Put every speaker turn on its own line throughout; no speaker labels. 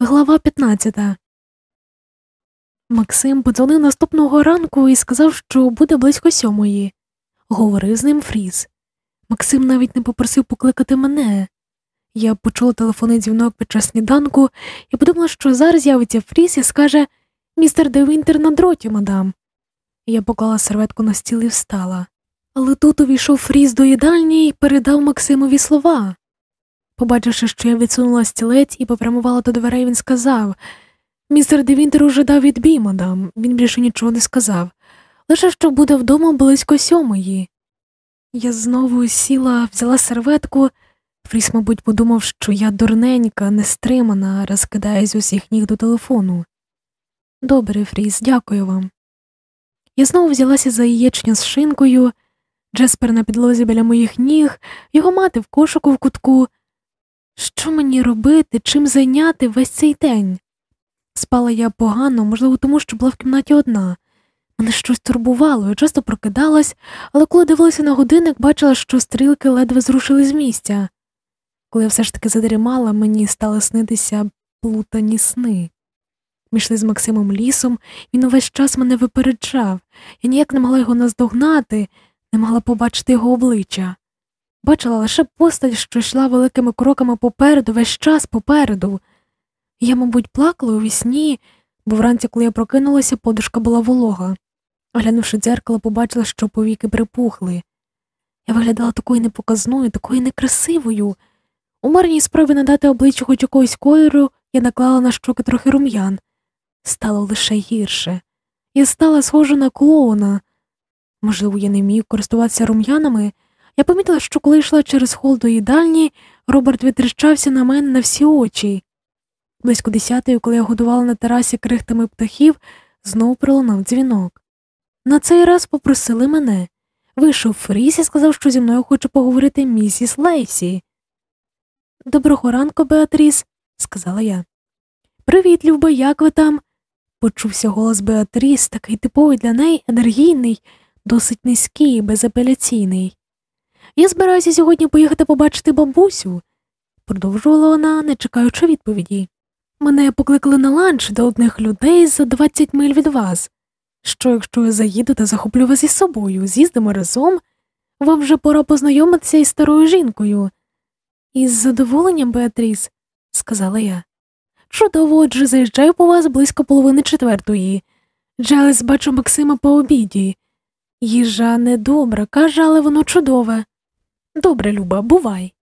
Глава 15 Максим подзвонив наступного ранку і сказав, що буде близько сьомої. Говорив з ним Фріз. Максим навіть не попросив покликати мене. Я почула телефонний дзвінок під час сніданку і подумала, що зараз з'явиться Фріз і скаже Містер Девінтер на дроті, мадам. Я поклала серветку на стіл і встала. Але тут увійшов Фріз до їдальні і передав Максимові слова. Побачивши, що я відсунула стілець і попрямувала до дверей, він сказав Містер Девінтер уже дав відбій, мадам, він більше нічого не сказав, лише що буде вдома близько сьомої. Я знову сіла, взяла серветку. Фріс, мабуть, подумав, що я дурненька, нестримана, розкидаюсь усіх ніг до телефону. Добре, Фріс, дякую вам. Я знову взялася за яєчню з шинкою, Джеспер на підлозі біля моїх ніг, його мати в кошику в кутку. Що мені робити, чим зайняти весь цей день? Спала я погано, можливо, тому що була в кімнаті одна. Мене щось турбувало, я часто прокидалась, але коли дивилася на годинник, бачила, що стрілки ледве зрушили з місця. Коли я все ж таки задрімала, мені стали снитися плутані сни. Ми йшли з Максимом лісом, він увесь час мене випереджав, я ніяк не могла його наздогнати, не могла побачити його обличчя. Бачила лише постать, що йшла великими кроками попереду, весь час попереду. Я, мабуть, плакала у вісні, бо вранці, коли я прокинулася, подушка була волога. Оглянувши дзеркало, побачила, що повіки припухли. Я виглядала такою непоказною, такою некрасивою. У марній справі надати обличчю хоч якогось кольору, я наклала на щоки трохи рум'ян. Стало лише гірше. Я стала схожа на клоуна. Можливо, я не вмію користуватися рум'янами. Я помітила, що коли йшла через хол до їдальні, Роберт витріщався на мене на всі очі. Близько десятої, коли я годувала на терасі крихтами птахів, знову пролунав дзвінок. На цей раз попросили мене. Вийшов Фріс і сказав, що зі мною хоче поговорити місіс Лейсі. Доброго ранку, Беатріс, сказала я. Привіт, Люба, як ви там? Почувся голос Беатріс, такий типовий для неї, енергійний, досить низький, безапеляційний. Я збираюся сьогодні поїхати побачити бабусю, продовжувала вона, не чекаючи відповіді. Мене покликали на ланч до одних людей за 20 миль від вас. Що, якщо я заїду та захоплю вас із собою, з'їздимо разом, вам вже пора познайомитися із старою жінкою. Із задоволенням, Беатріс, сказала я. Чудово, отже, заїжджаю по вас близько половини четвертої. Джелес бачу Максима по обіді. Їжа недобра, каже, але воно чудове. Добре, Люба, бувай.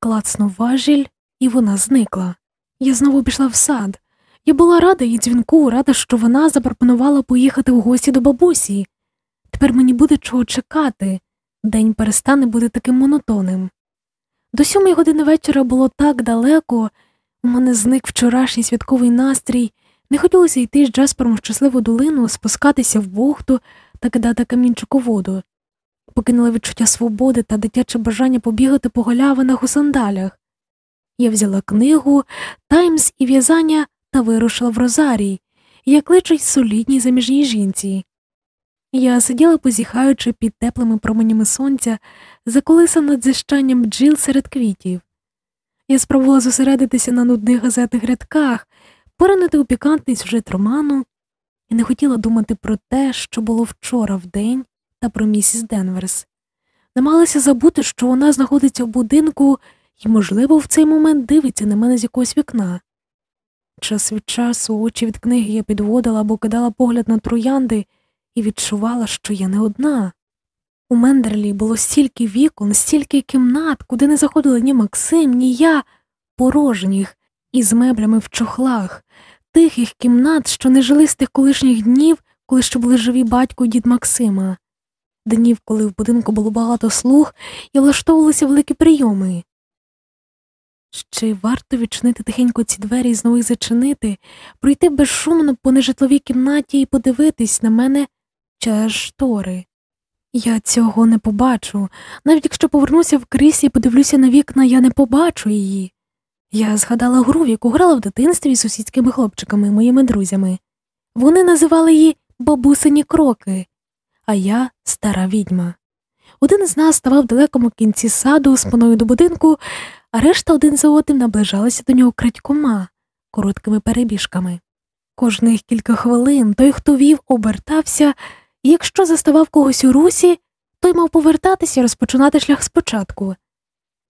Клацнув важіль, і вона зникла. Я знову пішла в сад. Я була рада їй дзвінку, рада, що вона запропонувала поїхати в гості до бабусі. Тепер мені буде чого чекати, день перестане бути таким монотонним. До сьомої години вечора було так далеко, у мене зник вчорашній святковий настрій, не хотілося йти з Джаспером в щасливу долину, спускатися в бухту та кидати камінчик у воду. Покинула відчуття свободи та дитяче бажання побігати по галявинах у сандалях. Я взяла книгу, таймс і в'язання та вирушила в розарій, як личить солідній заміжній жінці. Я сиділа, позіхаючи під теплими променями сонця, заколиса над зищанням бджіл серед квітів. Я спробувала зосередитися на нудних газетних рядках, поринути у пікантний сюжет роману і не хотіла думати про те, що було вчора в день, та про місіс Денверс. Намагалася забути, що вона знаходиться в будинку і, можливо, в цей момент дивиться на мене з якогось вікна. Час від часу очі від книги я підводила або кидала погляд на троянди і відчувала, що я не одна. У Мендерлі було стільки вікон, стільки кімнат, куди не заходили ні Максим, ні я, порожніх, із меблями в чохлах, тихих кімнат, що не жили з тих колишніх днів, коли ще були живі батько і дід Максима, днів, коли в будинку було багато слуг і влаштовувалися великі прийоми. Чи варто відчинити тихенько ці двері і знову їх зачинити, пройти безшумно по нежитловій кімнаті і подивитись на мене через штори? Я цього не побачу. Навіть якщо повернуся в кріслі і подивлюся на вікна, я не побачу її. Я згадала гру, в яку грала в дитинстві з сусідськими хлопчиками, моїми друзями. Вони називали її бабусині кроки, а я стара відьма. Один з нас ставав в далекому кінці саду спиною до будинку, а решта один за одним наближалася до нього крадькома, короткими перебіжками. Кожних кілька хвилин той, хто вів, обертався, і якщо заставав когось у русі, той мав повертатися і розпочинати шлях спочатку.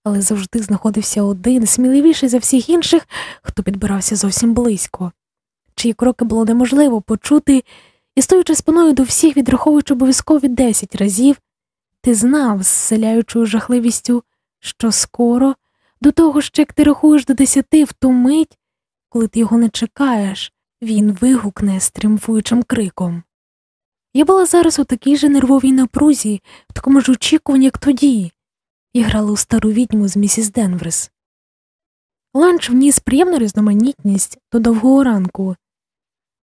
Але завжди знаходився один, сміливіший за всіх інших, хто підбирався зовсім близько, чиї кроки було неможливо почути, і, стоючи спиною до всіх, відраховуючи обов'язкові десять разів, ти знав, зселяючою жахливістю, що скоро, до того ж, як ти рахуєш до десяти в ту мить, коли ти його не чекаєш, він вигукне з тріумфуючим криком. Я була зараз у такій же нервовій напрузі, в такому ж очікуванні, як тоді, і грала у стару відьму з місіс Денверс. Ланч вніс приємну різноманітність до довгого ранку.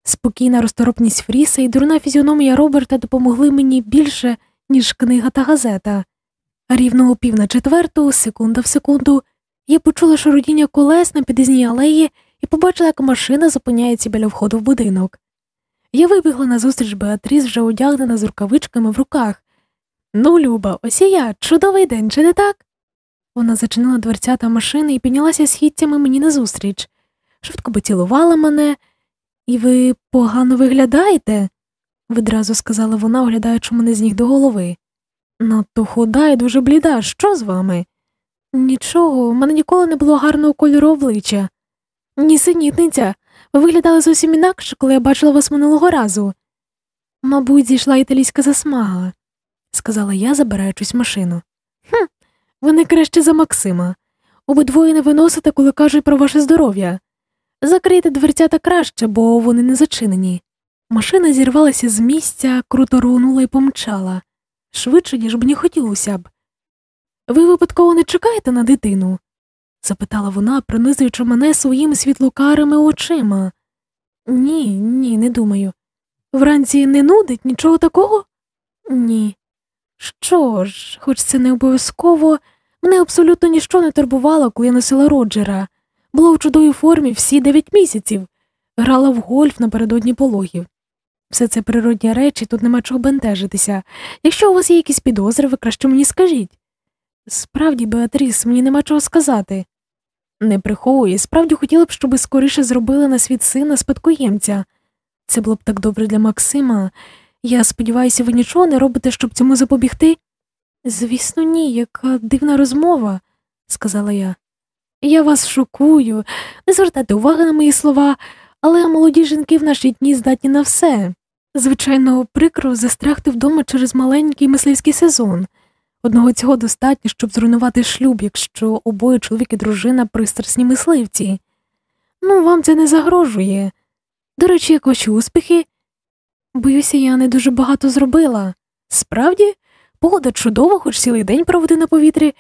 Спокійна розторопність Фріса і дурна фізіономія Роберта допомогли мені більше, ніж книга та газета. Рівно о пів на четверту, секунда в секунду, я почула шародіння колес на під'їзній алеї і побачила, як машина зупиняється біля входу в будинок. Я вибігла назустріч Беатріс, вже одягнена з рукавичками в руках. Ну, Люба, ось і я, чудовий день, чи не так? Вона зачинила дверцята машини і піднялася східцями мені назустріч, швидко поцілувала мене, і ви погано виглядаєте, відразу сказала вона, оглядаючи мене з ніг до голови. Надто худа і дуже бліда, що з вами? Нічого, в мене ніколи не було гарного кольору обличчя. Нісенітниця, ви виглядали зовсім інакше, коли я бачила вас минулого разу. Мабуть, зійшла італійська засмага, сказала я, забираючись в машину. «Хм, ви не краще за Максима. Обидвоє не виносите, коли кажуть про ваше здоров'я. Закрийте дверцята краще, бо вони не зачинені. Машина зірвалася з місця, круто рунула і помчала, швидше, ніж мені хотілося б. Ви випадково не чекаєте на дитину? запитала вона, пронизуючи мене своїми світлокарими очима. Ні, ні, не думаю. Вранці не нудить нічого такого? Ні. Що ж, хоч це не обов'язково, мене абсолютно ніщо не турбувало, коли я носила Роджера. Була в чудовій формі всі дев'ять місяців, грала в гольф напередодні пологів. Все це природні речі, тут нема чого бентежитися. Якщо у вас є якісь підозри, ви краще мені скажіть. Справді, Беатріс, мені нема чого сказати. Не приховую, справді хотіла б, щоб скоріше зробили на світ сина спадкоємця. Це було б так добре для Максима. Я сподіваюся, ви нічого не робите, щоб цьому запобігти? Звісно, ні, яка дивна розмова, сказала я. Я вас шокую, не звертайте уваги на мої слова, але молоді жінки в наші дні здатні на все. Звичайно, прикро застрягти вдома через маленький мисливський сезон. Одного цього достатньо, щоб зруйнувати шлюб, якщо обоє чоловік і дружина пристрасні мисливці. Ну, вам це не загрожує. До речі, як ваші успіхи? Боюся, я не дуже багато зробила. Справді, погода чудова, хоч цілий день проведи на повітрі,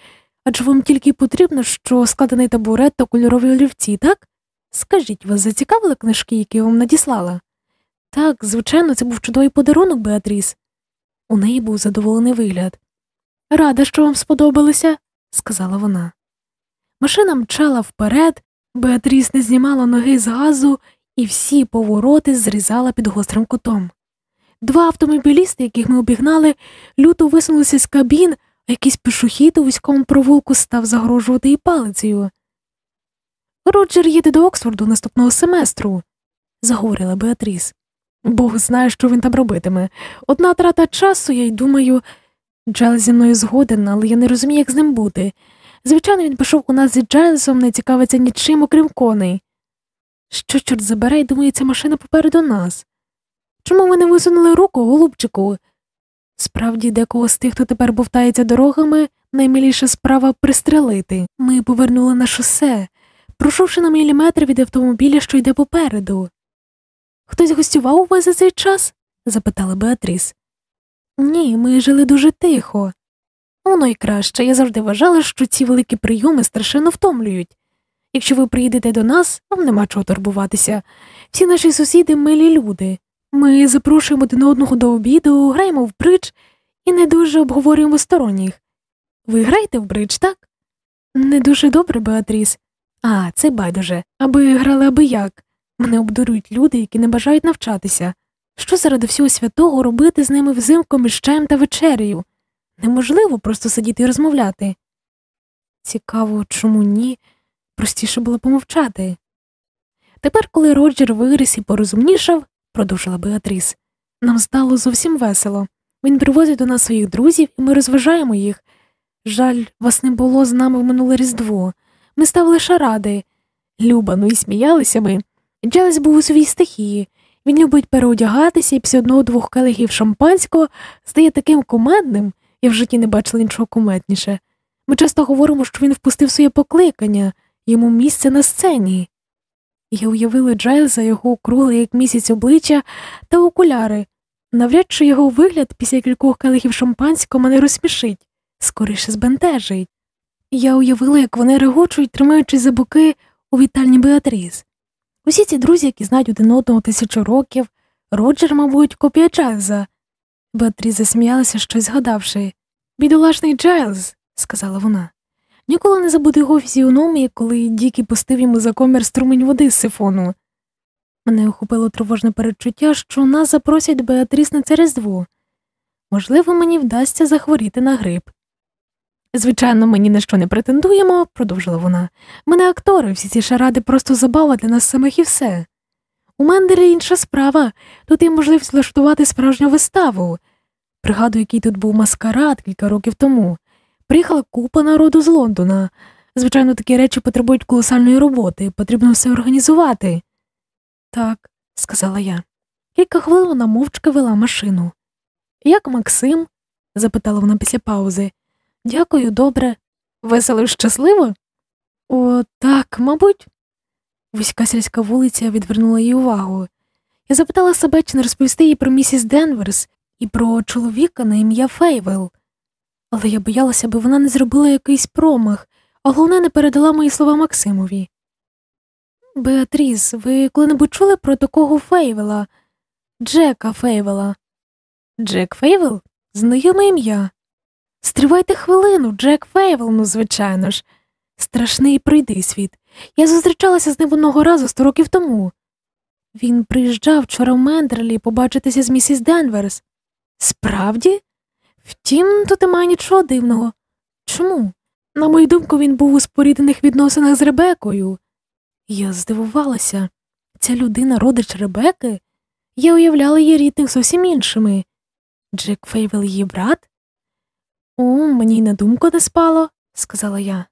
адже вам тільки потрібно, що складений табурет та кольорові олівці, так? Скажіть, вас зацікавили книжки, які я вам надіслала? Так, звичайно, це був чудовий подарунок, Беатріс. У неї був задоволений вигляд. Рада, що вам сподобалося, сказала вона. Машина мчала вперед, Беатріс не знімала ноги з газу і всі повороти зрізала під гострим кутом. Два автомобілісти, яких ми обігнали, люто висунулися з кабін, якийсь пішохід у вузькому провулку став загрожувати їй палицею. Роджер їде до Оксфорду наступного семестру, заговорила Беатріс. Бог знає, що він там робитиме. Одна трата часу, я й думаю, Джайлз зі мною згоден, але я не розумію, як з ним бути. Звичайно, він пішов у нас зі Джайлсом, не цікавиться нічим, окрім коней. Що, чорт забере, і думає, ця машина попереду нас. Чому ви не висунули руку, голубчику? Справді, декого з тих, хто тепер бовтається дорогами, наймиліша справа пристрелити. Ми повернули на шосе, пройшовши на міліметр від автомобіля, що йде попереду. Хтось гостював у вас за цей час? запитала Беатріс. Ні, ми жили дуже тихо. Воно й краще, я завжди вважала, що ці великі прийоми страшенно втомлюють. Якщо ви приїдете до нас, вам нема чого турбуватися. Всі наші сусіди милі люди. Ми запрошуємо один одного до обіду, граємо в бридж і не дуже обговорюємо сторонніх. Ви граєте в бридж, так? Не дуже добре, Беатріс. А, це байдуже, аби грали аби як. Мене обдурюють люди, які не бажають навчатися. Що заради всього святого робити з ними взимку між чаєм та вечерею? Неможливо просто сидіти і розмовляти. Цікаво, чому ні, простіше було помовчати. Тепер, коли Роджер виріс і порозумнішав, продовжила Беатріс, нам стало зовсім весело. Він привозить до нас своїх друзів, і ми розважаємо їх. Жаль, вас не було з нами в минуле Різдво. Ми ставили шаради. Люба, ну і сміялися ми. Джелес був у своїй стихії. Він любить переодягатися і після одного двох келихів шампанського стає таким кумедним, я в житті не бачила нічого кумедніше. Ми часто говоримо, що він впустив своє покликання, йому місце на сцені. Я уявила Джайлза його кругле, як місяць обличчя та окуляри. Навряд чи його вигляд після кількох келихів шампанського мене розсмішить, скоріше збентежить. Я уявила, як вони регочуть, тримаючись за боки у вітальні Беатріс. Усі ці друзі, які знають один одного тисячу років, Роджер, мабуть, копія Джайлза. Беатріс засміялася, щось згадавши. Бідолашний Джайлз, сказала вона. Ніколи не забуду його фізіономії, коли Дікі пустив йому за комір струмень води з сифону. Мене охопило тривожне передчуття, що нас запросять Беатріс на це різдво. Можливо, мені вдасться захворіти на грип. Звичайно, ми ні на що не претендуємо, продовжила вона. Ми не актори, всі ці шаради просто забава для нас самих і все. У Менделі інша справа, тут є можливість влаштувати справжню виставу. Пригадую, який тут був маскарад кілька років тому. Приїхала купа народу з Лондона. Звичайно, такі речі потребують колосальної роботи, потрібно все організувати. Так, сказала я. Кілька хвилин вона мовчки вела машину. Як Максим? запитала вона після паузи. Дякую, добре. Весело і щасливо? О, так, мабуть. Вузька сільська вулиця відвернула її увагу. Я запитала себе, чи не розповісти їй про місіс Денверс і про чоловіка на ім'я Фейвел, але я боялася, аби вона не зробила якийсь промах, а головне не передала мої слова Максимові. Беатріс, ви коли-небудь чули про такого Фейвела, Джека Фейвела? Джек Фейвел? Знайоме ім'я. Стривайте хвилину, Джек Фейвел, ну, звичайно ж. Страшенний пройдисвіт. Я зустрічалася з ним одного разу сто років тому. Він приїжджав вчора в Мендерлі побачитися з місіс Денверс. Справді? Втім, тут немає нічого дивного. Чому? На мою думку, він був у споріднених відносинах з Ребекою. Я здивувалася ця людина родич Ребеки. Я уявляла її рідних зовсім іншими. Джек Фейвел її брат? О, мені й на думку не спало, сказала я.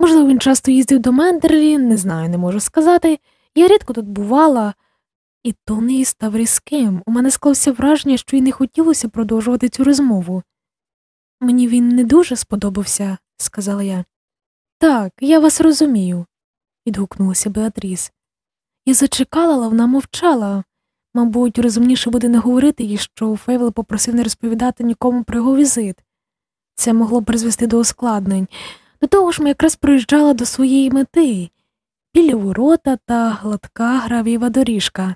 Можливо, він часто їздив до Мендерлі, не знаю, не можу сказати. Я рідко тут бувала, і тон її став різким. У мене склалося враження, що їй не хотілося продовжувати цю розмову. Мені він не дуже сподобався, сказала я. Так, я вас розумію, відгукнулася Беатріс. Я зачекала, але вона мовчала. Мабуть, розумніше буде не говорити їй, що Фейвел попросив не розповідати нікому про його візит. Це могло призвести до ускладнень. До того ж, ми якраз під'їжджали до своєї мети білі ворота та гладка гравієва доріжка.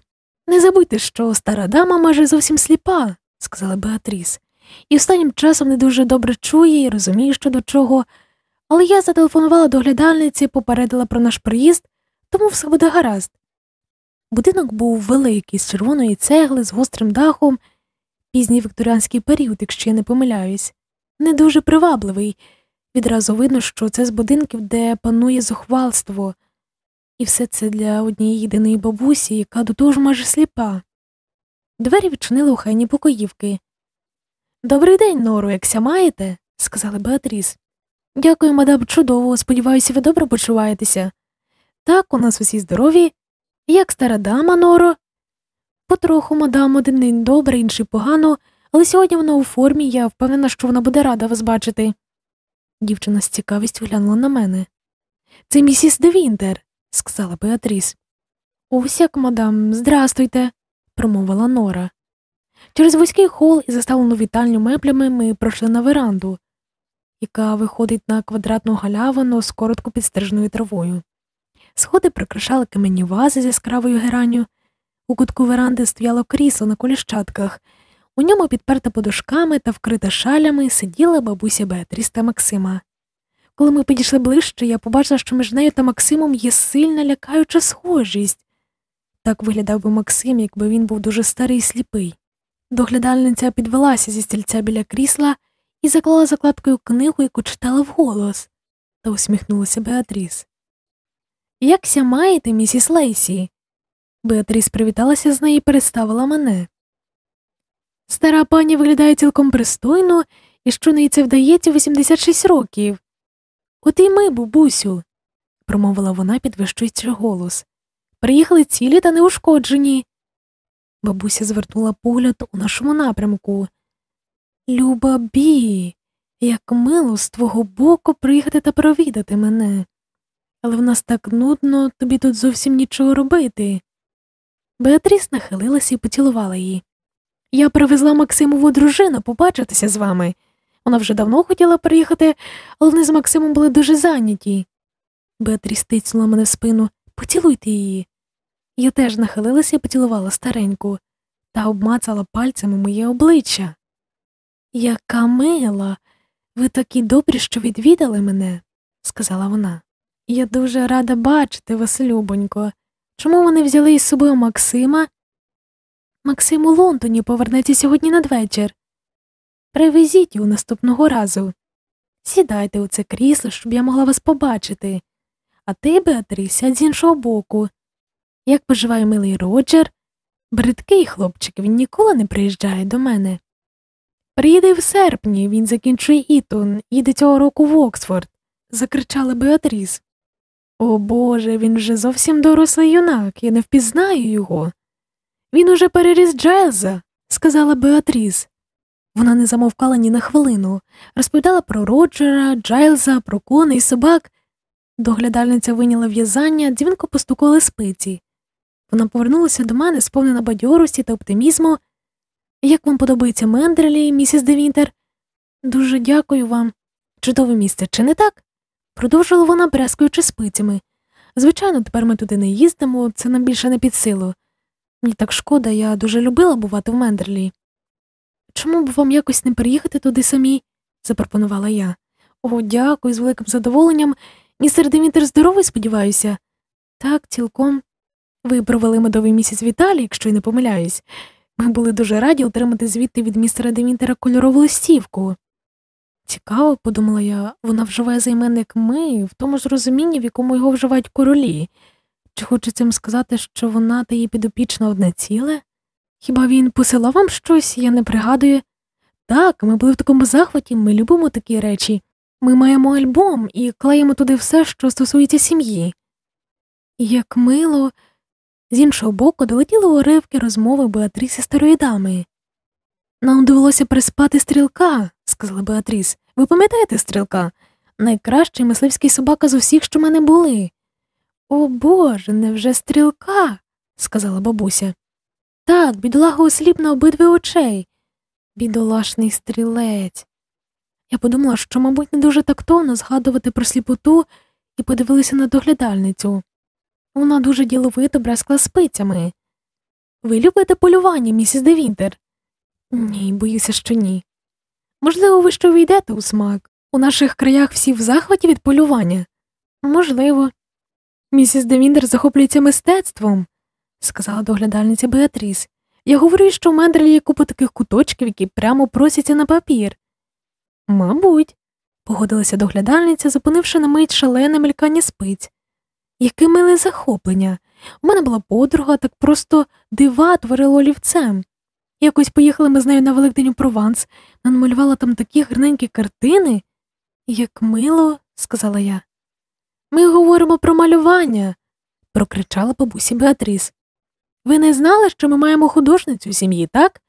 Не забудьте, що стара дама майже зовсім сліпа, сказала Беатріс, і останнім часом не дуже добре чує і розуміє, що до чого, але я зателефонувала до глядальниці, попередила про наш приїзд, тому все буде гаразд. Будинок був великий, з червоної цегли, з гострим дахом, пізній вікторіанський період, якщо я не помиляюсь, не дуже привабливий. Відразу видно, що це з будинків, де панує зухвалство. І все це для однієї єдиної бабусі, яка до того ж майже сліпа. Двері відчинили у хайні покоївки. Добрий день, Нору, якся маєте, сказала Беатріс. Дякую, мадам, чудово, сподіваюся, ви добре почуваєтеся. Так, у нас усі здорові. Як стара дама, Норо? Потроху, мадам, один день добре, інший погано, але сьогодні вона у формі, я впевнена, що вона буде рада вас бачити. Дівчина з цікавістю глянула на мене. Це місіс Девінтер сказала Беатріс. Ось як, мадам, здрастуйте, промовила Нора. Через вузький хол і заставлену вітальню меблями ми пройшли на веранду, яка виходить на квадратну галявину з коротко підстриженою травою. Сходи прикрашали каменні вази з яскравою геранню. У кутку веранди стояло крісло на коліщатках. У ньому, підперта подушками та вкрита шалями, сиділа бабуся Беатріс та Максима. Коли ми підійшли ближче, я побачила, що між нею та Максимом є сильна лякаюча схожість. Так виглядав би Максим, якби він був дуже старий і сліпий. Доглядальниця підвелася зі стільця біля крісла і заклала закладкою книгу, яку читала вголос, та усміхнулася Беатріс. Якся маєте, місіс Лейсі? Беатріс привіталася з нею і переставила мене. Стара пані виглядає цілком пристойно, і що неї це вдається 86 років. От і ми, бабусю, промовила вона, підвищуючи голос. Приїхали цілі та неушкоджені. Бабуся звернула погляд у нашому напрямку. Люба бі, як мило з твого боку приїхати та провідати мене. Але в нас так нудно, тобі тут зовсім нічого робити. Беатріс нахилилася і поцілувала її. Я привезла Максимову дружину побачитися з вами. Вона вже давно хотіла приїхати, але вони з Максимом були дуже зайняті. Беатріс тицнула мене в спину поцілуйте її. Я теж нахилилася і поцілувала стареньку та обмацала пальцями моє обличчя. Яка мила, ви такі добрі, що відвідали мене, сказала вона. Я дуже рада бачити вас, любонько. Чому вони взяли із собою Максима? Максим у Лондоні повернеться сьогодні надвечір. Привезіть його наступного разу. Сідайте у це крісло, щоб я могла вас побачити. А ти, Беатріс, сядь з іншого боку. Як поживає милий Роджер? Бридкий хлопчик, він ніколи не приїжджає до мене. Приїде в серпні, він закінчує Ітон, їде цього року в Оксфорд, закричала Беатріс. О Боже, він вже зовсім дорослий юнак, я не впізнаю його. Він уже переріс Джайлза, сказала Беатріс. Вона не замовкала ні на хвилину, розповідала про Роджера, Джайлза, про коней, собак. Доглядальниця виняла в'язання, дзвінко постукали спиці. Вона повернулася до мене, сповнена бадьорості та оптимізму. Як вам подобається Мендрелі, місіс Девінтер? Дуже дякую вам. Чудове місце, чи не так? Продовжила вона, брязкуючи спицями. Звичайно, тепер ми туди не їздимо, це нам більше не під силу. Мені так шкода, я дуже любила бувати в Мендерлі. Чому б вам якось не приїхати туди самі? запропонувала я. О, дякую, з великим задоволенням. Містер Девінтер здоровий, сподіваюся. Так, цілком. Ви провели медовий місяць в Італії, якщо й не помиляюсь. Ми були дуже раді отримати звідти від містера Девінтера кольорову листівку. Цікаво, подумала я, вона вживає займенник ми в тому ж розумінні, в якому його вживають королі. Чи хоче цим сказати, що вона та її підопічна одне ціле? Хіба він посилав вам щось, я не пригадую? Так, ми були в такому захваті, ми любимо такі речі. Ми маємо альбом і клеїмо туди все, що стосується сім'ї. Як мило, з іншого боку, долетіли уривки розмови Беатріс і старої дами. Нам довелося приспати стрілка, сказала Беатріс. Ви пам'ятаєте стрілка? Найкращий мисливський собака з усіх, що в мене були. О Боже, невже стрілка? сказала бабуся. Так, бідолага осліп на обидві очей. Бідолашний стрілець. Я подумала, що, мабуть, не дуже тактовно згадувати про сліпоту і подивилася на доглядальницю. Вона дуже діловито брязкала спицями. Ви любите полювання, місіс де Вінтер? Ні, боюся, що ні. Можливо, ви ще ввійдете у смак. У наших краях всі в захваті від полювання. Можливо. Місіс де Вінтер захоплюється мистецтвом, сказала доглядальниця Беатріс. Я говорю, що в Мендерлі є купа таких куточків, які прямо просяться на папір. Мабуть, погодилася доглядальниця, зупинивши на мить шалене мелькання спиць. Яке миле захоплення. У мене була подруга, так просто дива творила олівцем. Якось поїхали ми з нею на Великдень у Прованс, намалювала там такі гарненькі картини. Як мило, сказала я. Ми говоримо про малювання, прокричала бабусі Беатріс. Ви не знали, що ми маємо художницю в сім'ї, так?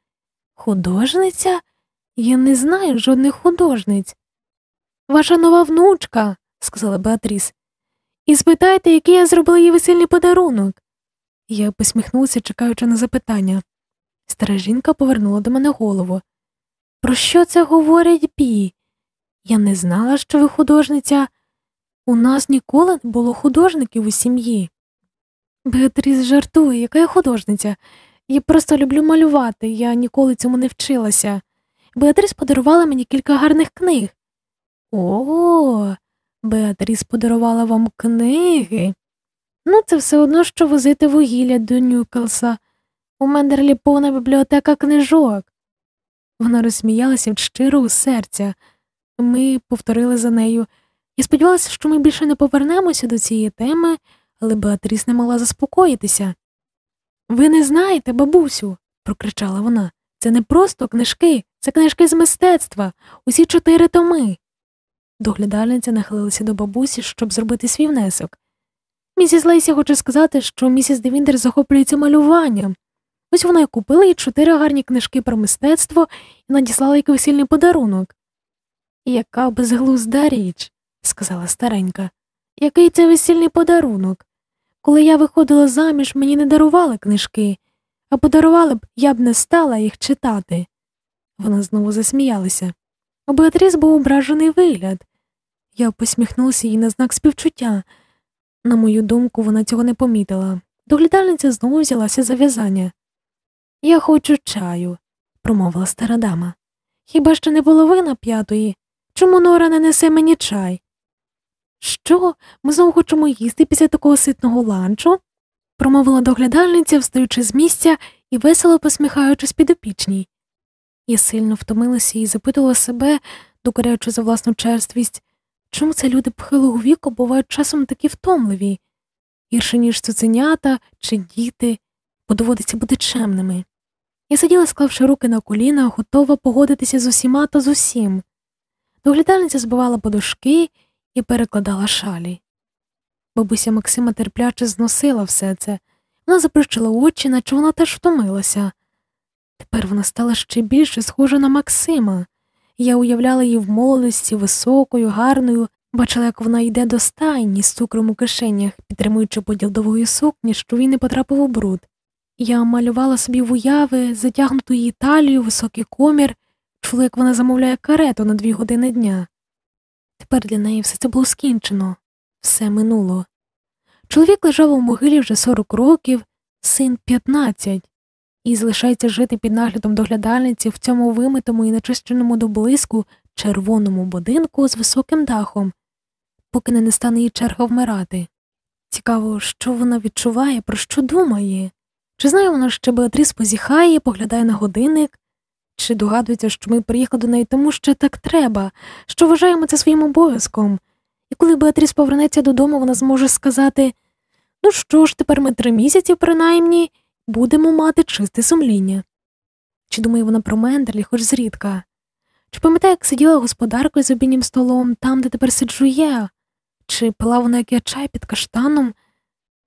Художниця? Я не знаю жодних художниць. Ваша нова внучка, сказала Беатріс. І спитайте, який я зробила їй весільний подарунок. Я посміхнувся, чекаючи на запитання. Стара жінка повернула до мене голову. Про що це говорять бі? Я не знала, що ви художниця. У нас ніколи не було художників у сім'ї. Беатріс жартує, яка я художниця. Я просто люблю малювати, я ніколи цьому не вчилася. Беатріс подарувала мені кілька гарних книг. О, Беатріс подарувала вам книги. Ну, це все одно, що возити вугілля до Нюкелса. У Мендерлі повна бібліотека книжок. Вона розсміялася від щирого серця. Ми повторили за нею. Я сподівалася, що ми більше не повернемося до цієї теми, але Беатріс не могла заспокоїтися. Ви не знаєте, бабусю, прокричала вона. Це не просто книжки, це книжки з мистецтва, усі чотири томи. Доглядальниця нахилилася до бабусі, щоб зробити свій внесок. Місіс Лейсі хоче сказати, що місіс де Вінтер захоплюється малюванням. Ось вона й купила їй чотири гарні книжки про мистецтво і надіслала як весільний подарунок. Яка безглузда річ, сказала старенька. Який це весільний подарунок? Коли я виходила заміж, мені не дарували книжки, а подарували б, я б не стала їх читати. Вона знову засміялася. У Беатріс був ображений вигляд. Я посміхнувся їй на знак співчуття. На мою думку, вона цього не помітила. Доглядальниця знову взялася за в'язання. Я хочу чаю, промовила стара дама. Хіба ще не половина п'ятої? Чому Нора не несе мені чай? Що, ми знову хочемо їсти після такого ситного ланчу? промовила доглядальниця, встаючи з місця і весело посміхаючись підопічній. Я сильно втомилася і запитувала себе, докоряючи за власну черствість, чому це люди похилого віку бувають часом такі втомливі, гірше, ніж цуценята чи діти, бо доводиться бути чемними. Я сиділа, склавши руки на коліна, готова погодитися з усіма та з усім. Доглядальниця збивала подушки і перекладала шалі. Бабуся Максима терпляче зносила все це, вона заплющила очі, наче вона теж втомилася. Тепер вона стала ще більше схожа на Максима. Я уявляла її в молодості високою, гарною, бачила, як вона йде до стайні з цукром у кишенях, підтримуючи поділ довгої сукні, що він не потрапив у бруд. Я малювала собі в уяви, затягнуту її талію, високий комір, чула, як вона замовляє карету на дві години дня. Тепер для неї все це було скінчено, все минуло. Чоловік лежав у могилі вже 40 років, син 15, і залишається жити під наглядом доглядальниці в цьому вимитому і начищеному до блиску червоному будинку з високим дахом, поки не настане її черга вмирати. Цікаво, що вона відчуває, про що думає. Чи знає вона, що Беатріс позіхає, поглядає на годинник, чи догадується, що ми приїхали до неї тому, що так треба, що вважаємо це своїм обов'язком, і коли Беатріс повернеться додому, вона зможе сказати ну що ж, тепер ми три місяці, принаймні, будемо мати чисте сумління. Чи думає вона про Мендерлі хоч зрідка? Чи пам'ятає, як сиділа господаркою з обіднім столом там, де тепер сиджу я? Чи пила вона як я чай під каштаном,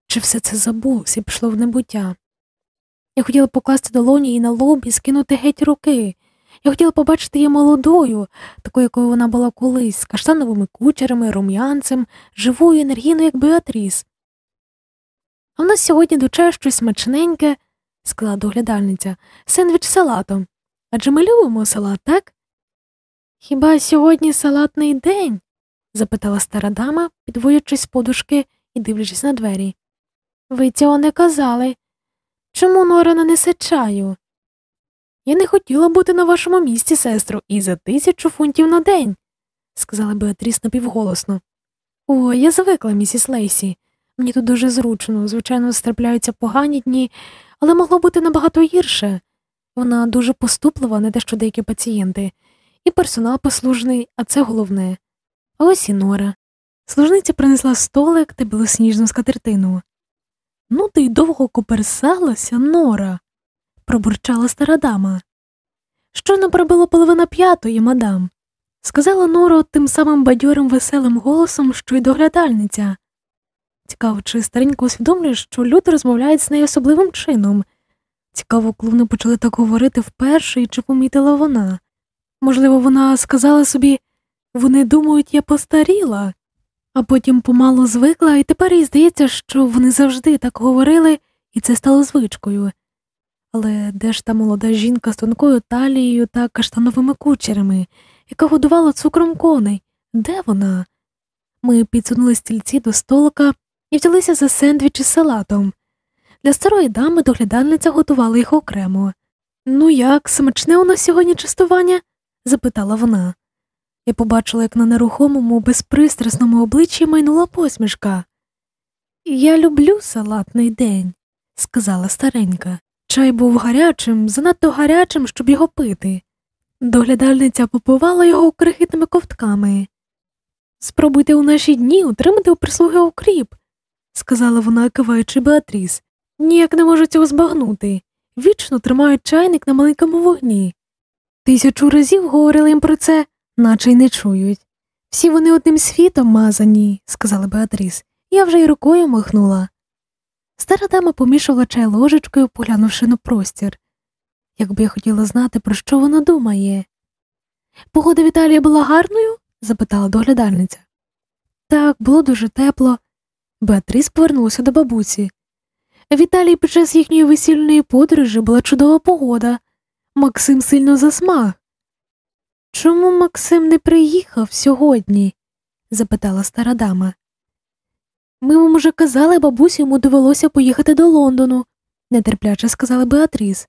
чи все це забулося і пішло в небуття? Я хотіла покласти долоні їй на лоб і скинути геть руки. Я хотіла побачити її молодою, такою, якою вона була колись, з каштановими кучерами, рум'янцем, живою, енергійною, як Беатріс. А в нас сьогодні до чаю щось смачненьке, сказала доглядальниця, сендвіч салатом. Адже ми любимо салат, так? Хіба сьогодні салатний день? запитала стара дама, підводячись з подушки і дивлячись на двері. Ви цього не казали. Чому Нора не несе чаю? Я не хотіла бути на вашому місці, сестру, і за тисячу фунтів на день, сказала Беатріс напівголосно. О, я звикла, місіс Лейсі. Мені тут дуже зручно, звичайно, страпляються погані дні, але могло бути набагато гірше. Вона дуже поступлива, не те, що деякі пацієнти, і персонал послужний, а це головне. А ось і Нора. Служниця принесла столик та білосніжну скатертину. Ну, ти й довго коперсалася, Нора, пробурчала стара дама. Щойно пробило половина п'ятої, мадам, сказала Нора тим самим бадьорим веселим голосом, що й доглядальниця. Цікаво, чи старенько усвідомлює, що люди розмовляють з нею особливим чином. Цікаво, коли вони почали так говорити вперше і чи помітила вона. Можливо, вона сказала собі вони думають, я постаріла, а потім помалу звикла, і тепер їй здається, що вони завжди так говорили, і це стало звичкою. Але де ж та молода жінка з тонкою талією та каштановими кучерами, яка годувала цукром коней? Де вона? Ми підсунули стільці до столика і взялися за сендвіч із салатом. Для старої дами доглядальниця готувала їх окремо. Ну як, смачне у нас сьогодні частування? запитала вона. Я побачила, як на нерухомому, безпристрасному обличчі майнула посмішка. Я люблю салатний день, сказала старенька. Чай був гарячим, занадто гарячим, щоб його пити. Доглядальниця попивала його крихітними ковтками. Спробуйте у наші дні отримати у прислуги окріп, сказала вона, киваючи Беатріс. Ніяк не можу цього збагнути. Вічно тримають чайник на маленькому вогні. Тисячу разів говорили їм про це, наче й не чують. Всі вони одним світом мазані, сказала Беатріс. Я вже й рукою махнула. Стара дама помішала чай ложечкою, поглянувши на простір. Якби я хотіла знати, про що вона думає. Погода в Італії була гарною? запитала доглядальниця. Так, було дуже тепло. Беатріс повернулася до бабусі. В Італії під час їхньої весільної подорожі була чудова погода. Максим сильно засмаг. Чому Максим не приїхав сьогодні? запитала стара дама. Ми вам уже казали, бабусі йому довелося поїхати до Лондону, нетерпляче сказала Беатріс.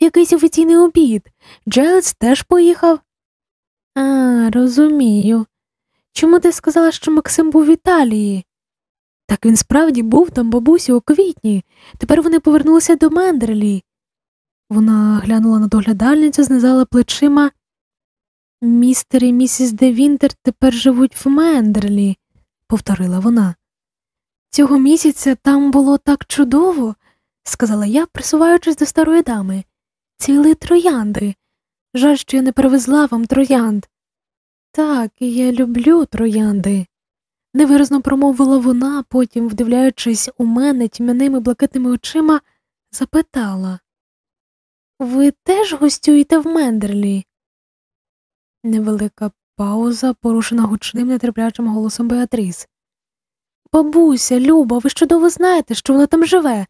Якийсь офіційний обід. Джелец теж поїхав. А, розумію. Чому ти сказала, що Максим був в Італії? Так він справді був там бабусі у квітні. Тепер вони повернулися до Мендерлі. Вона глянула на доглядальницю, знизала плечима. Містер і місіс Де Вінтер тепер живуть в Мендерлі, повторила вона. Цього місяця там було так чудово, сказала я, присуваючись до старої дами. Цвіли троянди. Жаль, що я не привезла вам троянд. Так, я люблю троянди, невиразно промовила вона, потім, вдивляючись у мене тьмяними блакитними очима, запитала Ви теж гостюєте в Мендерлі? Невелика пауза, порушена гучним, нетерплячим голосом Беатріс. Бабуся, Люба, ви ж чудово знаєте, що вона там живе.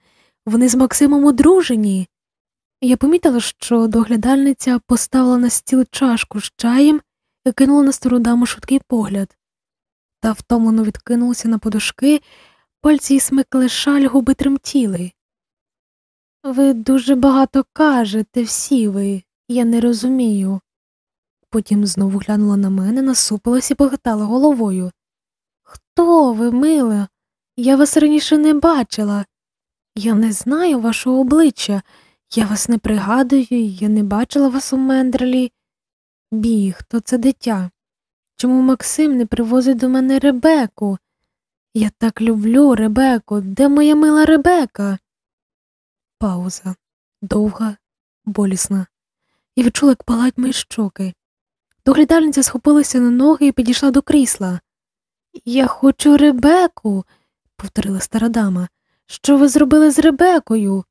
Вони з Максимом одружені. Я помітила, що доглядальниця поставила на стіл чашку з чаєм і кинула на стару даму швидкий погляд. Та втомлено відкинулася на подушки, пальці й смикли шаль, губи тремтіли. Ви дуже багато кажете, всі ви, я не розумію. Потім знову глянула на мене, насупилась і похитала головою. Хто ви, мила? Я вас раніше не бачила. Я не знаю вашого обличчя, я вас не пригадую, я не бачила вас у Мендрелі. Біг, то це дитя. Чому Максим не привозить до мене Ребеку? Я так люблю Ребеку. Де моя мила Ребека? Пауза довга, болісна, і відчула, як палать мої щоки. Доглядальниця схопилася на ноги і підійшла до крісла. Я хочу Ребеку, повторила стара дама. Що ви зробили з Ребекою?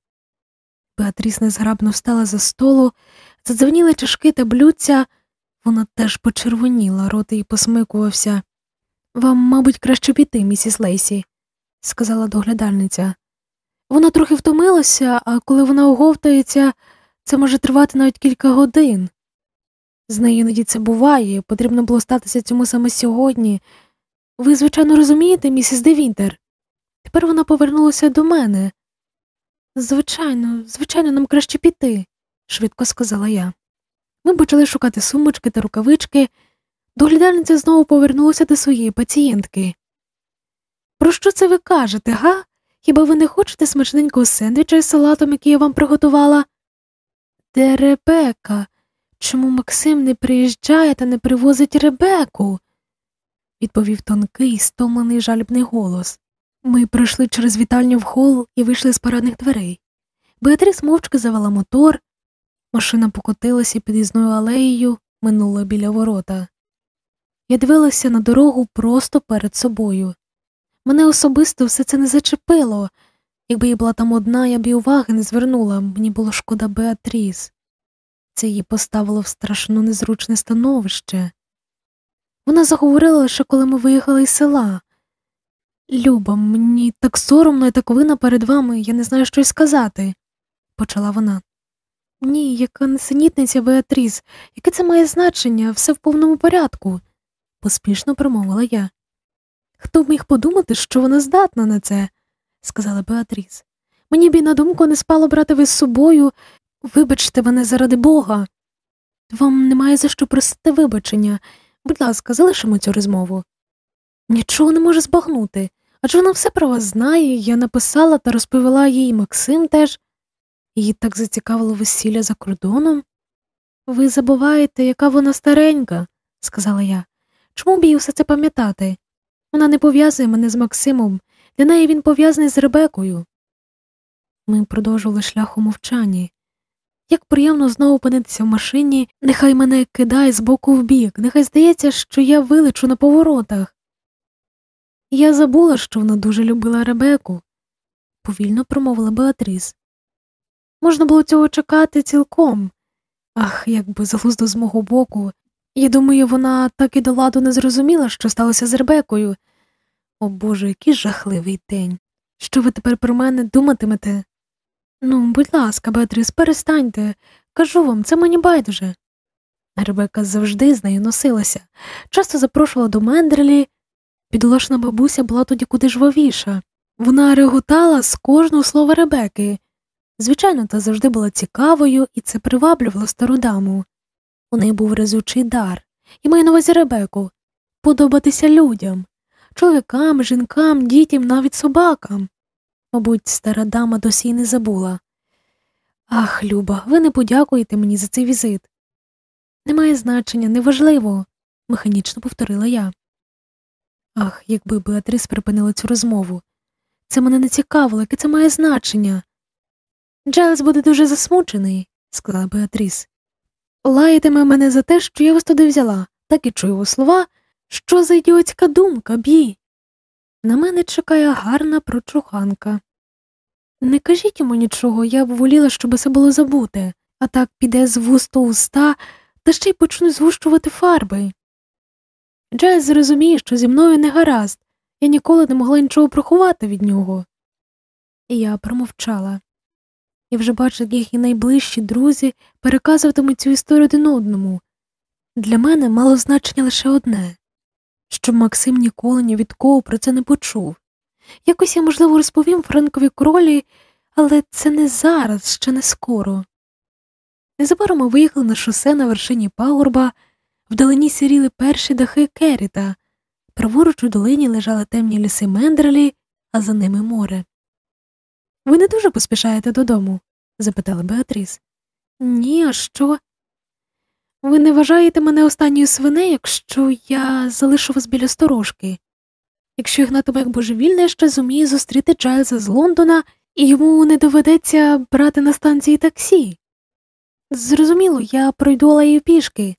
Беатріс незграбно встала за столу, задзвеніли чашки та блюдця. Вона теж почервоніла, рот їй посмикувався. Вам, мабуть, краще піти, місіс Лейсі, сказала доглядальниця. Вона трохи втомилася, а коли вона оговтається, це може тривати навіть кілька годин. З нею іноді це буває, потрібно було статися цьому саме сьогодні. Ви, звичайно, розумієте, місіс Девінтер? Тепер вона повернулася до мене. Звичайно, звичайно, нам краще піти, швидко сказала я. Ми почали шукати сумочки та рукавички. Доглядальниця знову повернулася до своєї пацієнтки. Про що це ви кажете, га? Хіба ви не хочете смачненького сендвіча із салатом, який я вам приготувала? Де Ребека? Чому Максим не приїжджає та не привозить Ребеку? відповів тонкий, стомлений жалібний голос. Ми пройшли через вітальню в хол і вийшли з парадних дверей. Беатріс мовчки завела мотор, машина покотилася під'їзною алеєю, минула біля ворота. Я дивилася на дорогу просто перед собою. Мене особисто все це не зачепило. Якби я була там одна, я б і уваги не звернула, мені було шкода Беатріс. Це її поставило в страшно незручне становище. Вона заговорила лише коли ми виїхали із села. Люба, мені так соромно і так вина перед вами, я не знаю, що й сказати, почала вона. Ні, яка несенітниця Беатріс, яке це має значення, все в повному порядку, поспішно промовила я. Хто б міг подумати, що вона здатна на це, сказала Беатріс. Мені б і на думку не спало брати ви з собою. Вибачте мене заради Бога. Вам немає за що просити вибачення. Будь ласка, залишимо цю розмову. Нічого не можу збагнути, адже вона все про вас знає, я написала та розповіла їй Максим теж. Її так зацікавило весілля за кордоном. Ви забуваєте, яка вона старенька, сказала я. Чому б їй усе це пам'ятати? Вона не пов'язує мене з Максимом, для неї він пов'язаний з Ребекою. Ми продовжували шлях у мовчанні. Як приємно знову опинитися в машині, нехай мене кидає з боку в бік, нехай здається, що я вилечу на поворотах. Я забула, що вона дуже любила Ребеку, повільно промовила Беатріс. Можна було цього чекати цілком. Ах, якби залуздо з мого боку. Я думаю, вона так і до ладу не зрозуміла, що сталося з Ребекою. О Боже, який жахливий день. Що ви тепер про мене думатимете? Ну, будь ласка, Беатріс, перестаньте. Кажу вам, це мені байдуже. Ребека завжди з нею носилася, часто запрошувала до Мендерлі. Підлошна бабуся була тоді куди жвавіша. Вона реготала з кожного слова Ребеки. Звичайно, та завжди була цікавою, і це приваблювало стару даму. У неї був разючий дар, і маю на увазі Ребеку подобатися людям, чоловікам, жінкам, дітям, навіть собакам. Мабуть, стара дама досі не забула. Ах, Люба, ви не подякуєте мені за цей візит. Немає значення, неважливо, механічно повторила я. Ах, якби Беатрис припинила цю розмову. Це мене не цікавило, яке це має значення. Джайлз буде дуже засмучений, сказала Беатріс. Лаятиме мене за те, що я вас туди взяла, так і чую його слова, що за ідіотська думка, бі. На мене чекає гарна прочуханка. Не кажіть йому нічого, я б воліла, щоб це було забуте, а так піде з вуст у уста та ще й почну згущувати фарби. Джайлз зрозуміє, що зі мною не гаразд, я ніколи не могла нічого приховати від нього. І я промовчала. Я вже бачив, як їхні найближчі друзі переказуватимуть цю історію один одному. Для мене мало значення лише одне щоб Максим ніколи ні від кого про це не почув. Якось я, можливо, розповім Френкові кролі, але це не зараз, ще не скоро. Незабаром ми виїхали на шосе на вершині пагорба, вдалині сіріли перші дахи Керіта, праворуч у долині лежали темні ліси Мендрелі, а за ними море. Ви не дуже поспішаєте додому? запитала Беатріс. Ні, а що? Ви не вважаєте мене останньою свинею, якщо я залишу вас біля сторожки. Якщо Ігнатова як божевільне ще зуміє зустріти Джайлза з Лондона, і йому не доведеться брати на станції таксі. Зрозуміло, я пройду алею пішки.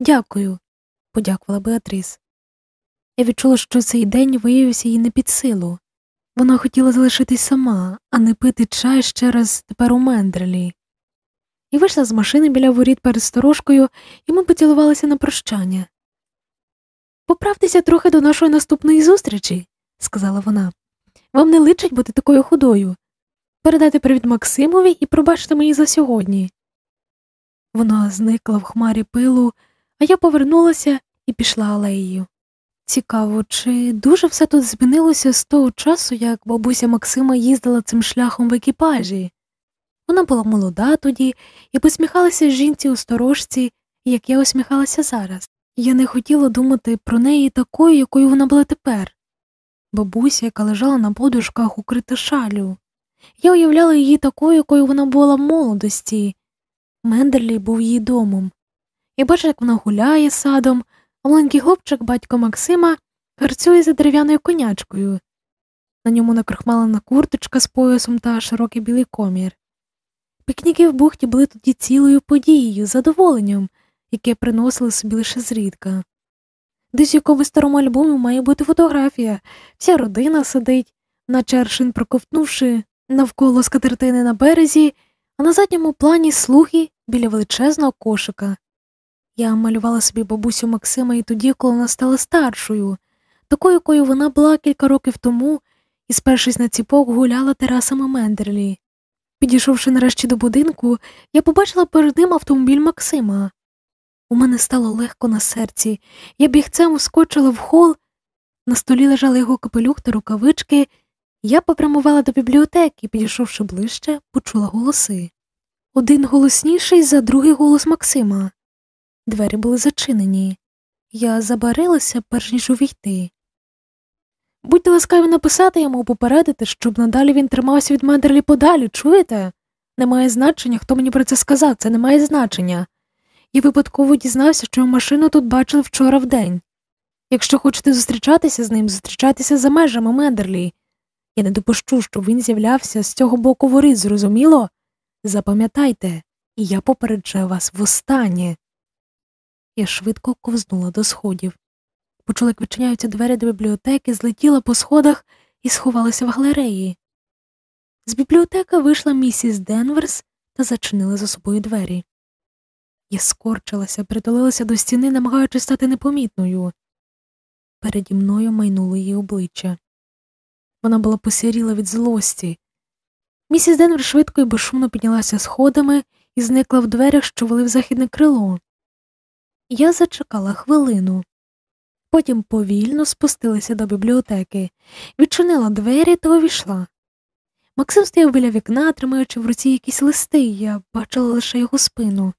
Дякую, подякувала Беатріс. Я відчула, що цей день виявився їй не під силу. Вона хотіла залишитись сама, а не пити чай ще раз тепер у Мендрелі. І вийшла з машини біля воріт перед сторожкою, і ми поцілувалися на прощання. Поправтеся трохи до нашої наступної зустрічі, сказала вона. Вам не личить бути такою худою. Передайте привіт Максимові і пробачте мені за сьогодні. Вона зникла в хмарі пилу, а я повернулася і пішла алеєю. Цікаво, чи дуже все тут змінилося з того часу, як бабуся Максима їздила цим шляхом в екіпажі. Вона була молода тоді і посміхалася жінці у сторожці, як я усміхалася зараз. Я не хотіла думати про неї такою, якою вона була тепер. Бабуся, яка лежала на подушках, укрита шалю. Я уявляла її такою, якою вона була в молодості. Мендерлі був її домом. Я бачила, як вона гуляє садом, а маленький хлопчик, батько Максима, гарцює за дерев'яною конячкою. На ньому накрохмалена курточка з поясом та широкий білий комір. Пікніки в бухті були тоді цілою подією, задоволенням, яке приносили собі лише зрідка. Десь в якомусь старому альбомі має бути фотографія, вся родина сидить, наче аршин проковтнувши навколо скатертини на березі, а на задньому плані слуги біля величезного кошика. Я малювала собі бабусю Максима і тоді, коли вона стала старшою, такою, якою вона була кілька років тому і, спершись на ціпок, гуляла терасами Мендерлі. Підійшовши нарешті до будинку, я побачила перед ним автомобіль Максима. У мене стало легко на серці, я бігцем ускочила в хол, на столі лежали його капелюх та рукавички, я попрямувала до бібліотеки, підійшовши ближче, почула голоси. Один голосніший за другий голос Максима. Двері були зачинені. Я забарилася, перш ніж увійти. Будьте ласкаві написати йому попередити, щоб надалі він тримався від Мендерлі подалі, чуєте? Немає значення, хто мені про це сказав, це не має значення. Я випадково дізнався, що машину тут бачили вчора вдень. Якщо хочете зустрічатися з ним, зустрічайтеся за межами Мендерлі. Я не допущу, щоб він з'являвся з цього боку воріт, зрозуміло? Запам'ятайте, і я попереджаю вас востаннє. Я швидко ковзнула до сходів. Почула, як відчиняються двері до бібліотеки, злетіла по сходах і сховалася в галереї. З бібліотеки вийшла місіс Денверс та зачинила за собою двері. Я скорчилася, притулилася до стіни, намагаючись стати непомітною. Переді мною майнуло її обличчя. Вона була посіріла від злості. Місіс Денвер швидко і безшумно піднялася сходами і зникла в дверях, що вели в західне крило. Я зачекала хвилину. Потім повільно спустилася до бібліотеки, відчинила двері та увійшла. Максим стояв біля вікна, тримаючи в руці якісь листи, я бачила лише його спину.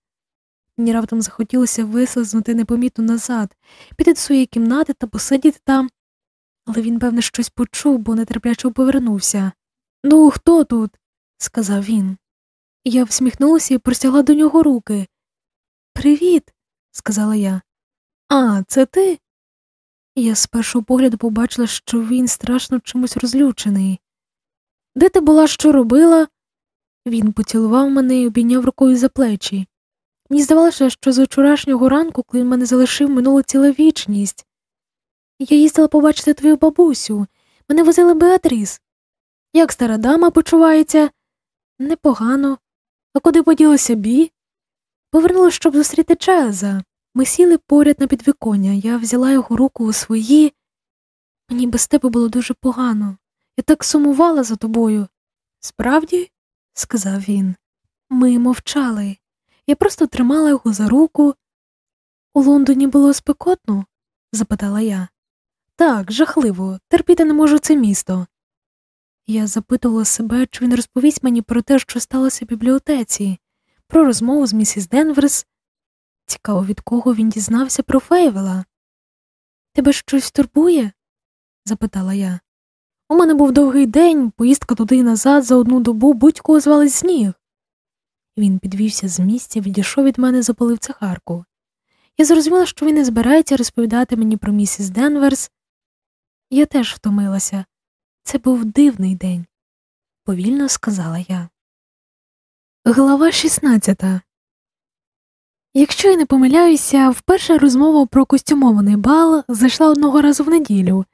Мені раптом захотілося вислизнути непомітно назад, піти до своєї кімнати та посидіти там, але він, певне, щось почув, бо нетерпляче повернувся. Ну, хто тут? сказав він. Я всміхнулася і простягла до нього руки. Привіт, сказала я. А, це ти? Я з першого погляду побачила, що він страшно чимось розлючений. Де ти була, що робила? Він поцілував мене і обійняв рукою за плечі. Мені здавалося, що з вчорашнього ранку, коли мене залишив, минула ціла вічність. Я їздила побачити твою бабусю. Мене возили Беатріс. Як стара дама почувається? Непогано. А куди поділася бі? Повернула, щоб зустріти Чайлза. Ми сіли поряд на підвіконня, я взяла його руку у свої. Мені без тебе було дуже погано. Я так сумувала за тобою. Справді? сказав він. Ми мовчали. Я просто тримала його за руку. У Лондоні було спекотно? запитала я. Так, жахливо, терпіти не можу це місто. Я запитувала себе, чи він розповість мені про те, що сталося в бібліотеці, про розмову з місіс Денверс. Цікаво, від кого він дізнався про Фейвела. Тебе щось турбує? запитала я. У мене був довгий день, поїздка туди і назад за одну добу будь-кого звали сніг. Він підвівся з місця, відійшов від мене, запалив цигарку. Я зрозуміла, що він не збирається розповідати мені про місіс Денверс. Я теж втомилася. Це був дивний день, повільно сказала я. Глава 16 Якщо я не помиляюся, вперше розмова про костюмований бал зайшла одного разу в неділю,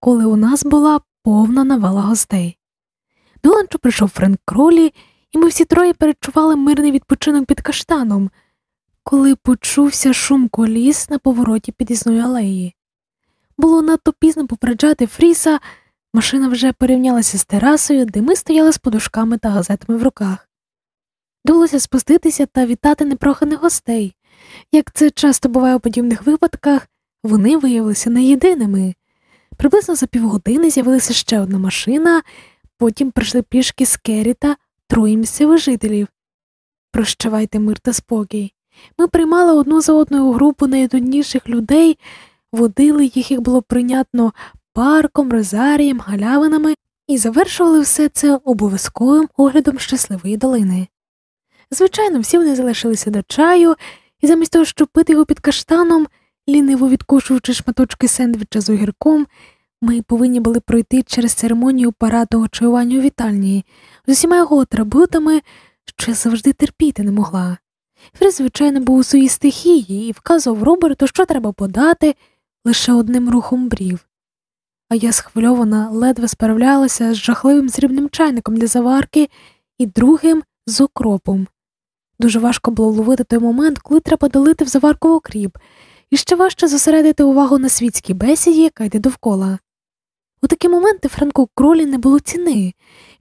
коли у нас була повна навала гостей. До ланчу прийшов Френк Кролі, і ми всі троє перечували мирний відпочинок під каштаном, коли почувся шум коліс на повороті під'їзної алеї. Було надто пізно попереджати Фріса, машина вже порівнялася з терасою, де ми стояли з подушками та газетами в руках. Довелося спуститися та вітати непроханих гостей. Як це часто буває у подібних випадках, вони виявилися не єдиними. Приблизно за півгодини з'явилася ще одна машина, потім прийшли пішки з Керіта троє місцевих жителів. Прощавайте мир та спокій. Ми приймали одну за одною групу найдудніших людей, водили їх, як було прийнятно парком, розарієм, галявинами і завершували все це обов'язковим оглядом щасливої долини. Звичайно, всі вони залишилися до чаю, і замість того, щоб пити його під каштаном, ліниво відкушуючи шматочки сендвіча з огірком, ми повинні були пройти через церемонію парадного чаювання у вітальні з усіма його атрибутами, що я завжди терпіти не могла. Фріз, звичайно, був у своїй стихії і вказував Роберту, що треба подати лише одним рухом брів. А я схвильована ледве справлялася з жахливим срібним чайником для заварки і другим з окропом. Дуже важко було ловити той момент, коли треба долити в заварку окріп, і ще важче зосередити увагу на світській бесіді, яка йде довкола. У такі моменти Франку кролі не було ціни.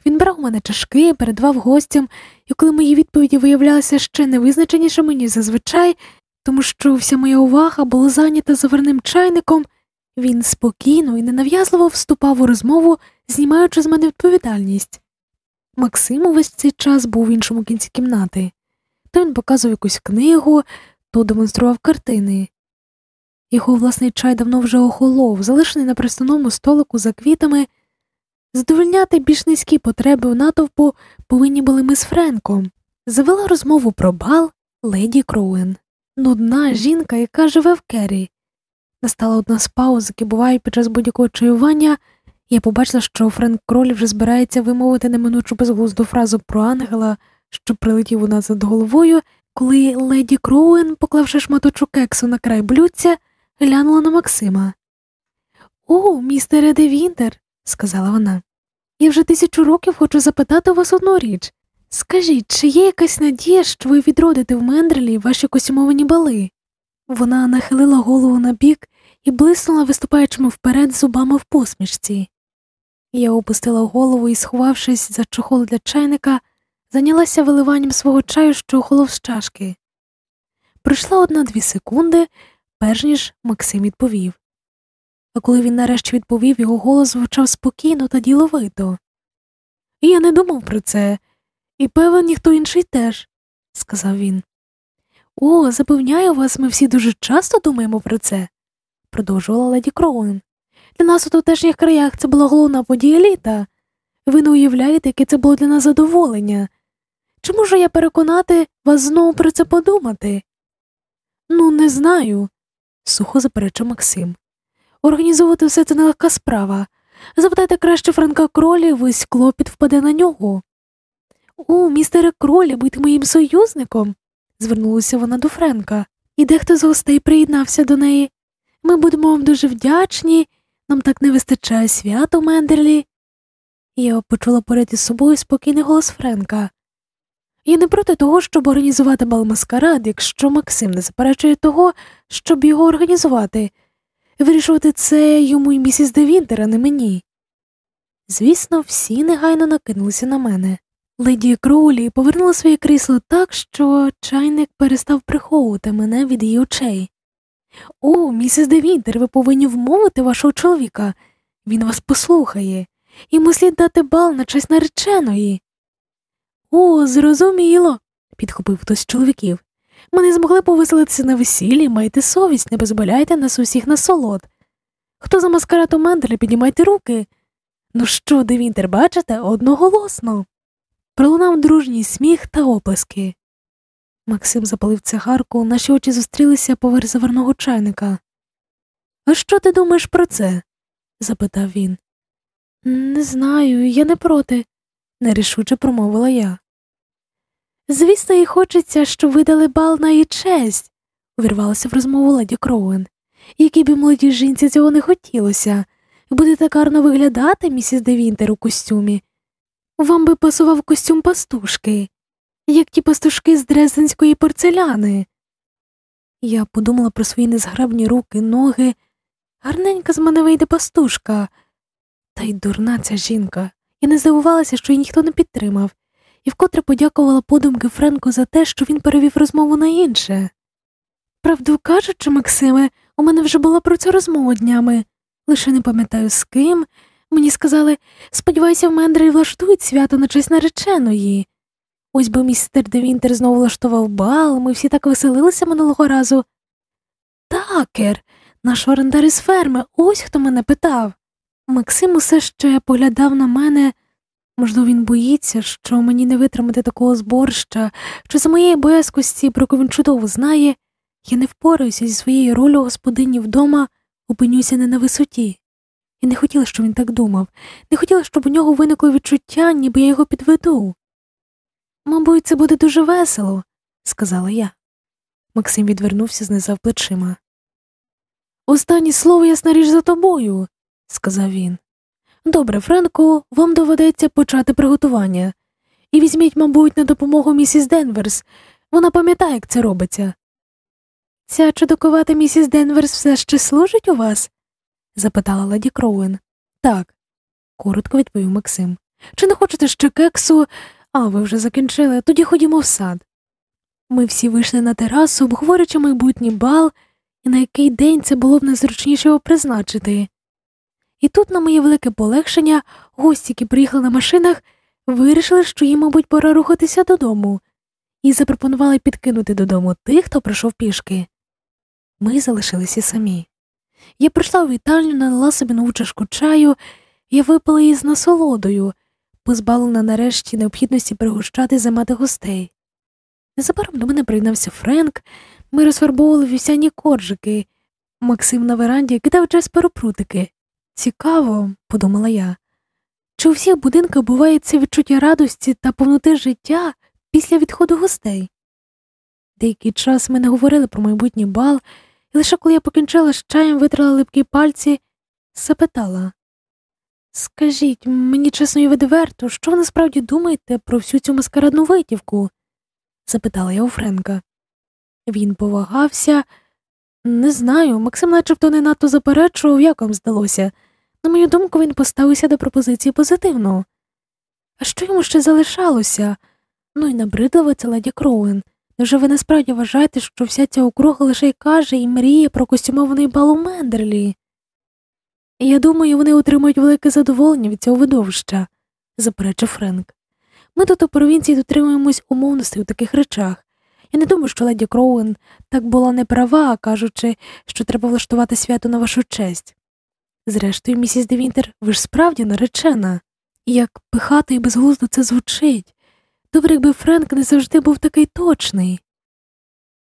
Він брав у мене чашки, передавав гостям, і коли мої відповіді виявлялися ще невизначенішими, ніж зазвичай, тому що вся моя увага була зайнята заварним чайником, він спокійно і ненав'язливо вступав у розмову, знімаючи з мене відповідальність. Максим увесь цей час був в іншому кінці кімнати. То він показував якусь книгу, то демонстрував картини. Його власний чай давно вже охолов, залишений на пристаному столику за квітами. Задовольняти більш низькі потреби в натовпу повинні були ми з Френком. Завела розмову про бал леді Кроуен, нудна жінка, яка живе в Керрі. Настала одна з пауз, які бувають під час будь-якого чаювання, Я побачила, що Френк Кролі вже збирається вимовити неминучу безглузду фразу про ангела, що прилетів у нас над головою, коли леді Кроуен, поклавши шматочок кексу на край блюдця, глянула на Максима. О, містере Де Вінтер, сказала вона. Я вже тисячу років хочу запитати вас одну річ. Скажіть, чи є якась надія, що ви відродите в Мендрелі ваші костюмовані бали? Вона нахилила голову на бік і блиснула, виступаючими вперед зубами в посмішці. Я опустила голову і, сховавшись за чохол для чайника, зайнялася виливанням свого чаю, що охолов з чашки. Пройшла одна-дві секунди, перш ніж Максим відповів. А коли він нарешті відповів, його голос звучав спокійно та діловито. Я не думав про це, і певен, ніхто інший теж, сказав він. О, запевняю вас, ми всі дуже часто думаємо про це, продовжувала леді Кроуен. Для нас у тутешніх краях це була головна подія літа. Ви не уявляєте, яке це було для нас задоволення. Чи можу я переконати вас знову про це подумати? Ну, не знаю, сухо заперечив Максим. Організовувати все це нелегка справа. Запитайте краще Франка Кролі, весь клопіт впаде на нього. О, містере Кролі, будьте моїм союзником, звернулася вона до Френка, і дехто з гостей приєднався до неї. Ми будемо вам дуже вдячні, нам так не вистачає свят у Мендерлі. Я почула поряд із собою спокійний голос Френка. Я не проти того, щоб організувати бал маскарад, якщо Максим не заперечує того, щоб його організувати. Вирішувати це йому і місіс Девінтер, а не мені. Звісно, всі негайно накинулися на мене. Леді Кроулі повернула своє крісло так, що чайник перестав приховувати мене від її очей. О, місіс Девінтер, ви повинні вмовити вашого чоловіка. Він вас послухає, йому слід дати бал на честь нареченої. О, зрозуміло, підхопив хтось з чоловіків. Ми не змогли повеселитися на весіллі, майте совість, не позбавляйте нас усіх на солод. Хто за маскарад у Менделя, піднімайте руки. Ну що, Девінтер, бачите, одноголосно. Пролунав дружній сміх та оплески. Максим запалив цигарку, наші очі зустрілися поверх заварного чайника. А що ти думаєш про це? запитав він. Не знаю, я не проти, нерішуче промовила я. Звісно, їй хочеться, щоб видали бал на її честь, увірвалася в розмову леді Кроуен. Якій би молодій жінці цього не хотілося. Буде так гарно виглядати, місіс Девінтер у костюмі. Вам би пасував костюм пастушки, як ті пастушки з дрезденської порцеляни. Я подумала про свої незграбні руки, ноги. Гарненька з мене вийде пастушка. Та й дурна ця жінка. Я не здивувалася, що її ніхто не підтримав, і вкотре подякувала подумки Френку за те, що він перевів розмову на інше. Правду кажучи, Максиме, у мене вже була про це розмова днями, лише не пам'ятаю з ким. Мені сказали сподіваюся, в Мендрі влаштують свято на честь нареченої. Ось би містер Девінтер знову влаштував бал, ми всі так веселилися минулого разу. Такер, наш орендар із ферми, ось хто мене питав. Максим усе ще поглядав на мене, можливо, він боїться, що мені не витримати такого зборща, що за моєї боязкості, про яку він чудово знає, я не впораюся зі своєю ролью господині вдома, опинюся не на висоті. Я не хотіла, щоб він так думав, не хотіла, щоб у нього виникло відчуття, ніби я його підведу. Мабуть, це буде дуже весело, сказала я. Максим відвернувся, знизав плечима. Останнє слово ясна річ за тобою, сказав він. Добре, Френку, вам доведеться почати приготування. І візьміть, мабуть, на допомогу місіс Денверс. Вона пам'ятає, як це робиться. Ця чудокувата місіс Денверс все ще служить у вас? запитала леді Кроуен. Так, коротко відповів Максим. Чи не хочете ще кексу? А, ви вже закінчили, тоді ходімо в сад. Ми всі вийшли на терасу, обговорюючи майбутній бал, і на який день це було б найзручніше його призначити. І тут, на моє велике полегшення, гості, які приїхали на машинах, вирішили, що їм, мабуть, пора рухатися додому, і запропонували підкинути додому тих, хто прийшов пішки. Ми залишилися самі. Я прийшла у вітальню, налила собі нову чашку чаю, я випила її з насолодою, позбавлена нарешті необхідності пригощати замати гостей. Незабаром до мене приєднався Френк, ми розфарбовували вівсяні коржики. Максим на веранді кидав час перепрутики. Цікаво, подумала я, чи у всіх будинках буває це відчуття радості та повноти життя після відходу гостей? Деякий час ми не говорили про майбутній бал, і лише коли я покінчила з чаєм, витрала липкі пальці, запитала Скажіть, мені чесно і відверто, що ви насправді думаєте про всю цю маскарадну витівку? запитала я у Френка. Він повагався. Не знаю, Максим начебто не надто заперечував, як вам здалося. На мою думку, він поставився до пропозиції позитивно. А що йому ще залишалося? Ну і набридлива це леді Кроуен. Невже ви насправді вважаєте, що вся ця округа лише й каже і мріє про костюмований бал у Мендерлі? Я думаю, вони отримують велике задоволення від цього видовища, заперечив Френк. Ми тут у провінції дотримуємось умовностей у таких речах. Я не думаю, що леді Кроуен так була не права, кажучи, що треба влаштувати свято на вашу честь. Зрештою, місіс Девінтер, ви ж справді наречена. Як пихато і безглуздо це звучить. Добре, якби Френк не завжди був такий точний.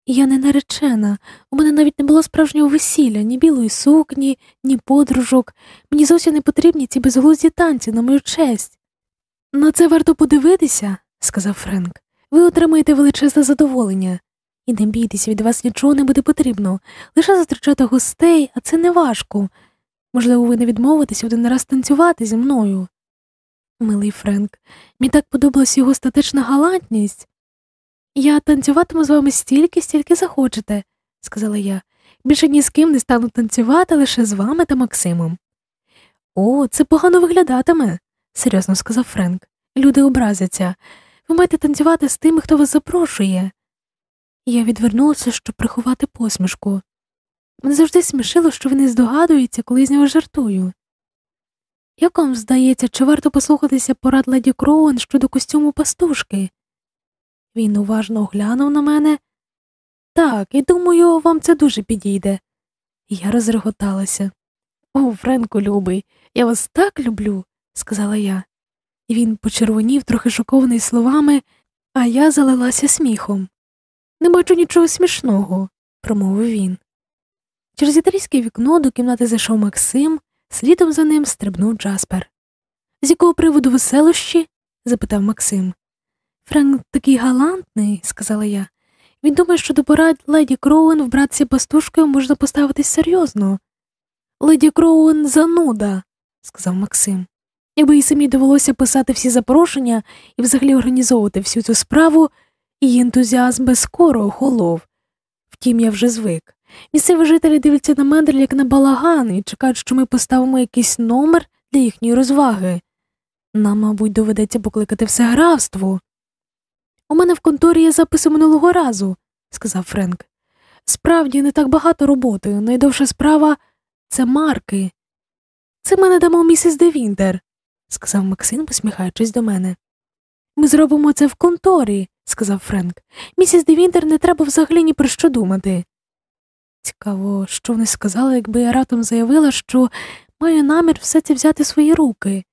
Я не наречена, у мене навіть не було справжнього весілля, ні білої сукні, ні подружок. Мені зовсім не потрібні ці безглузді танці на мою честь. На це варто подивитися, сказав Френк. Ви отримаєте величезне задоволення. І не бійтеся, від вас нічого не буде потрібно, лише зустрічати гостей, а це не важко. Можливо, ви не відмовитесь один раз танцювати зі мною. Милий Френк, мені так подобалась його статична галантність. Я танцюватиму з вами стільки, стільки захочете, сказала я. Більше ні з ким не стану танцювати лише з вами та Максимом. О, це погано виглядатиме, серйозно сказав Френк. Люди образяться. Ви маєте танцювати з тими, хто вас запрошує. Я відвернулася, щоб приховати посмішку. Мене завжди смішило, що вони здогадуються, коли з нього жартую. Як вам здається, чи варто послухатися порад леді Кроуен щодо костюму пастушки? Він уважно оглянув на мене. Так, і думаю, вам це дуже підійде. Я розреготалася. О, Френку, любий, я вас так люблю, сказала я. І він почервонів, трохи шокований словами, а я залилася сміхом. Не бачу нічого смішного, промовив він. Через італійське вікно до кімнати зайшов Максим, слідом за ним стрибнув Джаспер. З якого приводу веселощі? запитав Максим. Френк такий галантний, сказала я. Він думає, що до порад леді Кроуен вбратися пастушкою можна поставитись серйозно. Леді Кроуен зануда, сказав Максим. Якби їй самі довелося писати всі запрошення і взагалі організовувати всю цю справу, її ентузіазм би скоро охолов. Втім, я вже звик. Місцеві жителі дивляться на Мендель як на балаган і чекають, що ми поставимо якийсь номер для їхньої розваги. Нам, мабуть, доведеться покликати все графство. У мене в конторі є записи минулого разу, сказав Френк. Справді не так багато роботи. Найдовша справа це марки. Це ми не дамо місіс Девінтер, сказав Максим, посміхаючись до мене. Ми зробимо це в конторі, сказав Френк. Місіс Девінтер не треба взагалі ні про що думати. Цікаво, що вони сказали, якби я раптом заявила, що маю намір все це взяти в свої руки.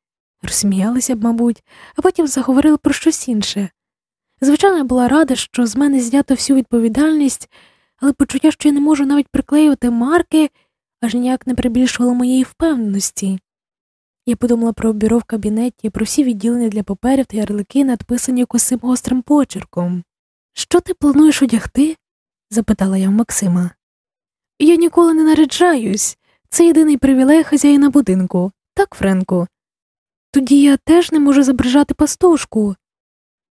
Розсміялися б, мабуть, а потім заговорили про щось інше. Звичайно, я була рада, що з мене знято всю відповідальність, але почуття, що я не можу навіть приклеювати марки, аж ніяк не прибільшувало моєї впевненості. Я подумала про бюро в кабінеті, про всі відділення для паперів та ярлики, надписані косим гострим почерком. Що ти плануєш одягти? запитала я в Максима. Я ніколи не наряджаюсь. Це єдиний привілей хазяїна будинку, так, Френку? Тоді я теж не можу забражати пастушку.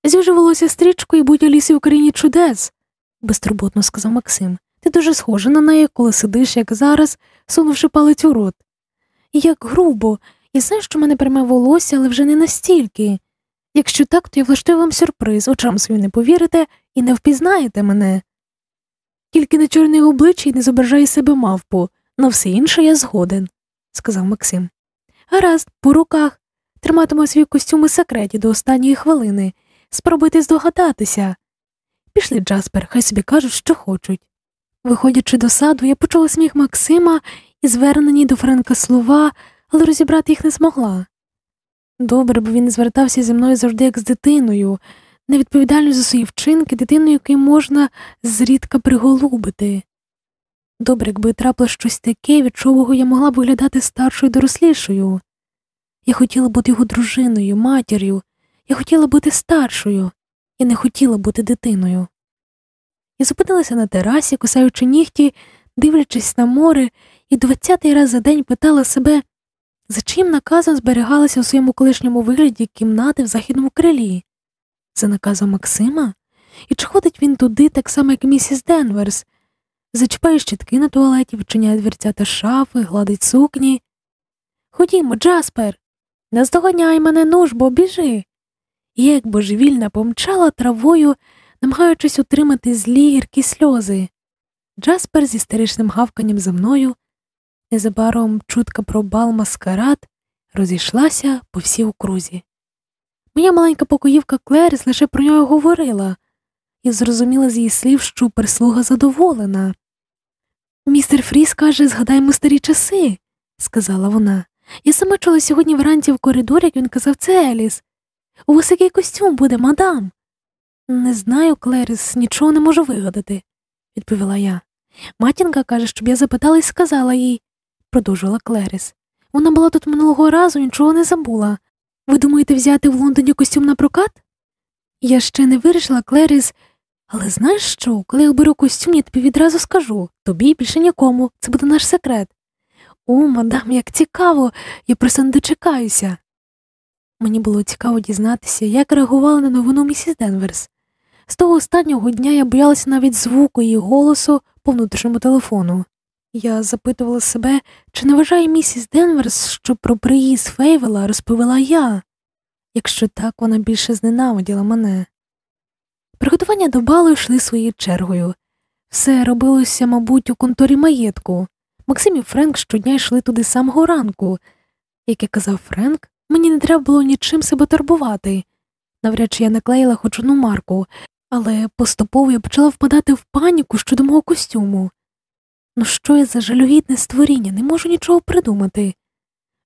Зюжи волосся стрічку і будь у лісі в Україні чудес, безтурботно сказав Максим. Ти дуже схожа на неї, коли сидиш, як зараз, сунувши палець у рот. Як грубо, і знаєш, що мене пряме волосся, але вже не настільки. Якщо так, то я влаштую вам сюрприз, очам своїм не повірите і не впізнаєте мене. Тільки на чорний обличчя не зображає себе мавпу, на все інше я згоден, сказав Максим. Гаразд, по руках. Триматиму свій костюм у секреті до останньої хвилини. Спробуйте здогадатися. Пішли, Джаспер, хай собі кажуть, що хочуть. Виходячи до саду, я почула сміх Максима і звернені до Френка слова, але розібрати їх не змогла. Добре, бо він звертався зі мною завжди як з дитиною, невідповідальною за свої вчинки, дитиною, якої можна зрідка приголубити. Добре, якби трапило щось таке, від чого я могла б виглядати старшою дорослішою. Я хотіла бути його дружиною, матір'ю, я хотіла бути старшою, я не хотіла бути дитиною. Я зупинилася на терасі, кусаючи нігті, дивлячись на море, і двадцятий раз за день питала себе, за чим наказом зберігалася у своєму колишньому вигляді кімнати в західному крилі, за наказом Максима? І чи ходить він туди, так само, як місіс Денверс, зачіпає щитки на туалеті, відчиняє дверця та шафи, гладить сукні. Ходімо, Джаспер, наздоганяй мене нужбо, біжи. І як божевільна, помчала травою, намагаючись утримати злі гіркі сльози. Джаспер з істеричним гавканням за мною, незабаром чутка про бал маскарад розійшлася по всій окрузі. Моя маленька покоївка Клеріс лише про нього говорила, і зрозуміла з її слів, що прислуга задоволена. Містер Фріс каже, згадаймо старі часи, сказала вона. Я сама чула сьогодні вранці в коридорі, як він казав це Еліс. У вас який костюм буде, мадам? Не знаю, Клеріс, нічого не можу вигадати, відповіла я. Матінка каже, щоб я запитала і сказала їй, продовжила Клеріс. Вона була тут минулого разу, нічого не забула. Ви думаєте взяти в Лондоні костюм на прокат? Я ще не вирішила, Клеріс, але знаєш що, коли я оберу костюм, я тобі відразу скажу тобі більше нікому, це буде наш секрет. О, мадам, як цікаво, я просто не дочекаюся. Мені було цікаво дізнатися, як реагувала на новину місіс Денверс. З того останнього дня я боялася навіть звуку її голосу по внутрішньому телефону. Я запитувала себе, чи не вважає місіс Денверс, що про приїзд Фейвела розповіла я, якщо так вона більше зненавиділа мене. Приготування до балу йшли своєю чергою. Все робилося, мабуть, у конторі маєтку. Максим і Френк щодня йшли туди самого ранку. Як і казав Френк, мені не треба було нічим себе турбувати. Навряд чи я наклеїла хоч одну марку, але поступово я почала впадати в паніку щодо мого костюму. Ну, що я за жалюгідне створіння, не можу нічого придумати.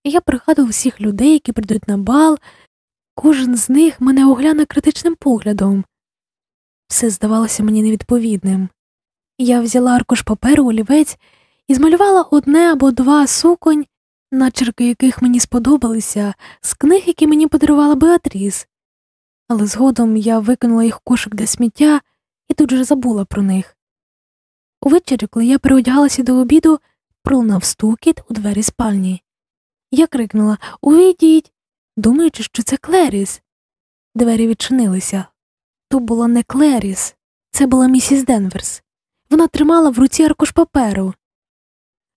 Я пригадував всіх людей, які прийдуть на бал, кожен з них мене огляне критичним поглядом. Все здавалося мені невідповідним. Я взяла аркуш паперу олівець і змалювала одне або два суконь, начерки яких мені сподобалися, з книг, які мені подарувала Беатріс. Але згодом я викинула їх кошик для сміття і тут же забула про них. Увечері, коли я переодягалася до обіду, пролунав стукіт у двері спальні. Я крикнула Увійдіть, думаючи, що це Клеріс. Двері відчинилися. То була не Клеріс, це була місіс Денверс. Вона тримала в руці аркуш паперу.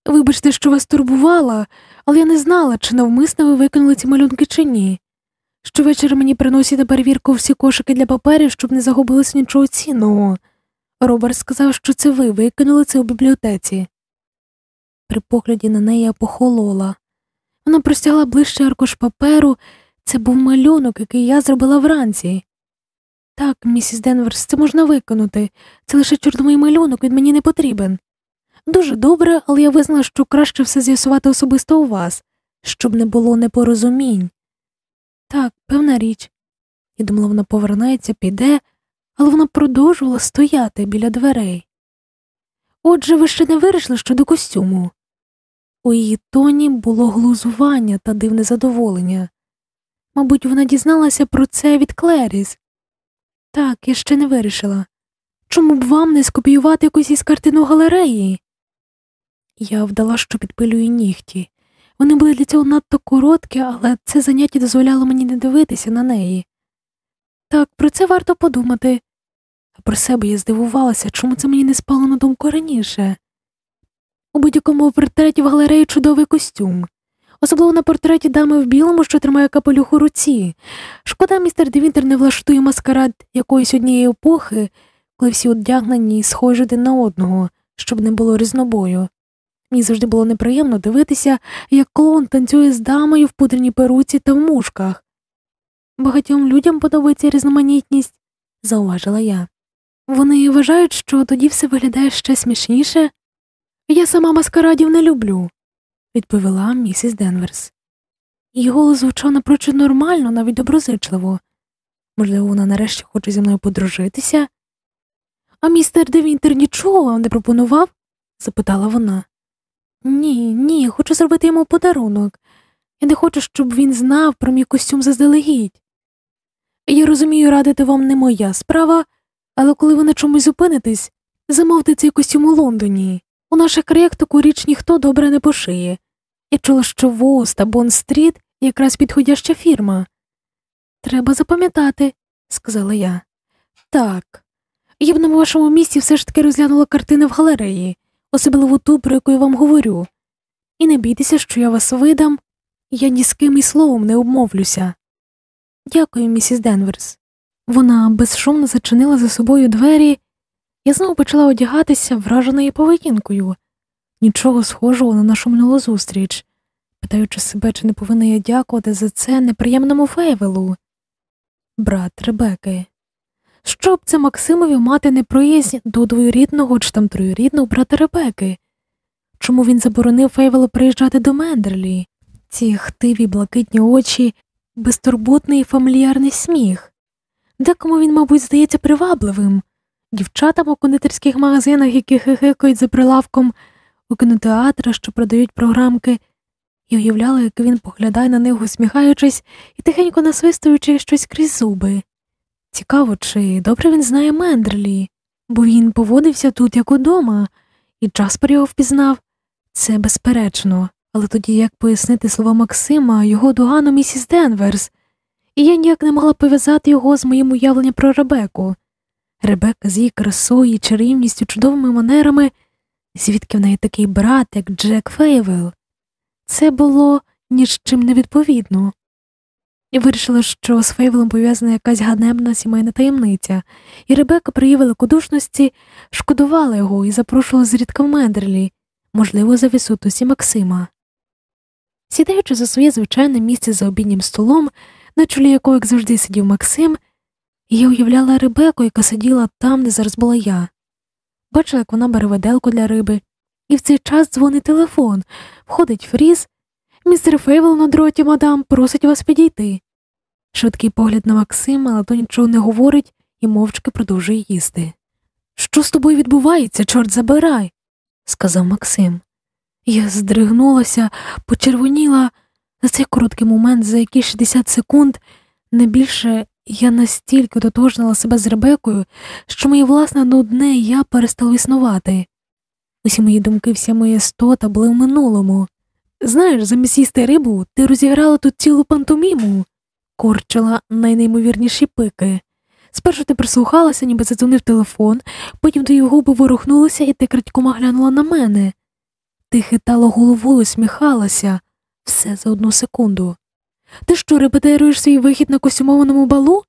Вибачте, що вас турбувала, але я не знала, чи навмисно ви викинули ці малюнки чи ні. Щовечора мені приносять на перевірку всі кошики для паперів, щоб не загубилось нічого цінного. Роберт сказав, що це ви викинули це у бібліотеці. При погляді на неї я похолола. Вона простягла ближче аркуш паперу, це був малюнок, який я зробила вранці. Так, місіс Денверс, це можна виконати. Це лише чорновий малюнок, він мені не потрібен. Дуже добре, але я визнала, що краще все з'ясувати особисто у вас, щоб не було непорозумінь. Так, певна річ. Я думала, вона повернеться, піде, але вона продовжувала стояти біля дверей. Отже, ви ще не вирішили щодо костюму. У її тоні було глузування та дивне задоволення. Мабуть, вона дізналася про це від Клеріс. Так, я ще не вирішила. Чому б вам не скопіювати якусь із картину галереї? Я вдала, що підпилюю нігті. Вони були для цього надто короткі, але це заняття дозволяло мені не дивитися на неї. Так, про це варто подумати. А про себе я здивувалася, чому це мені не спало на думку раніше. У будь-якому портреті в галереї чудовий костюм, особливо на портреті дами в білому, що тримає капелюх у руці. Шкода, містер Девінтер не влаштує маскарад якоїсь однієї епохи, коли всі одягнені і схожі один на одного, щоб не було різнобою. Мені завжди було неприємно дивитися, як клоун танцює з дамою в пудреній перуці та в мушках. Багатьом людям подобається різноманітність, зауважила я. Вони вважають, що тоді все виглядає ще смішніше. Я сама маскарадів не люблю, відповіла місіс Денверс. Її голос звучав напрочуд нормально, навіть доброзичливо. Можливо, вона нарешті хоче зі мною подружитися. А містер Девінтер нічого вам не пропонував? запитала вона. Ні, ні, хочу зробити йому подарунок. Я не хочу, щоб він знав про мій костюм заздалегідь. Я розумію, радити вам не моя справа, але коли ви на чомусь зупинитесь, замовте цей костюм у Лондоні. У наших краях таку річ ніхто добре не пошиє. Я чула, що Воус на Бонд-стріт якраз підходяща фірма. Треба запам'ятати, сказала я. Так. Я б на вашому місці все ж таки розглянула картини в галереї, особливо ту, про яку я вам говорю. І не бійтеся, що я вас видам, я ні з ким і словом не обмовлюся. Дякую, місіс Денверс. Вона безшумно зачинила за собою двері, я знову почала одягатися враженою поведінкою, нічого схожого на нашу минулу зустріч, питаючи себе, чи не повинна я дякувати за це неприємному фейвелу. Брат Ребеки. Що б це Максимові мати неприязнь до двоюрідного чи там троюрідного брата Ребеки? Чому він заборонив Фейвелу приїжджати до Мендерлі? Ці хтиві блакитні очі, безтурботний фамільярний сміх. Декому він, мабуть, здається привабливим. Дівчатам у кондитерських магазинах, які хихикають за прилавком, у кінотеатрах, що продають програмки, і уявляла, як він поглядає на них, усміхаючись і тихенько насвистуючи щось крізь зуби. Цікаво, чи добре він знає Мендерлі, бо він поводився тут, як удома, і Джаспер його впізнав. Це безперечно, але тоді як пояснити слова Максима, його догану місіс Денверс, і я ніяк не могла пов'язати його з моїм уявленням про Ребеку. Ребека з її красою, чарівністю, чудовими манерами, звідки в неї такий брат, як Джек Фейвел. Це було ні з чим невідповідно. Я вирішила, що з Фейвелом пов'язана якась ганебна сімейна таємниця, і Ребека при її великодушності шкодувала його і запрошувала зрідка в Мендерлі, можливо, за відсутності Максима. Сідаючи за своє звичайне місце за обіднім столом, на чолі якого, як завжди, сидів Максим, я уявляла Ребеку, яка сиділа там, де зараз була я. Бачила, як вона бере виделку для риби, і в цей час дзвонить телефон, входить Фріс. Містер Фейвел на дроті, мадам, просить вас підійти. Швидкий погляд на Максима, але то нічого не говорить і мовчки продовжує їсти. Що з тобою відбувається, чорт забирай, сказав Максим. Я здригнулася, почервоніла за цей короткий момент, за якісь 60 секунд, не більше я настільки дотожнила себе з Ребекою, що моє власне нудне я перестала існувати. Усі мої думки, вся моя істота були в минулому. Знаєш, замість їсти рибу ти розіграла тут цілу пантоміму, корчила найнеймовірніші пики. Спершу ти прислухалася, ніби задзвонив телефон, потім твої губи ворухнулися, і ти крадькома глянула на мене. Ти хитала головою, сміхалася все за одну секунду. Ти що, репетируєш свій вихід на костюмованому балу?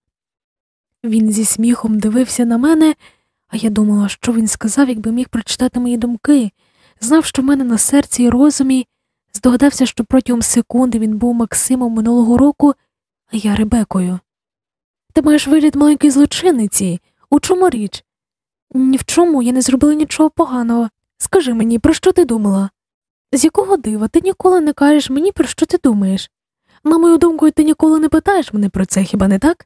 Він зі сміхом дивився на мене, а я думала, що він сказав, якби міг прочитати мої думки, знав, що в мене на серці і розумі, здогадався, що протягом секунди він був Максимом минулого року, а я Ребекою. Ти маєш вигляд маленької злочинниці. У чому річ? Ні в чому я не зробила нічого поганого. Скажи мені, про що ти думала? З якого дива ти ніколи не кажеш мені, про що ти думаєш? На мою думку, ти ніколи не питаєш мене про це, хіба не так?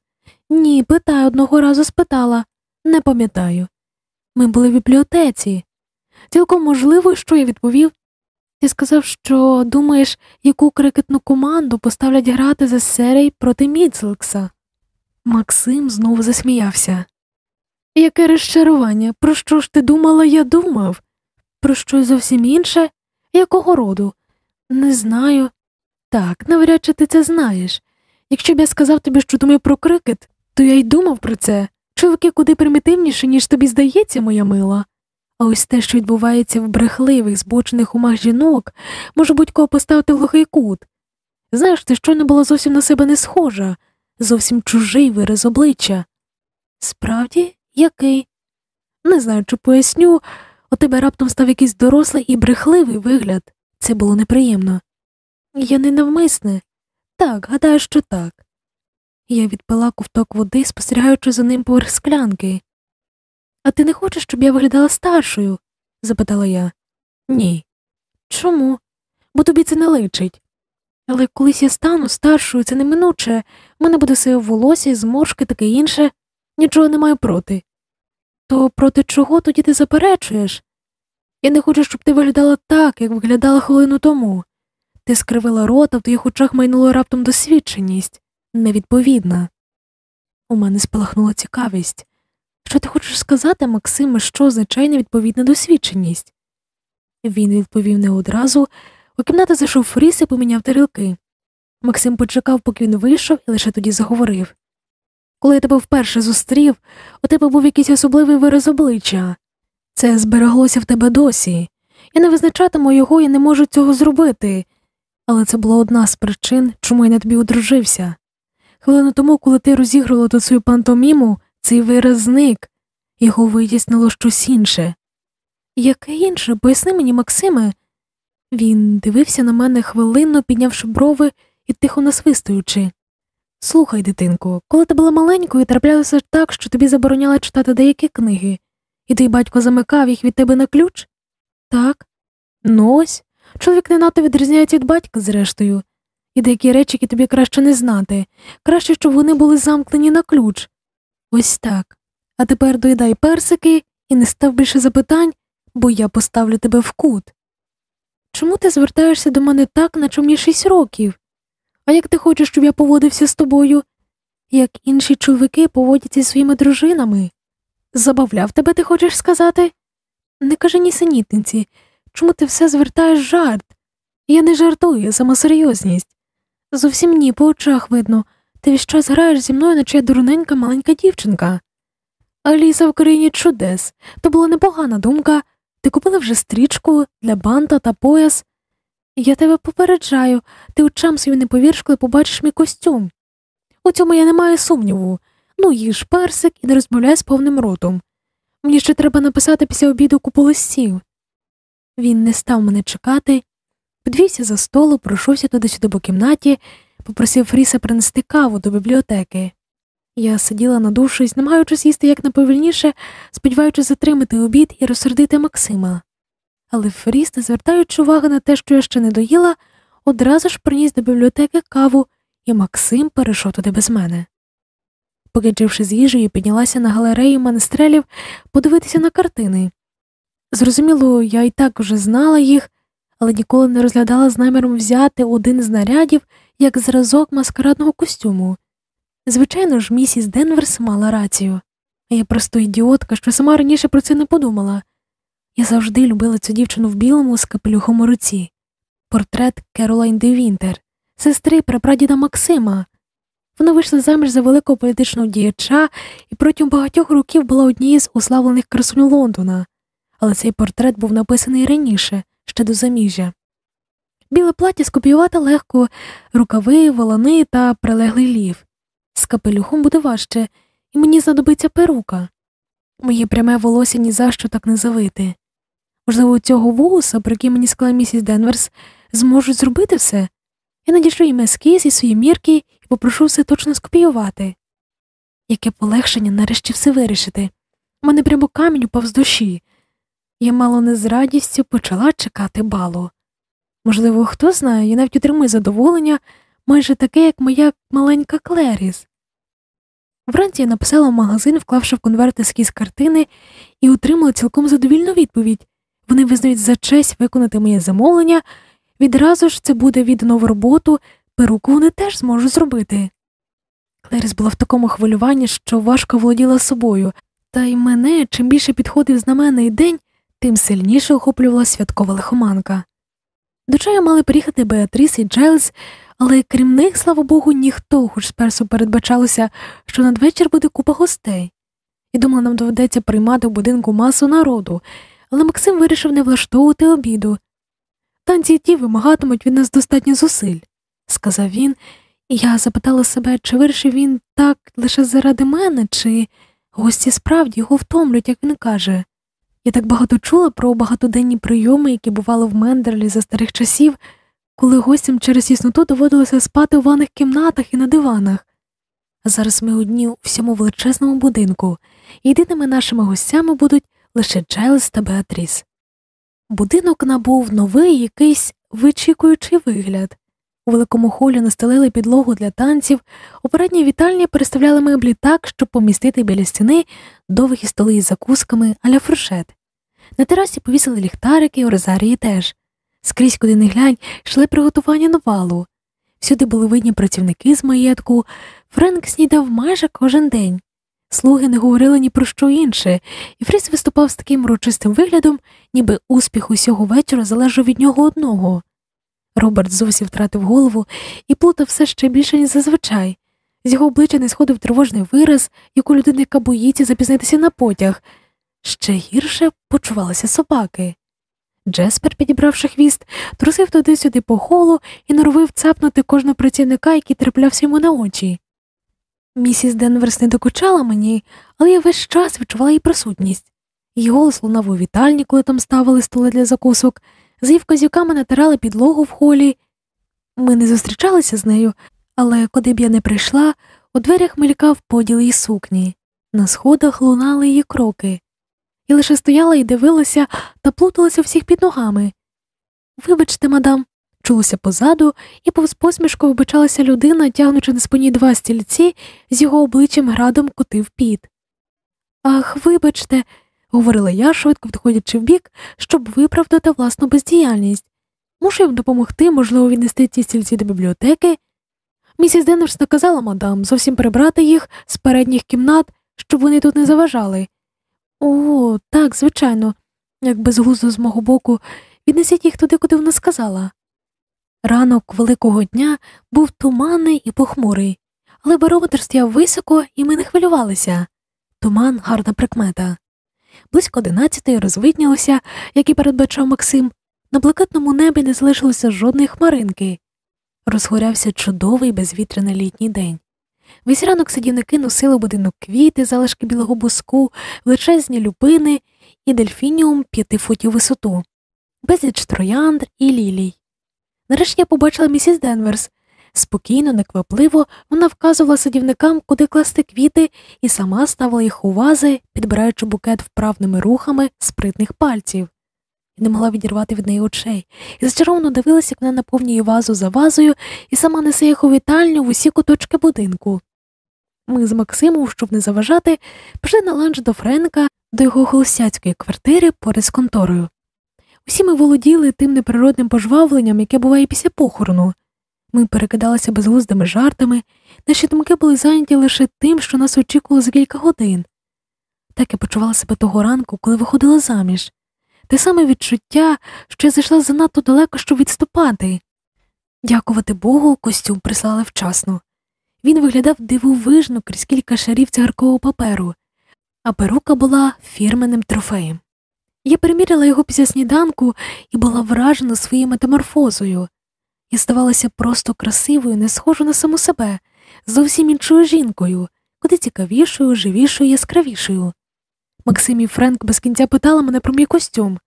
Ні, питаю, одного разу спитала. Не пам'ятаю. Ми були в бібліотеці. Цілком можливо, що я відповів. Ти сказав, що думаєш, яку крикетну команду поставлять грати за серій проти Мідселкса. Максим знову засміявся. Яке розчарування? Про що ж ти думала, я думав? Про щось зовсім інше? Якого роду? Не знаю. Так, навряд чи ти це знаєш. Якщо б я сказав тобі, що думаю про крикет, то я й думав про це. Чоловіки куди примітивніше, ніж тобі здається, моя мила. А ось те, що відбувається в брехливих, збочених умах жінок, може будь-кого поставити в глухий кут. Знаєш, ти щойно була зовсім на себе не схожа, зовсім чужий вираз обличчя. Справді, який? Не знаю, чи поясню, у тебе раптом став якийсь дорослий і брехливий вигляд. Це було неприємно. Я не навмисне. Так, гадаю, що так. Я відпила ковток води, спостерігаючи за ним поверх склянки. А ти не хочеш, щоб я виглядала старшою? запитала я. Ні. Чому? Бо тобі це не личить. Але колись я стану старшою, це неминуче, в мене буде сиве волосся, зморшки, таке інше, нічого не маю проти. То проти чого тоді ти заперечуєш? Я не хочу, щоб ти виглядала так, як виглядала хвилину тому. Ти скривила рота, в твоїх очах майнула раптом досвідченість, невідповідна. У мене спалахнула цікавість. Що ти хочеш сказати, Максиме, що означає невідповідна досвідченість? Він відповів не одразу, у кімнату зайшов Фріс і поміняв тарілки. Максим почекав, поки він вийшов, і лише тоді заговорив. Коли я тебе вперше зустрів, у тебе був якийсь особливий вираз обличчя. Це збереглося в тебе досі. Я не визначатиму його і не можу цього зробити. Але це була одна з причин, чому я на тобі одружився. Хвилину тому, коли ти розіграла тут свою пантоміму, цей вираз зник, його вияснило щось інше. Яке інше? Поясни мені, Максиме. Він дивився на мене хвилинно, піднявши брови і тихо насвистуючи. Слухай, дитинко, коли ти була маленькою, траплялося так, що тобі забороняли читати деякі книги, і твій батько замикав їх від тебе на ключ? Так. Ну ось. Чоловік не надто відрізняється від батька, зрештою, і деякі речі, які тобі краще не знати, краще, щоб вони були замкнені на ключ. Ось так. А тепер доїдай персики і не став більше запитань, бо я поставлю тебе в кут. Чому ти звертаєшся до мене так, наче мені шість років? А як ти хочеш, щоб я поводився з тобою, як інші чоловіки поводяться зі своїми дружинами? Забавляв тебе, ти хочеш сказати? Не кажи нісенітниці, чому ти все звертаєш жарт? Я не жартую, сама серйозність. Зовсім ні, по очах видно, ти весь час граєш зі мною, наче я дурненька маленька дівчинка. Аліса в країні чудес, то була непогана думка. Ти купила вже стрічку для банта та пояс. Я тебе попереджаю, ти очам собі не повіриш, коли побачиш мій костюм. У цьому я не маю сумніву. Ну, їж персик і не розмовляй з повним ротом. Мені ще треба написати після обіду купу листів. Він не став мене чекати, підвівся за столу, пройшовся туди-сюди по кімнаті, попросив Фріса принести каву до бібліотеки. Я сиділа надувшись, намагаючись їсти якнаповільніше, сподіваючись затримати обід і розсердити Максима. Але Фріс, не звертаючи уваги на те, що я ще не доїла, одразу ж приніс до бібліотеки каву, і Максим перейшов туди без мене. Покінчивши з їжею, піднялася на галерею манестрелів подивитися на картини. Зрозуміло, я і так уже знала їх, але ніколи не розглядала з наміром взяти один з нарядів як зразок маскарадного костюму. Звичайно ж, місіс Денверс мала рацію, а я просто ідіотка, що сама раніше про це не подумала. Я завжди любила цю дівчину в білому з капелюхом у руці. Портрет Керолайн де Вінтер, сестри прапрадіда Максима. Вона вийшла заміж за великого політичного діяча і протягом багатьох років була однією з уславлених красунь Лондона, але цей портрет був написаний раніше, ще до заміжжя. Біле плаття скопіювати легко, рукави, волони та прилеглий лів. З капелюхом буде важче, і мені знадобиться перука. Моє пряме волосся ні за що так не завити. Можливо, цього вуса, про який мені сказала місіс Денверс, зможуть зробити все. Я надішлю їм ескіз і свої мірки і попрошу все точно скопіювати. Яке полегшення нарешті все вирішити. У мене прямо камінь упав з душі. Я мало не з радістю почала чекати балу. Можливо, хто знає, я навіть отримую задоволення майже таке, як моя маленька Клеріс. Вранці я написала в магазин, вклавши в конверт ескіз картини, і отримала цілком задовільну відповідь вони визнають за честь виконати моє замовлення, відразу ж це буде віддано в роботу, перуку вони теж зможуть зробити. Клеріс була в такому хвилюванні, що важко володіла собою, та й мене чим більше підходив знаменний день, тим сильніше охоплювала святкова лихоманка. До чаю мали приїхати Беатріс і Джайлз, але крім них, слава Богу, ніхто, хоч сперсу передбачалося, що надвечір буде купа гостей. І думала, нам доведеться приймати в будинку масу народу, але Максим вирішив не влаштовувати обіду. Танці ті вимагатимуть від нас достатньо зусиль, сказав він, і я запитала себе, чи вирішив він так лише заради мене, чи гості справді його втомлюють, як він каже. Я так багато чула про багатоденні прийоми, які бували в Мендерлі за старих часів, коли гостям через ясноту доводилося спати у ванних кімнатах і на диванах. А зараз ми одні у всьому величезному будинку, єдиними нашими гостями будуть лише Джайлз та Беатріс. Будинок набув новий якийсь вичікуючий вигляд. У великому холі настелили підлогу для танців, у передній вітальні переставляли меблі так, щоб помістити біля стіни довгі столи із закусками аля фуршет. На терасі повісили ліхтарики, у розарії теж. Скрізь, куди не глянь, йшли приготування на валу. Всюди були видні працівники з маєтку. Френк снідав майже кожен день. Слуги не говорили ні про що інше, і Фріс виступав з таким урочистим виглядом, ніби успіх усього вечора залежав від нього одного. Роберт зовсім втратив голову і плутав все ще більше, ніж зазвичай. З його обличчя не сходив тривожний вираз, як у людини, яка боїться запізнитися на потяг. Ще гірше почувалися собаки. Джеспер, підібравши хвіст, трусив туди-сюди по холу і норовив цапнути кожного працівника, який траплявся йому на очі. Місіс Денверс не докучала мені, але я весь час відчувала її присутність. Її голос лунав у вітальні, коли там ставили столи для закусок, з її вказівками натирали підлогу в холі. Ми не зустрічалися з нею, але куди б я не прийшла, у дверях мелькав поділ її сукні. На сходах лунали її кроки. Я лише стояла і дивилася та плуталася всіх під ногами. Вибачте, мадам, чулося позаду, і повз посмішку вибачалася людина, тягнучи на спині два стільці, з його обличчям градом кутив піт. Ах, вибачте, говорила я, швидко відходячи вбік, щоб виправдати власну бездіяльність. Мушу їм допомогти, можливо, віднести ці стільці до бібліотеки. Місіс Денверс наказала мадам зовсім прибрати їх з передніх кімнат, щоб вони тут не заважали. О, так, звичайно, як безглуздо з мого боку, віднесіть їх туди, куди вона сказала. Ранок великого дня був туманний і похмурий, але барометр стояв високо, і ми не хвилювалися. Туман гарна прикмета. Близько одинадцятої розвиднілося, як і передбачав Максим, на блакитному небі не залишилося жодної хмаринки. Розгорявся чудовий безвітряний літній день. Весь ранок сидівники носили будинок квіти, залишки білого буску, величезні люпини і дельфініум п'яти футів висоту, безліч троянд і лілій. Нарешті я побачила місіс Денверс. Спокійно, неквапливо вона вказувала садівникам, куди класти квіти, і сама ставила їх у вази, підбираючи букет вправними рухами спритних пальців. І не могла відірвати від неї очей, і зачаровано дивилася, як вона наповнює вазу за вазою і сама несе їх у вітальню в усі куточки будинку. Ми з Максимом, щоб не заважати, пішли на ланч до Френка, до його холостяцької квартири поряд з конторою. Усі ми володіли тим неприродним пожвавленням, яке буває після похорону. Ми перекидалися безглуздими жартами, наші думки були зайняті лише тим, що нас очікувало за кілька годин. Так я почувала себе того ранку, коли виходила заміж, те саме відчуття, що я зайшла занадто далеко, щоб відступати. Дякувати Богу, костюм прислали вчасно. Він виглядав дивовижно крізь кілька шарів цигаркового паперу, а перука була фірменним трофеєм. Я приміряла його після сніданку і була вражена своєю метаморфозою. Я здавалася просто красивою, не схожу на саму себе, зовсім іншою жінкою, куди цікавішою, живішою, яскравішою. Максим і Френк без кінця питала мене про мій костюм.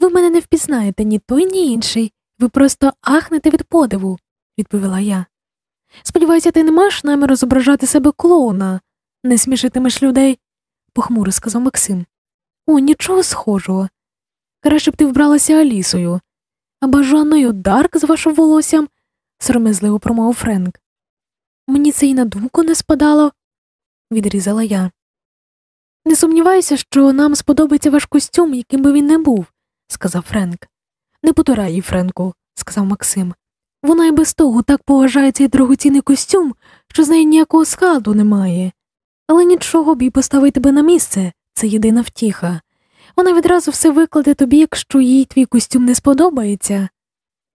Ви мене не впізнаєте ні той, ні інший. Ви просто ахнете від подиву, відповіла я. Сподіваюся, ти не маєш наміру зображати себе клоуна, не смішитимеш людей, похмуро сказав Максим. О, нічого схожого. Краще б ти вбралася Алісою, або Жанною Дарк з вашим волоссям, сором'язливо промовив Френк. Мені це й на думку не спадало, відрізала я. Не сумніваюся, що нам сподобається ваш костюм, яким би він не був, сказав Френк. Не потурай її, Френку, сказав Максим. Вона й без того так поважає цей дорогоцінний костюм, що з неї ніякого складу немає. Але нічого б їй поставить тебе на місце, це єдина втіха. Вона відразу все викладе тобі, якщо їй твій костюм не сподобається.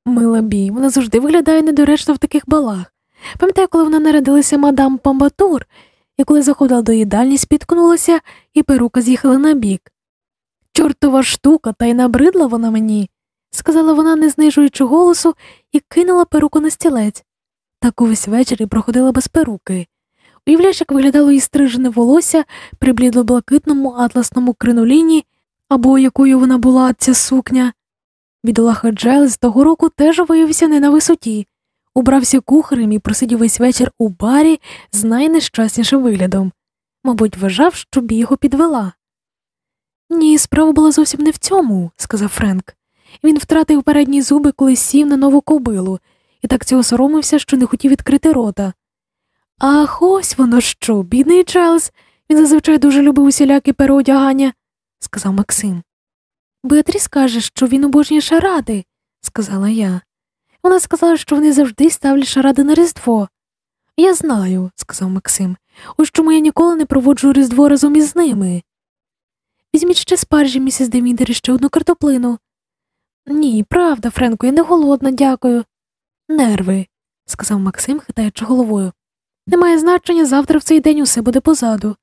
Мила бій, вона завжди виглядає недоречно в таких балах. Пам'ятаю, коли вона народилася мадам Памбатур, і коли заходила до їдальні, спіткнулася, і перука з'їхала на бік. Чортова штука, та й набридла вона мені, сказала вона, не знижуючи голосу, і кинула перуку на стілець. Так увесь вечір і проходила без перуки. Уявляєш, як виглядало її стрижене волосся при блідо-блакитному атласному криноліні, або якою вона була ця сукня. Бідолаха Джайл з того року теж виявився не на висоті, убрався кухарем і просидів весь вечір у барі з найнещаснішим виглядом. Мабуть, вважав, що б його підвела. Ні, справа була зовсім не в цьому, сказав Френк. Він втратив передні зуби, коли сів на нову кобилу, і так цього соромився, що не хотів відкрити рота. Ах, ось воно що, бідний Чарльз. Він зазвичай дуже любив усілякі переодягання, сказав Максим. Беатріс каже, що він обожнює шаради, сказала я. Вона сказала, що вони завжди ставлять шаради на Різдво. Я знаю, сказав Максим. Ось чому я ніколи не проводжу Різдво разом із ними. Візьміть ще спаржі, місіс Демідер, ще одну картоплину. Ні, правда, Френко, я не голодна, дякую. Нерви, сказав Максим, хитаючи головою. Немає значення, завтра в цей день усе буде позаду.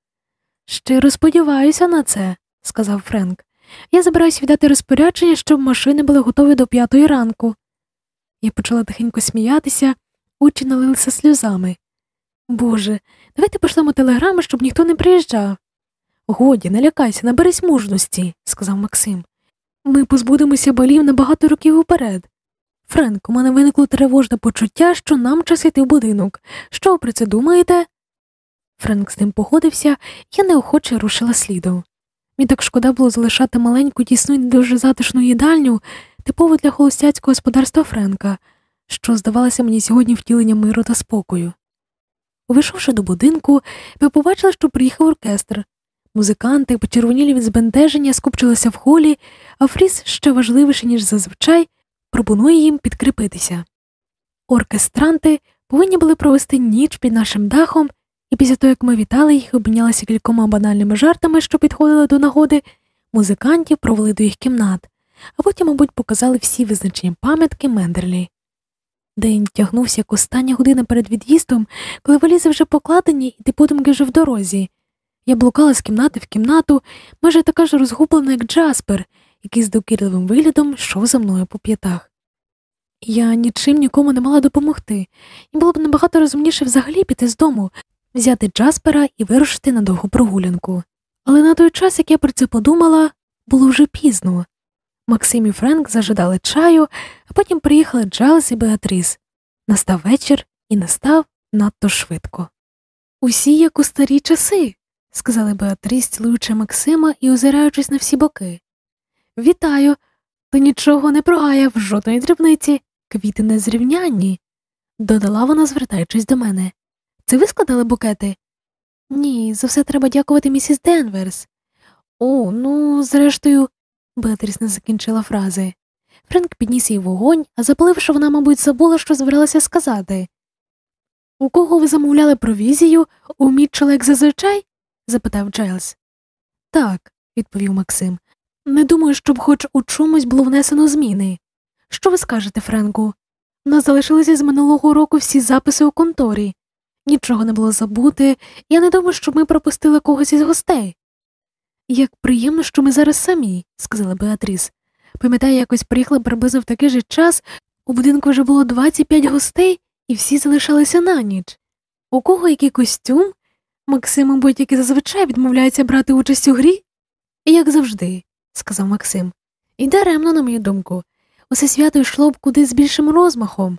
Щиро сподіваюся на це, сказав Френк. Я забираюсь віддати розпорядження, щоб машини були готові до п'ятої ранку. Я почала тихенько сміятися, очі налилися сльозами. Боже, давайте пошлемо телеграми, щоб ніхто не приїжджав. Годі, не лякайся, наберись мужності, сказав Максим. Ми позбудемося балів на багато років уперед. Френк, у мене виникло тривожне почуття, що нам час йти в будинок. Що ви про це думаєте? Френк з ним погодився, я неохоче рушила слідом. Мені так шкода було залишати маленьку, тісну і дуже затишну їдальню, типову для холостяцького господарства Френка, що здавалося мені сьогодні втіленням миру та спокою. Увійшовши до будинку, ми побачили, що приїхав оркестр. Музиканти, почервонілі від збентеження, скупчилися в холі, а Фріс, ще важливіше, ніж зазвичай, пропонує їм підкріпитися. Оркестранти повинні були провести ніч під нашим дахом, і після того, як ми вітали їх і обмінялися кількома банальними жартами, що підходили до нагоди, музикантів провели до їх кімнат, а потім, мабуть, показали всі визначені пам'ятки Мендерлі. День тягнувся як остання година перед від'їздом, коли валізи вже покладені і подумки вже в дорозі. Я блукала з кімнати в кімнату, майже така ж розгублена, як Джаспер, який з докірливим виглядом йшов за мною по п'ятах. Я нічим нікому не мала допомогти, і було б набагато розумніше взагалі піти з дому, взяти Джаспера і вирушити на довгу прогулянку. Але на той час, як я про це подумала, було вже пізно. Максим і Френк зажидали чаю, а потім приїхали Джайлз і Беатріс. Настав вечір і настав надто швидко. Усі як у старі часи, сказали Беатріс, цілуючи Максима і озираючись на всі боки. Вітаю, то нічого не прогаяв жодної дрібниці, квіти незрівнянні, додала вона, звертаючись до мене. Це ви складали букети? Ні, за все треба дякувати місіс Денверс. О, ну, зрештою, Беатріс не закінчила фрази. Френк підніс їй вогонь, а запаливши, вона, мабуть, забула, що збиралася сказати. У кого ви замовляли провізію? У Мітчела, як зазвичай? запитав Джайлз. Так, відповів Максим. Не думаю, щоб хоч у чомусь було внесено зміни. Що ви скажете, Френку? У нас залишилися з минулого року всі записи у конторі. Нічого не було забути, я не думаю, що ми пропустили когось із гостей. Як приємно, що ми зараз самі, сказала Беатріс. Пам'ятаю, якось приїхала приблизно в такий же час, у будинку вже було 25 гостей, і всі залишалися на ніч. У кого який костюм? Максим, мабуть, який зазвичай відмовляється брати участь у грі? І як завжди, сказав Максим. І даремно, на мою думку, усе свято йшло б куди з більшим розмахом.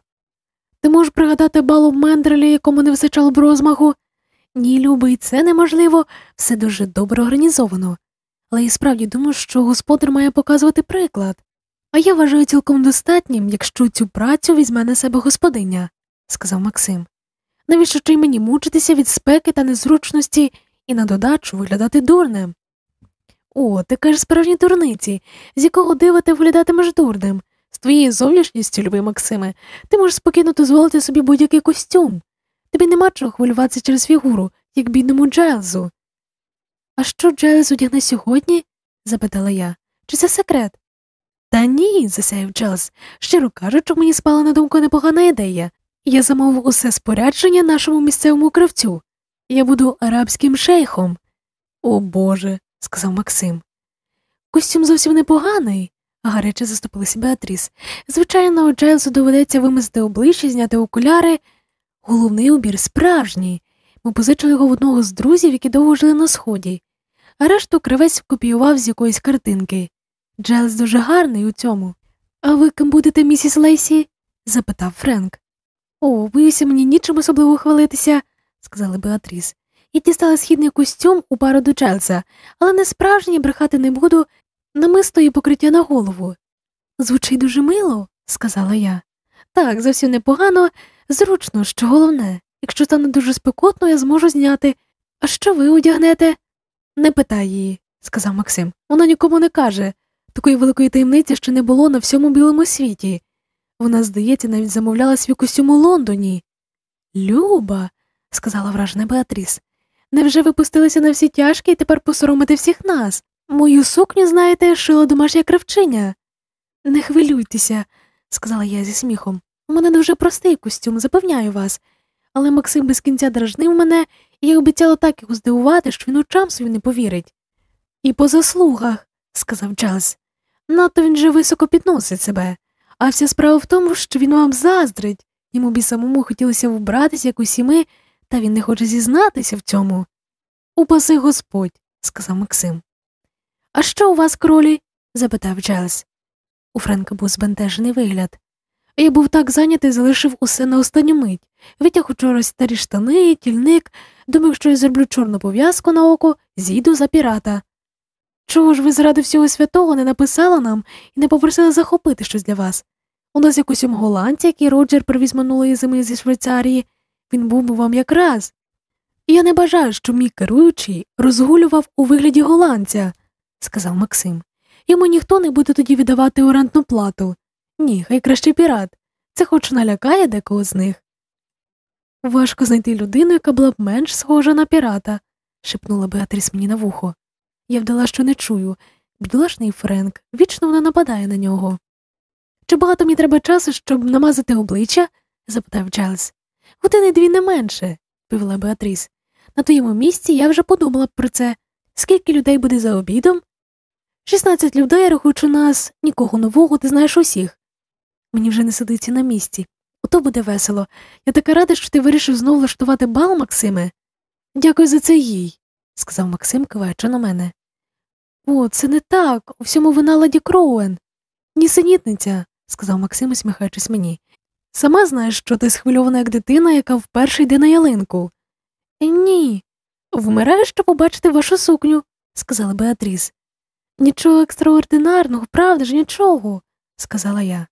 Ти можеш пригадати балу в Мендрелі, якому не вистачало б розмаху? Ні, любий, це неможливо, все дуже добре організовано. Але я справді думаю, що господар має показувати приклад. А я вважаю цілком достатнім, якщо цю працю візьме на себе господиня, сказав Максим. Навіщо ж мені мучитися від спеки та незручності і на додачу виглядати дурним? О, ти кажеш справжні дурниці, з якого дива ти виглядатимеш дурним. З твоєю зовнішністю, любий Максиме, ти можеш спокійно дозволити собі будь-який костюм. Тобі нема чого хвилюватися через фігуру, як бідному Джайлзу. А що Джайлз одягне сьогодні? запитала я. Чи це секрет? Та ні, засяяв Джайлз. Щиро кажучи, мені спала на думку непогана ідея. Я замовив усе спорядження нашому місцевому кравцю. Я буду арабським шейхом. О Боже, сказав Максим. Костюм зовсім непоганий, гаряче заступилася Беатріс. Звичайно, Джайлзу доведеться вимазати обличчя, зняти окуляри. Головний убір справжній. Ми позичили його в одного з друзів, які довго жили на сході, а решту кривець копіював з якоїсь картинки. Джайлз дуже гарний у цьому. А ви ким будете, місіс Лейсі? запитав Френк. О, боюся, мені нічим особливо хвалитися, сказала Беатріс. Я дістала східний костюм у пару до Джайлза, але не справжній брехати не буду, намисто і покриття на голову. Звучить дуже мило, сказала я. Так, зовсім непогано, зручно, що головне. Якщо стане дуже спекотно, я зможу зняти. А що ви одягнете? Не питай її, сказав Максим. Вона нікому не каже. Такої великої таємниці ще не було на всьому білому світі. Вона, здається, навіть замовляла свій костюм у Лондоні. Люба, сказала вражена Беатріс, невже ви пустилися на всі тяжкі і тепер посоромите всіх нас? Мою сукню, знаєте, шила домашня кравчиня. Не хвилюйтеся, сказала я зі сміхом. У мене дуже простий костюм, запевняю вас. Але Максим без кінця дражнив мене, і я обіцяла так його здивувати, що він очам собі не повірить. І по заслугах, сказав Джаз. Надто він же високо підносить себе, а вся справа в тому, що він вам заздрить, йому б і самому хотілося вбратися, як усі ми, та він не хоче зізнатися в цьому. Упаси Господь, сказав Максим. А що у вас, кролі? запитав Джаз. У Френка був збентежений вигляд. Я був так зайнятий, залишив усе на останню мить, витяг учора старі штани, тільник, думав, що я зроблю чорну пов'язку на око, зійду за пірата. Чого ж ви заради всього святого не написали нам і не попросили захопити щось для вас? У нас якусь голландця, який Роджер привіз минулої зими зі Швейцарії, він був би вам якраз. Я не бажаю, щоб мій керуючий розгулював у вигляді голландця, сказав Максим. Йому ніхто не буде тоді віддавати орендну плату. Ні, хай краще пірат. Це хоч налякає декого з них. Важко знайти людину, яка була б менш схожа на пірата, шепнула Беатріс мені на вухо. Я вдала, що не чую. Бідолашний Френк, вічно вона нападає на нього. Чи багато мені треба часу, щоб намазати обличчя? запитав Джайлз. Години дві не менше, повела Беатріс. На твоєму місці я вже подумала б про це. Скільки людей буде за обідом? Шістнадцять людей, рахуючи нас, нікого нового, ти знаєш усіх. Мені вже не сидиться на місці. Ото буде весело. Я така рада, що ти вирішив знову влаштувати бал, Максиме. Дякую за це їй, сказав Максим, киваючи на мене. О, це не так. У всьому вина ладі Кроуен. Нісенітниця, сказав Максим, усміхаючись мені. Сама знаєш, що ти схвильована як дитина, яка вперше йде на ялинку. «Е, ні. Вмираю, щоб побачити вашу сукню, сказала Беатріс. Нічого екстраординарного, правда ж, нічого, сказала я.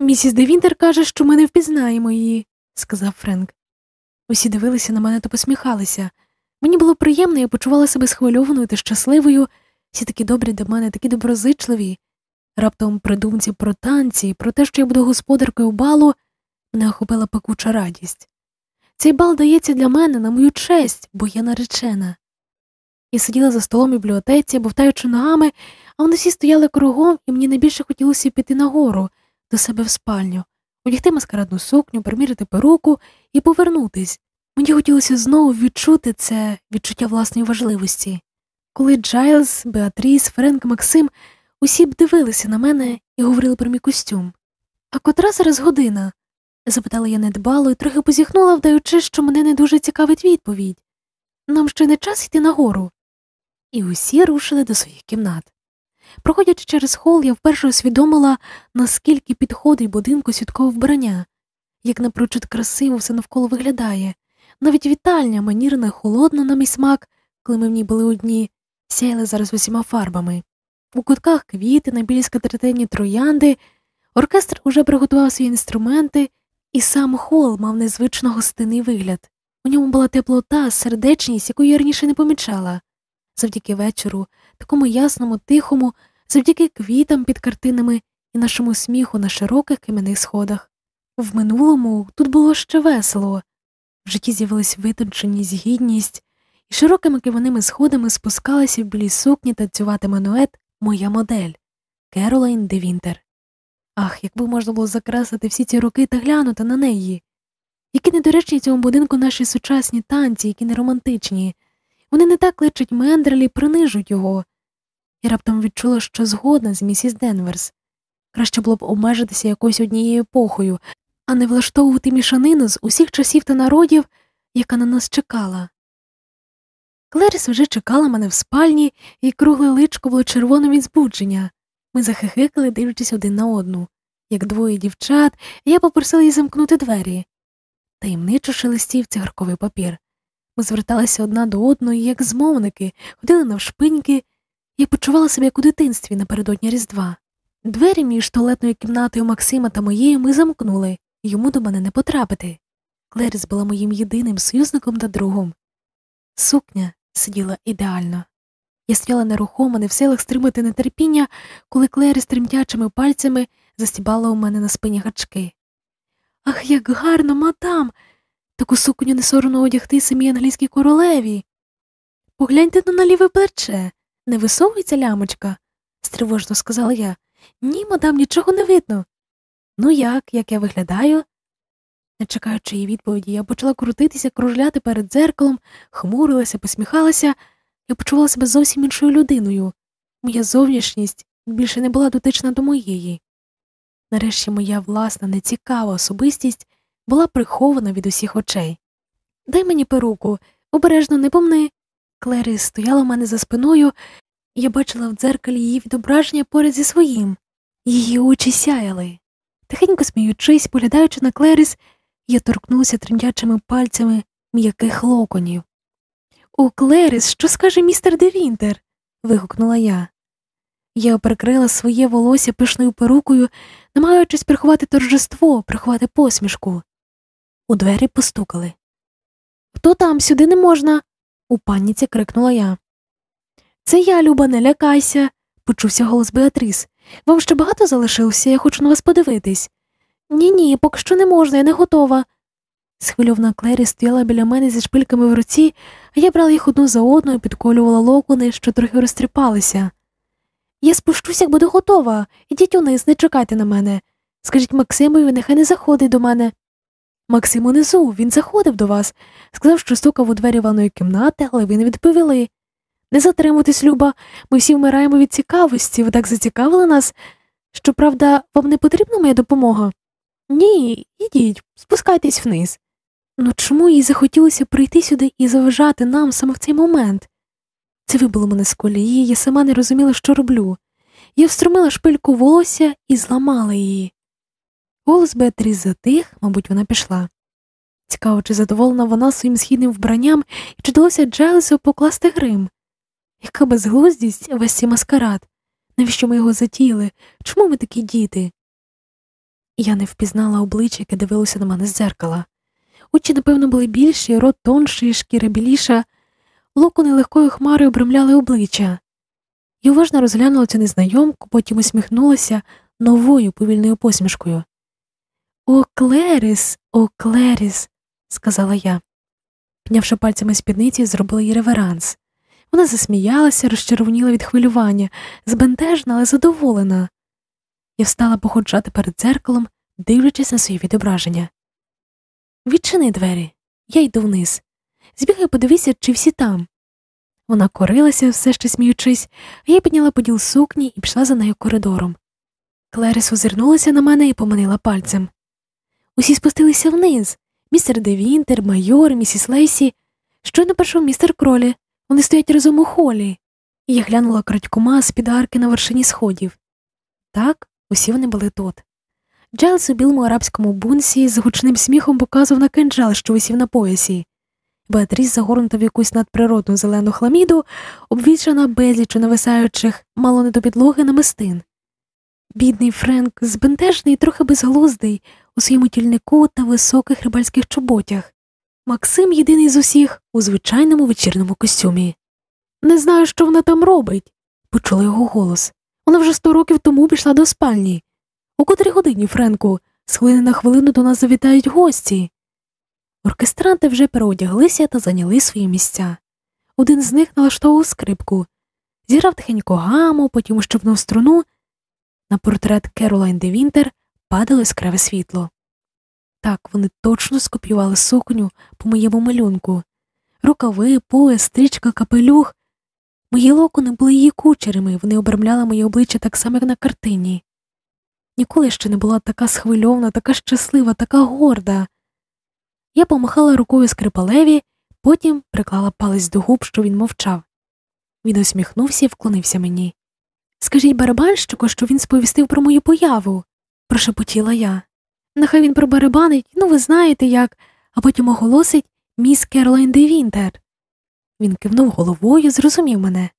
Місіс Девінтер каже, що ми не впізнаємо її, сказав Френк. Усі дивилися на мене та посміхалися. Мені було приємно, я почувала себе схвильованою та щасливою, всі такі добрі до мене, такі доброзичливі. Раптом при думці про танці, про те, що я буду господаркою балу, мене охопила пекуча радість. Цей бал дається для мене на мою честь, бо я наречена. Я сиділа за столом в бібліотеці, бовтаючи ногами, а вони всі стояли кругом, і мені найбільше хотілося піти нагору, до себе в спальню, одягти маскарадну сукню, приміряти перуку і повернутись. Мені хотілося знову відчути це відчуття власної важливості. Коли Джайлз, Беатріс, Френк, Максим усі б дивилися на мене і говорили про мій костюм. А котра зараз година? запитала я недбало і трохи позіхнула, вдаючи, що мене не дуже цікавить відповідь. Нам ще не час йти нагору. І усі рушили до своїх кімнат. Проходячи через хол, я вперше усвідомила, наскільки підходить будинку святкове вбрання, як напрочуд красиво все навколо виглядає. Навіть вітальня, манірна, холодна на мій смак, коли ми в ній були одні, сяяли зараз усіма фарбами. У кутках квіти, на білій скатертині троянди, оркестр уже приготував свої інструменти, і сам хол мав незвично гостинний вигляд. У ньому була теплота, сердечність, яку я раніше не помічала. Завдяки вечору, такому ясному, тихому, завдяки квітам під картинами і нашому сміху на широких кам'яних сходах. В минулому тут було ще весело. В житті з'явилась витонченість, гідність, і широкими киваними сходами спускалася в білій сукні танцювати манует моя модель Керолайн де Вінтер. Ах, якби можна було закреслити всі ці роки та глянути на неї. Які недоречні цьому будинку наші сучасні танці, які не романтичні. Вони не так личать Мендрелі, принижують його. І раптом відчула, що згодна з місіс Денверс. Краще було б обмежитися якоюсь однією епохою, а не влаштовувати мішанину з усіх часів та народів, яка на нас чекала. Клеріс вже чекала мене в спальні, і кругле личко було червоним від збудження. Ми захихикали, дивлячись один на одну. Як двоє дівчат, я попросила її замкнути двері. Таємничо шелестів цигарковий папір. Ми зверталися одна до одної, як змовники, ходили навшпиньки, я почувала себе як у дитинстві напередодні Різдва. Двері між туалетною кімнатою Максима та моєю ми замкнули, йому до мене не потрапити. Клеріс була моїм єдиним союзником та другом. Сукня сиділа ідеально. Я стояла нерухомо, не в силах стримати нетерпіння, коли Клері з тремтячими пальцями застібала у мене на спині гачки. Ах, як гарно, мадам! Таку сукню не соромно одягти самій англійській королеві. Погляньте на ліве плече, не висовується лямочка, стривожно сказала я. Ні, мадам, нічого не видно. Ну як, як я виглядаю? Не чекаючи її відповіді, я почала крутитися, кружляти перед дзеркалом, хмурилася, посміхалася, я почувала себе зовсім іншою людиною. Моя зовнішність більше не була дотична до моєї. Нарешті моя власна, нецікава особистість була прихована від усіх очей. Дай мені перуку, обережно не помни. Клері стояла в мене за спиною, і я бачила в дзеркалі її відображення поряд зі своїм. Її очі сяяли. Тихенько сміючись, поглядаючи на Клеріс, я торкнувся тремтячими пальцями м'яких локонів. О, Клеріс, що скаже містер Девінтер? вигукнула я. Я прикрила своє волосся пишною перукою, намагаючись приховати торжество, приховати посмішку. У двері постукали. Хто там сюди не можна? у паніці крикнула я. Це я, Люба, не лякайся, почувся голос Беатріс. Вам ще багато залишилося, я хочу на вас подивитись. Ні, ні, поки що не можна, я не готова. Схвильовна Клері стояла біля мене зі шпильками в руці, а я брала їх одну за одну і підколювала локони, що трохи розтріпалися. Я спущусь, як буду готова. Ідіть униз, не чекайте на мене. Скажіть Максимові, нехай не заходить до мене. Максим унизу, він заходив до вас, сказав, що стукав у двері ванної кімнати, але ви не відповіли. Не затримуйтесь, Люба, ми всі вмираємо від цікавості, ви так зацікавили нас. Щоправда, вам не потрібна моя допомога? Ні, ідіть, спускайтесь вниз. Ну чому їй захотілося прийти сюди і заважати нам саме в цей момент? Це вибило мене з колії, я сама не розуміла, що роблю. Я встромила шпильку волосся і зламала її. Голос Беатріс затих, мабуть, вона пішла. Цікаво, чи задоволена вона своїм східним вбранням і чи вдалося Джелесу покласти грим. Яка безглуздість весь цей маскарад? Навіщо ми його затіяли? Чому ми такі діти? Я не впізнала обличчя, яке дивилося на мене з дзеркала. Очі, напевно, були більші, рот тонший, шкіра біліша, локони легкою хмарою обрамляли обличчя. Я уважно розглянула цю незнайомку, потім усміхнулася новою повільною посмішкою. О, Клеріс, о, Клеріс, сказала я. Піднявши пальцями спідниці, зробила їй реверанс. Вона засміялася, розчервоніла від хвилювання, збентежена, але задоволена. Я встала походжати перед дзеркалом, дивлячись на свої відображення. Відчини двері, я йду вниз. Збігай, подивися, чи всі там. Вона корилася, все ще сміючись, а я підняла поділ сукні і пішла за нею коридором. Клеріс озирнулася на мене і поманила пальцем. Усі спустилися вниз містер де Вінтер, майор, місіс Лейсі, щойно прийшов містер Кролі. Вони стоять разом у холі. І я глянула крадькома з під арки на вершині сходів. Так, усі вони були тут. Джайлс у білому арабському бурнусі з гучним сміхом показував на кинджал, що висів на поясі. Беатріс, загорнута в якусь надприродну зелену хламіду, обвічена безлічу нависаючих, мало не до підлоги намистин. Бідний Френк, збентежний трохи безглуздий у своєму тільнику та високих рибальських чоботях. Максим єдиний з усіх у звичайному вечірному костюмі. Не знаю, що вона там робить, почула його голос. Вона вже сто років тому пішла до спальні. У котрій годині, Френку, з хвилини на хвилину до нас завітають гості. Оркестранти вже переодяглися та зайняли свої місця. Один з них налаштовував скрипку, зіграв тихенько гаму, потім ущипнув струну. На портрет Керолайн де Вінтер падало яскраве світло. Так, вони точно скопіювали сукню по моєму малюнку. Рукави, пояс, стрічка, капелюх. Мої локони були її кучерами, вони обрамляли моє обличчя так само, як на картині. Ніколи ще не була така схвильована, така щаслива, така горда. Я помахала рукою скрипалеві, потім приклала палець до губ, що він мовчав. Він усміхнувся і вклонився мені. Скажіть барабанщику, що він сповістив про мою появу, прошепотіла я. Нехай він пробарабанить, ну ви знаєте як, а потім оголосить міс Керлайн де Вінтер. Він кивнув головою, зрозумів мене.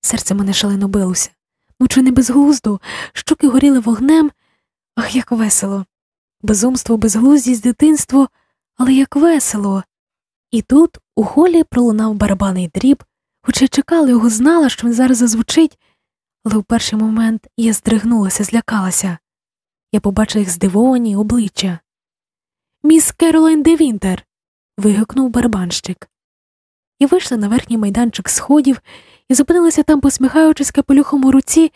Серце мене шалено билося. Ну, чи не безглуздо, щоки горіли вогнем, ах, як весело. Безумство, безглуздість, дитинство, але як весело. І тут у холі пролунав барабаний дріб, Хоч я чекала його, знала, що він зараз зазвучить, але в перший момент я здригнулася, злякалася. Я побачила їх здивовані обличчя. Міс Керолайн де Вінтер. вигукнув барабанщик. Я вийшла на верхній майданчик сходів і зупинилася там, посміхаючись капелюхом у руці,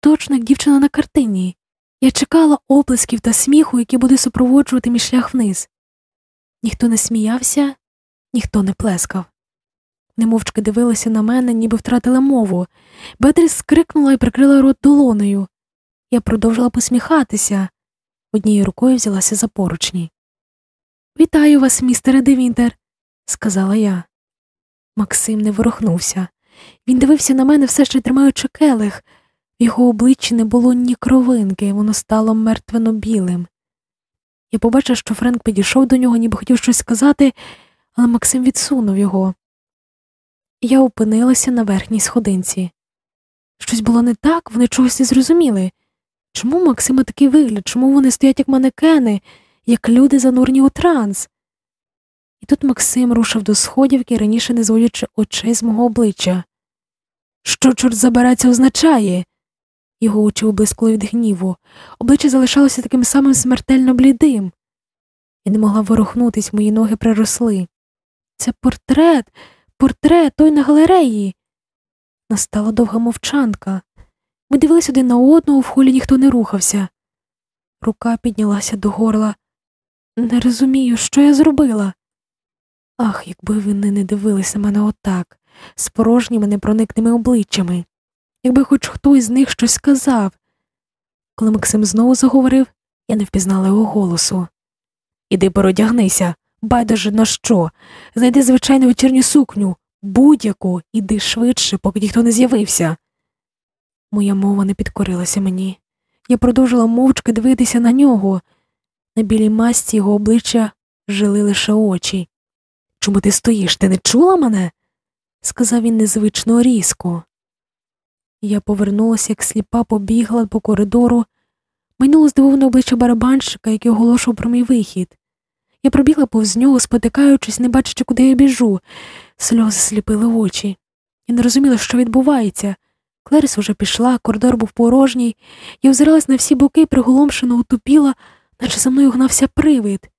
точно як дівчина на картині. Я чекала оплесків та сміху, які будуть супроводжувати мій шлях вниз. Ніхто не сміявся, ніхто не плескав. Немовчки дивилися на мене, ніби втратила мову. Бетріс скрикнула і прикрила рот долонею. Я продовжила посміхатися, однією рукою взялася за поручні. Вітаю вас, містере Девінтер, сказала я. Максим не ворухнувся. Він дивився на мене, все ще тримаючи келих. В його обличчі не було ні кровинки, воно стало мертвено білим. Я побачив, що Френк підійшов до нього, ніби хотів щось сказати, але Максим відсунув його. Я опинилася на верхній сходинці. Щось було не так, вони чогось не зрозуміли. Чому Максима такий вигляд? Чому вони стоять як манекени, як люди занурені у транс? І тут Максим рушив до сходівки, раніше не зводячи очей з мого обличчя. Що, чорт це означає? Його очі облискли від гніву, обличчя залишалося таким самим смертельно блідим. Я не могла ворухнутись, мої ноги приросли. Це портрет, портрет той на галереї. Настала довга мовчанка. Ми дивилися один на одного, в холі ніхто не рухався. Рука піднялася до горла. Не розумію, що я зробила. Ах, якби вони не дивилися мене отак, з порожніми непроникними обличчями, якби хоч хтось з них щось сказав. Коли Максим знову заговорив, я не впізнала його голосу. Іди породягнися, байдуже на що, знайди звичайну вечірню сукню, будь-яку, іди швидше, поки ніхто не з'явився. Моя мова не підкорилася мені. Я продовжила мовчки дивитися на нього. На білій масті його обличчя жили лише очі. Чому ти стоїш? Ти не чула мене? сказав він незвично різко. Я повернулася, як сліпа побігла по коридору, майнуло здивоване обличчя барабанщика, який оголошував про мій вихід. Я пробігла повз нього, спотикаючись, не бачачи, куди я біжу. Сльози сліпили очі. Я не розуміла, що відбувається. Клеріс уже пішла, коридор був порожній, я озиралась на всі боки, приголомшено утупіла, наче за мною гнався привид.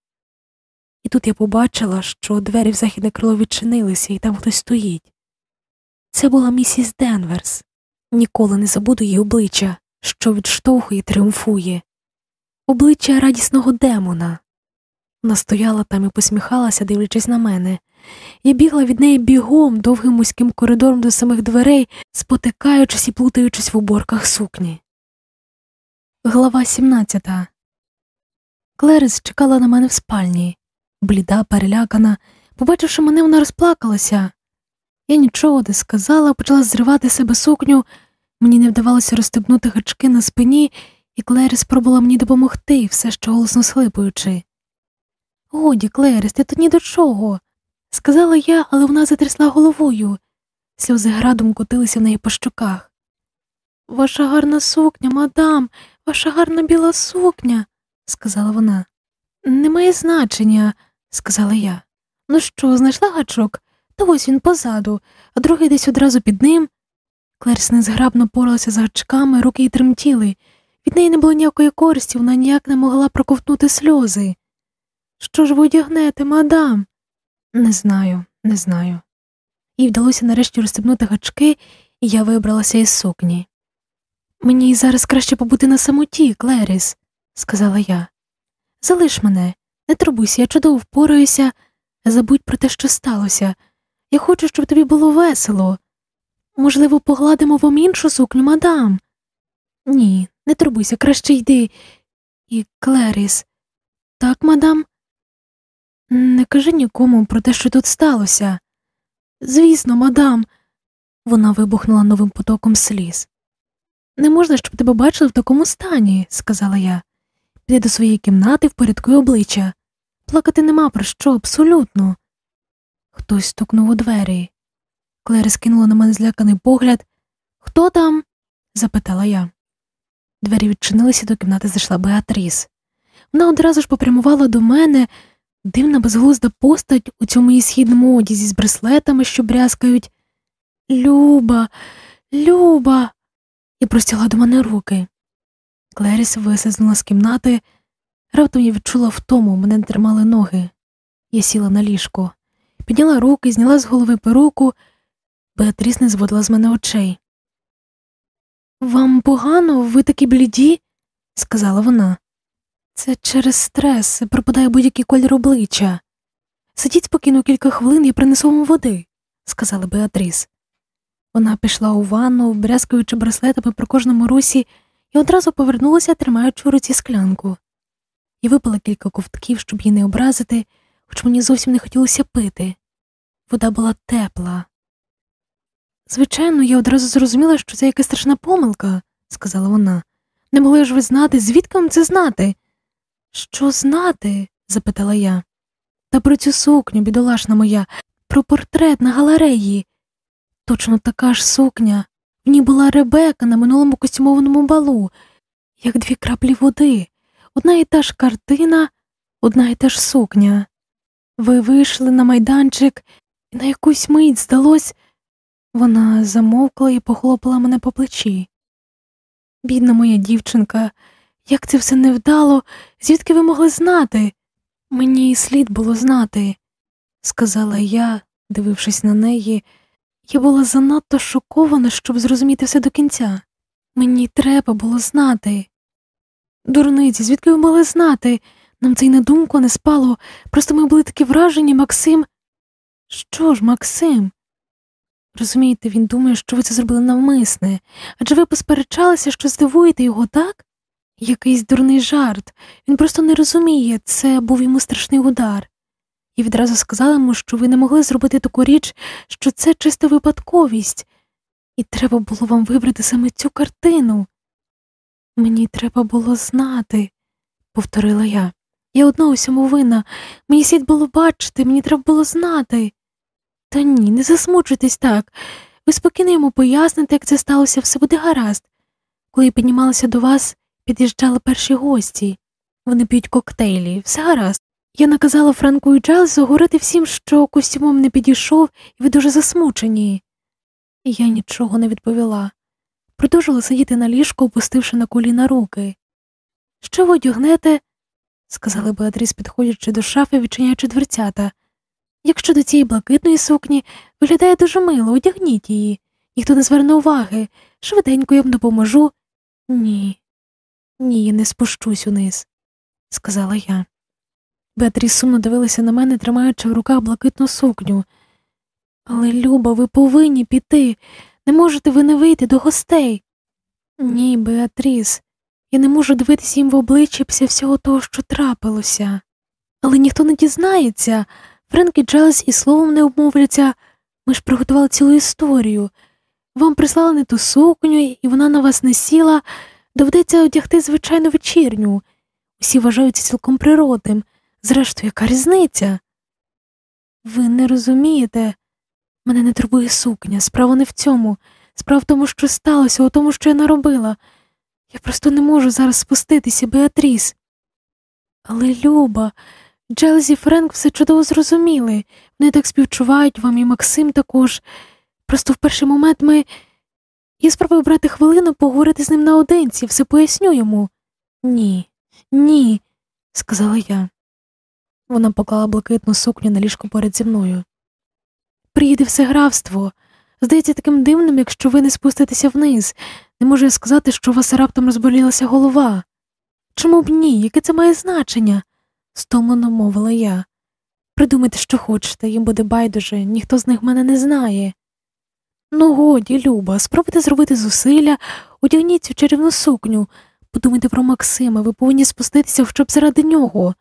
І тут я побачила, що двері в західне крило відчинилися, і там хтось стоїть. Це була місіс Денверс. Ніколи не забуду її обличчя, що відштовхує і тріумфує, обличчя радісного демона. Вона стояла там і посміхалася, дивлячись на мене. Я бігла від неї бігом довгим вузьким коридором до самих дверей, спотикаючись і плутаючись в уборках сукні. Глава 17 Клерис чекала на мене в спальні, бліда, перелякана. Побачивши мене, вона розплакалася. Я нічого не сказала, почала зривати себе сукню. Мені не вдавалося розстебнути гачки на спині, і Клерис спробувала мені допомогти, все ще голосно схлипуючи. Годі, Клерис, ти тут ні до чого, сказала я, але вона затрясла головою. Сльози градом котилися в неї по щоках. Ваша гарна сукня, мадам, ваша гарна біла сукня, сказала вона. Немає значення, сказала я. Ну що, знайшла гачок? Та ось він позаду, а другий десь одразу під ним. Клерс незграбно поралася з гачками, руки й тремтіли. Від неї не було ніякої користі, вона ніяк не могла проковтнути сльози. Що ж ви одягнете, мадам? Не знаю, не знаю. Їй вдалося нарешті розстебнути гачки, і я вибралася із сукні. Мені зараз краще побути на самоті, Клеріс, сказала я. Залиш мене, не турбуйся, я чудово впораюся, забудь про те, що сталося. Я хочу, щоб тобі було весело. Можливо, погладимо вам іншу сукню, мадам. Ні, не турбуйся, краще йди. І Клеріс. Так, мадам? Не кажи нікому про те, що тут сталося. Звісно, мадам, вона вибухнула новим потоком сліз. Не можна, щоб тебе бачили в такому стані, сказала я. Піди до своєї кімнати, впорядкуй обличчя. Плакати нема про що, абсолютно. Хтось стукнув у двері. Клері скинула на мене зляканий погляд. Хто там? запитала я. Двері відчинилися до кімнати зайшла Беатріс. Вона одразу ж попрямувала до мене, дивна безглузда постать у цьому її східному одязі з браслетами, що брязкають. Люба, Люба. І простягла до мене руки. Клеріс висизнула з кімнати, раптом я відчула втому, мене тримали ноги. Я сіла на ліжко, підняла руки, зняла з голови перуку, Беатріс не зводила з мене очей. Вам погано, ви такі бліді, сказала вона. Це через стрес пропадає будь-який колір обличчя. Сидіть спокійно кілька хвилин, я принесу вам води, сказала Беатріс. Вона пішла у ванну, брязкаючи браслетами при кожному русі, і одразу повернулася, тримаючи у руці склянку. І випила кілька ковтків, щоб її не образити, хоч мені зовсім не хотілося пити. Вода була тепла. Звичайно, я одразу зрозуміла, що це якась страшна помилка, сказала вона. Не могли ж ви знати, звідки вам це знати? Що знати? запитала я. Та про цю сукню, бідолашна моя, про портрет на галереї. Точно така ж сукня. В ній була Ребека на минулому костюмованому балу, як дві краплі води, одна і та ж картина, одна і та ж сукня. Ви вийшли на майданчик, і на якусь мить здалось, вона замовкла і похлопала мене по плечі. Бідна моя дівчинка, як це все невдало, звідки ви могли знати? Мені і слід було знати, сказала я, дивившись на неї. Я була занадто шокована, щоб зрозуміти все до кінця. Мені треба було знати. Дурниці, звідки ви могли знати? Нам це й на думку не спало, просто ми були такі вражені, Максим. Що ж, Максим? Розумієте, він думає, що ви це зробили навмисне, адже ви посперечалися, що здивуєте його, так? Якийсь дурний жарт. Він просто не розуміє, це був йому страшний удар. І відразу сказала йому, що ви не могли зробити таку річ, що це чиста випадковість, і треба було вам вибрати саме цю картину. Мені треба було знати, повторила я. Я одна усьому винна, мені слід було бачити, мені треба було знати. Та ні, не засмучуйтесь так. Ви спокійно йому поясните, як це сталося, все буде гаразд. Коли піднімалася до вас, під'їжджали перші гості. Вони п'ють коктейлі, все гаразд. Я наказала Франку і Джайлсу говорити всім, що костюмом не підійшов, і ви дуже засмучені. Я нічого не відповіла. Продовжила сидіти на ліжку, опустивши на коліна руки. Що ви одягнете? сказала Беатріс, підходячи до шафи, відчиняючи дверцята. Якщо до цієї блакитної сукні виглядає дуже мило, одягніть її, ніхто не зверне уваги, швиденько я вам допоможу. Ні, ні, я не спущусь униз, сказала я. Беатріс сумно дивилася на мене, тримаючи в руках блакитну сукню. Але, Люба, ви повинні піти. Не можете ви не вийти до гостей. Ні, Беатріс, я не можу дивитися їм в обличчя після всього того, що трапилося. Але ніхто не дізнається. Френк і Джайлз і словом не обмовляться. Ми ж приготували цілу історію. Вам прислали не ту сукню, і вона на вас не сіла. Доведеться одягти звичайну вечірню. Усі вважаються цілком природним. Зрештою, яка різниця? Ви не розумієте, мене не турбує сукня, справа не в цьому, справа в тому, що сталося, у тому, що я наробила. Я просто не можу зараз спуститися, Беатріс. Але Люба, Джелз і Френк все чудово зрозуміли, вони так співчувають вам, і Максим також. Просто в перший момент ми. Я спробую брати хвилину поговорити з ним наодинці, все поясню йому. Ні, ні, сказала я. Вона поклала блакитну сукню на ліжко поряд зі мною. Приїде все графство. Здається таким дивним, якщо ви не спуститеся вниз. Не можу я сказати, що у вас раптом розболілася голова. Чому б ні? Яке це має значення? стомлено мовила я. Придумайте, що хочете, їм буде байдуже, ніхто з них мене не знає. Ну, годі, Люба, спробуйте зробити зусилля, одягніть цю чарівну сукню, подумайте про Максима, ви повинні спуститися хоча б заради нього.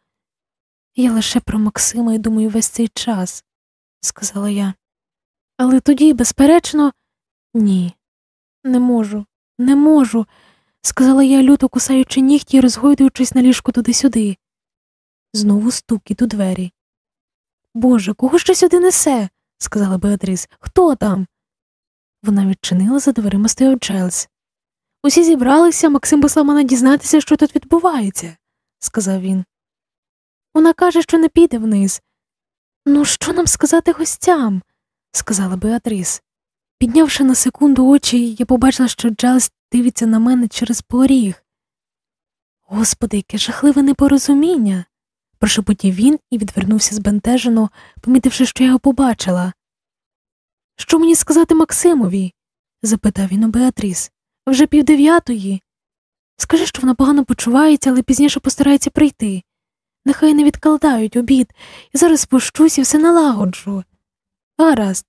Я лише про Максима і думаю весь цей час, сказала я. Але тоді, безперечно, ні, не можу, не можу, сказала я, люто кусаючи нігті і розгойдуючись на ліжку туди-сюди. Знову стукіт у двері. Боже, кого ще сюди несе? сказала Беатріс. Хто там? Вона відчинила за дверима стояв Джелс. Усі зібралися, Максим послав мене дізнатися, що тут відбувається, сказав він. Вона каже, що не піде вниз. Ну, що нам сказати гостям? сказала Беатріс. Піднявши на секунду очі, я побачила, що Джайлз дивиться на мене через поріг. Господи, яке жахливе непорозуміння. прошепотів він і відвернувся збентежено, помітивши, що я його побачила. Що мені сказати Максимові? запитав він у Беатріс. Вже півдев'ятої. Скажи, що вона погано почувається, але пізніше постарається прийти. Нехай не відкладають обід, і зараз спущусь і все налагоджу. Гаразд.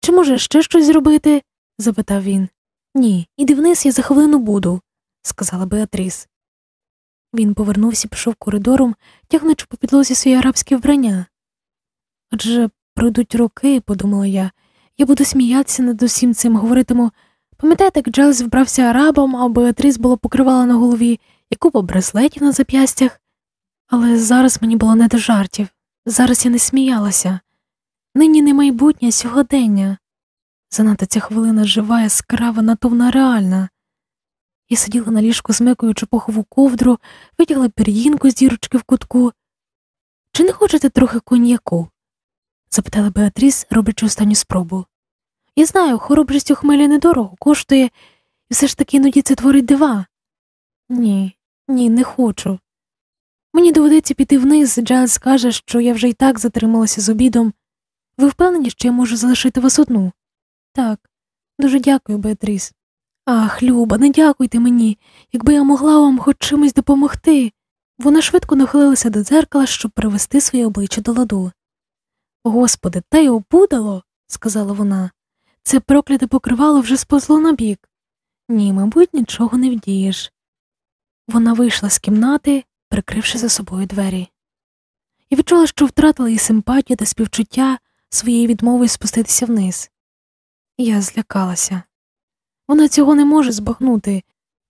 Чи може ще щось зробити? запитав він. Ні, іди вниз, я за хвилину буду, сказала Беатріс. Він повернувся і пішов коридором, тягнучи по підлозі своє арабське вбрання. Адже пройдуть роки, подумала я, я буду сміятися над усім цим, говоритиму пам'ятаєте, як Джелс вбрався арабом, а Беатріс було покривала на голові і купа браслетів на зап'ястях. Але зараз мені було не до жартів, зараз я не сміялася. Нині не майбутнє, сьогодення. Занадто ця хвилина жива, яскрава, натовна реальна. Я сиділа на ліжку, змикуючи похову ковдру, витягла пір'їнку з дірочки в кутку. Чи не хочете трохи коньяку? запитала Беатріс, роблячи останню спробу. Я знаю, хоробрість у хмелі недорого коштує, і все ж таки іноді це творить дива. Ні, ні, не хочу. Мені доведеться піти вниз, Джайлз скаже, що я вже й так затрималася з обідом. Ви впевнені, що я можу залишити вас одну? Так, дуже дякую, Беатріс. Ах, Люба, не дякуйте мені, якби я могла вам хоч чимось допомогти. Вона швидко нахилилася до дзеркала, щоб привести своє обличчя до ладу. Господи, та й опудало, сказала вона. Це прокляте покривало вже сповзло на бік. Ні, мабуть, нічого не вдієш. Вона вийшла з кімнати, прикривши за собою двері. І відчула, що втратила її симпатію та співчуття своєї відмови спуститися вниз. Я злякалася. Вона цього не може збагнути.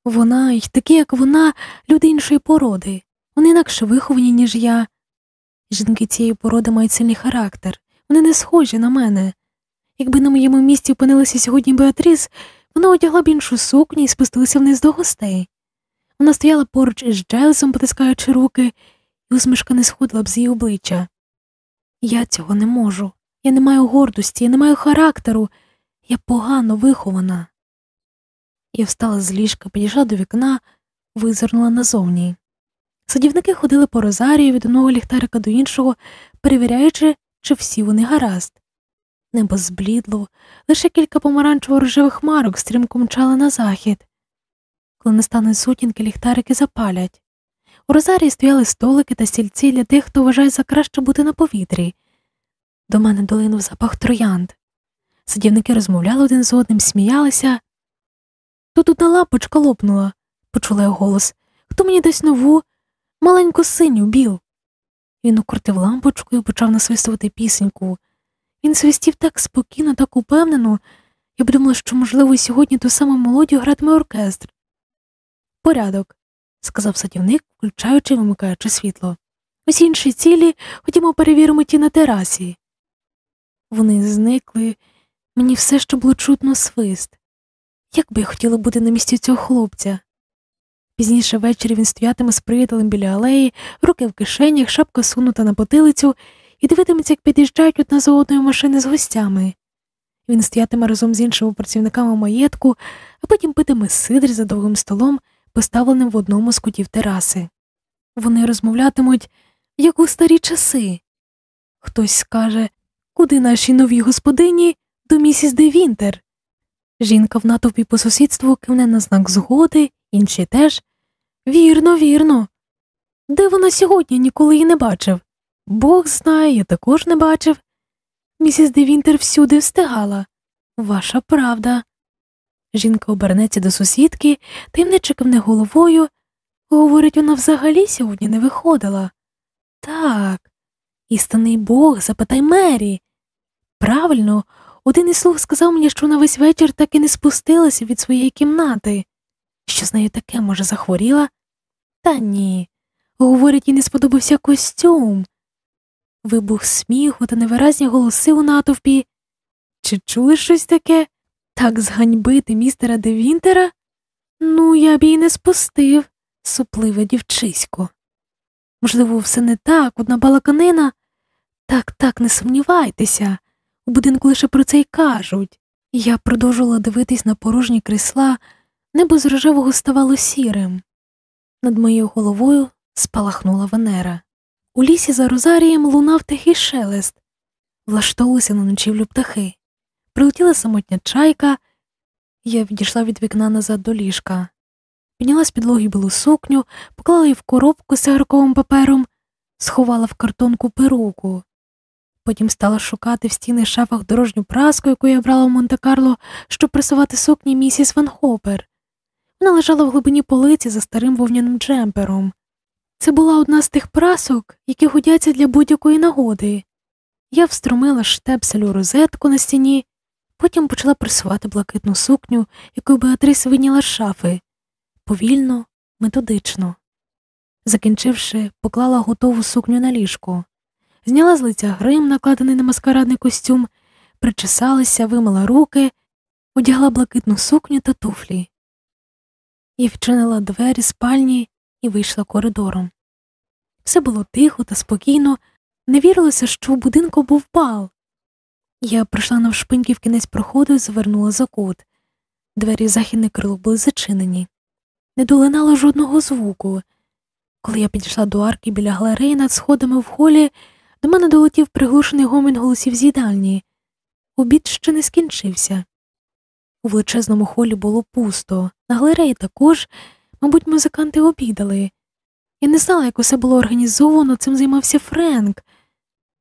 Вона й такі, як вона, люди іншої породи, вони інакше виховані, ніж я. Жінки цієї породи мають сильний характер, вони не схожі на мене. Якби на моєму місці опинилася сьогодні Беатріс, вона одягла б іншу сукню і спустилася вниз до гостей. Вона стояла поруч із Джайлсом, потискаючи руки, і усмішка не сходила б з її обличчя. Я цього не можу. Я не маю гордості, я не маю характеру, я погано вихована. Я встала з ліжка, підійшла до вікна, визирнула назовні. Садівники ходили по розарію від одного ліхтарика до іншого, перевіряючи, чи всі вони гаразд. Небо зблідло, лише кілька помаранчево рожевих марок стрімко мчали на захід. Коли настануть сутінки, ліхтарики запалять. У розарії стояли столики та стільці для тих, хто вважає за краще бути на повітрі. До мене долинув запах троянд. Садівники розмовляли один з одним, сміялися. Тут одна лапочка лопнула, почула я голос. Хто мені дасть нову, маленьку синю, біл. Він укрутив лампочку і почав насвистувати пісеньку. Він свистів так спокійно, так упевнено, я б думала, що, можливо, сьогодні ту саму мелодію гратиме оркестр. Порядок, сказав садівник, включаючи і вимикаючи світло. Усі інші цілі ходімо перевіримо ті на терасі. Вони зникли, мені все ще було чутно свист. Як би я хотіла бути на місці цього хлопця. Пізніше ввечері він стоятиме з приятелем біля алеї, руки в кишенях, шапка сунута на потилицю, і дивитиметься, як під'їжджають одна за одною машини з гостями. Він стоятиме разом з іншими працівниками маєтку, а потім питиме сидр за довгим столом, поставленим в одному з кутів тераси. Вони розмовлятимуть, як у старі часи. Хтось скаже, куди наші нові господині до місіс Де Вінтер. Жінка в натовпі по сусідству кивне на знак згоди, інші теж. Вірно, вірно. Де вона сьогодні ніколи її не бачив? Бог знає, я також не бачив. Місіс Де Вінтер всюди встигала. Ваша правда. Жінка обернеться до сусідки, таємниче кивне головою. Говорить, вона взагалі сьогодні не виходила. Так, істинний Бог, запитай Мері. Правильно, один із слуг сказав мені, що на весь вечір так і не спустилася від своєї кімнати. Що з нею таке, може, захворіла? Та ні. Говорять, їй не сподобався костюм. Вибух сміху та невиразні голоси у натовпі. Чи чули щось таке? Так зганьбити містера Девінтера? Ну, я б її не спустив, супливе дівчисько. Можливо, все не так, одна балаканина. Так, так, не сумнівайтеся. У будинку лише про це й кажуть. Я продовжувала дивитись на порожні крісла, небо з рожевого ставало сірим. Над моєю головою спалахнула Венера. У лісі за розарієм лунав тихий шелест, влаштовувалися на ночівлю птахи. Прилетіла самотня чайка, я відійшла від вікна назад до ліжка, підняла з підлоги білу сукню, поклала її в коробку з цигарковим папером, сховала в картонку перуку. Потім стала шукати в стіни шафах дорожню праску, яку я брала в Монте-Карло, щоб пресувати сукні місіс Ван Хопер. Вона лежала в глибині полиці за старим вовняним джемпером. Це була одна з тих прасок, які годяться для будь-якої нагоди. Я встромила штепсель у розетку на стіні, потім почала пресувати блакитну сукню, яку Беатрис виняла з шафи, повільно, методично. Закінчивши, поклала готову сукню на ліжко, зняла з лиця грим, накладений на маскарадний костюм, причесалася, вимила руки, одягла блакитну сукню та туфлі. Я відчинила двері спальні і вийшла коридором. Все було тихо та спокійно, не вірилося, що в будинку був бал. Я прийшла навшпиньки в кінець проходу і завернула за кут. Двері західне крило були зачинені. Не долинало жодного звуку. Коли я підійшла до арки біля галереї над сходами в холі, до мене долетів приглушений гомін голосів з їдальні. Обід ще не скінчився. У величезному холі було пусто, на галереї також, мабуть, музиканти обідали. Я не знала, як усе було організовано, цим займався Френк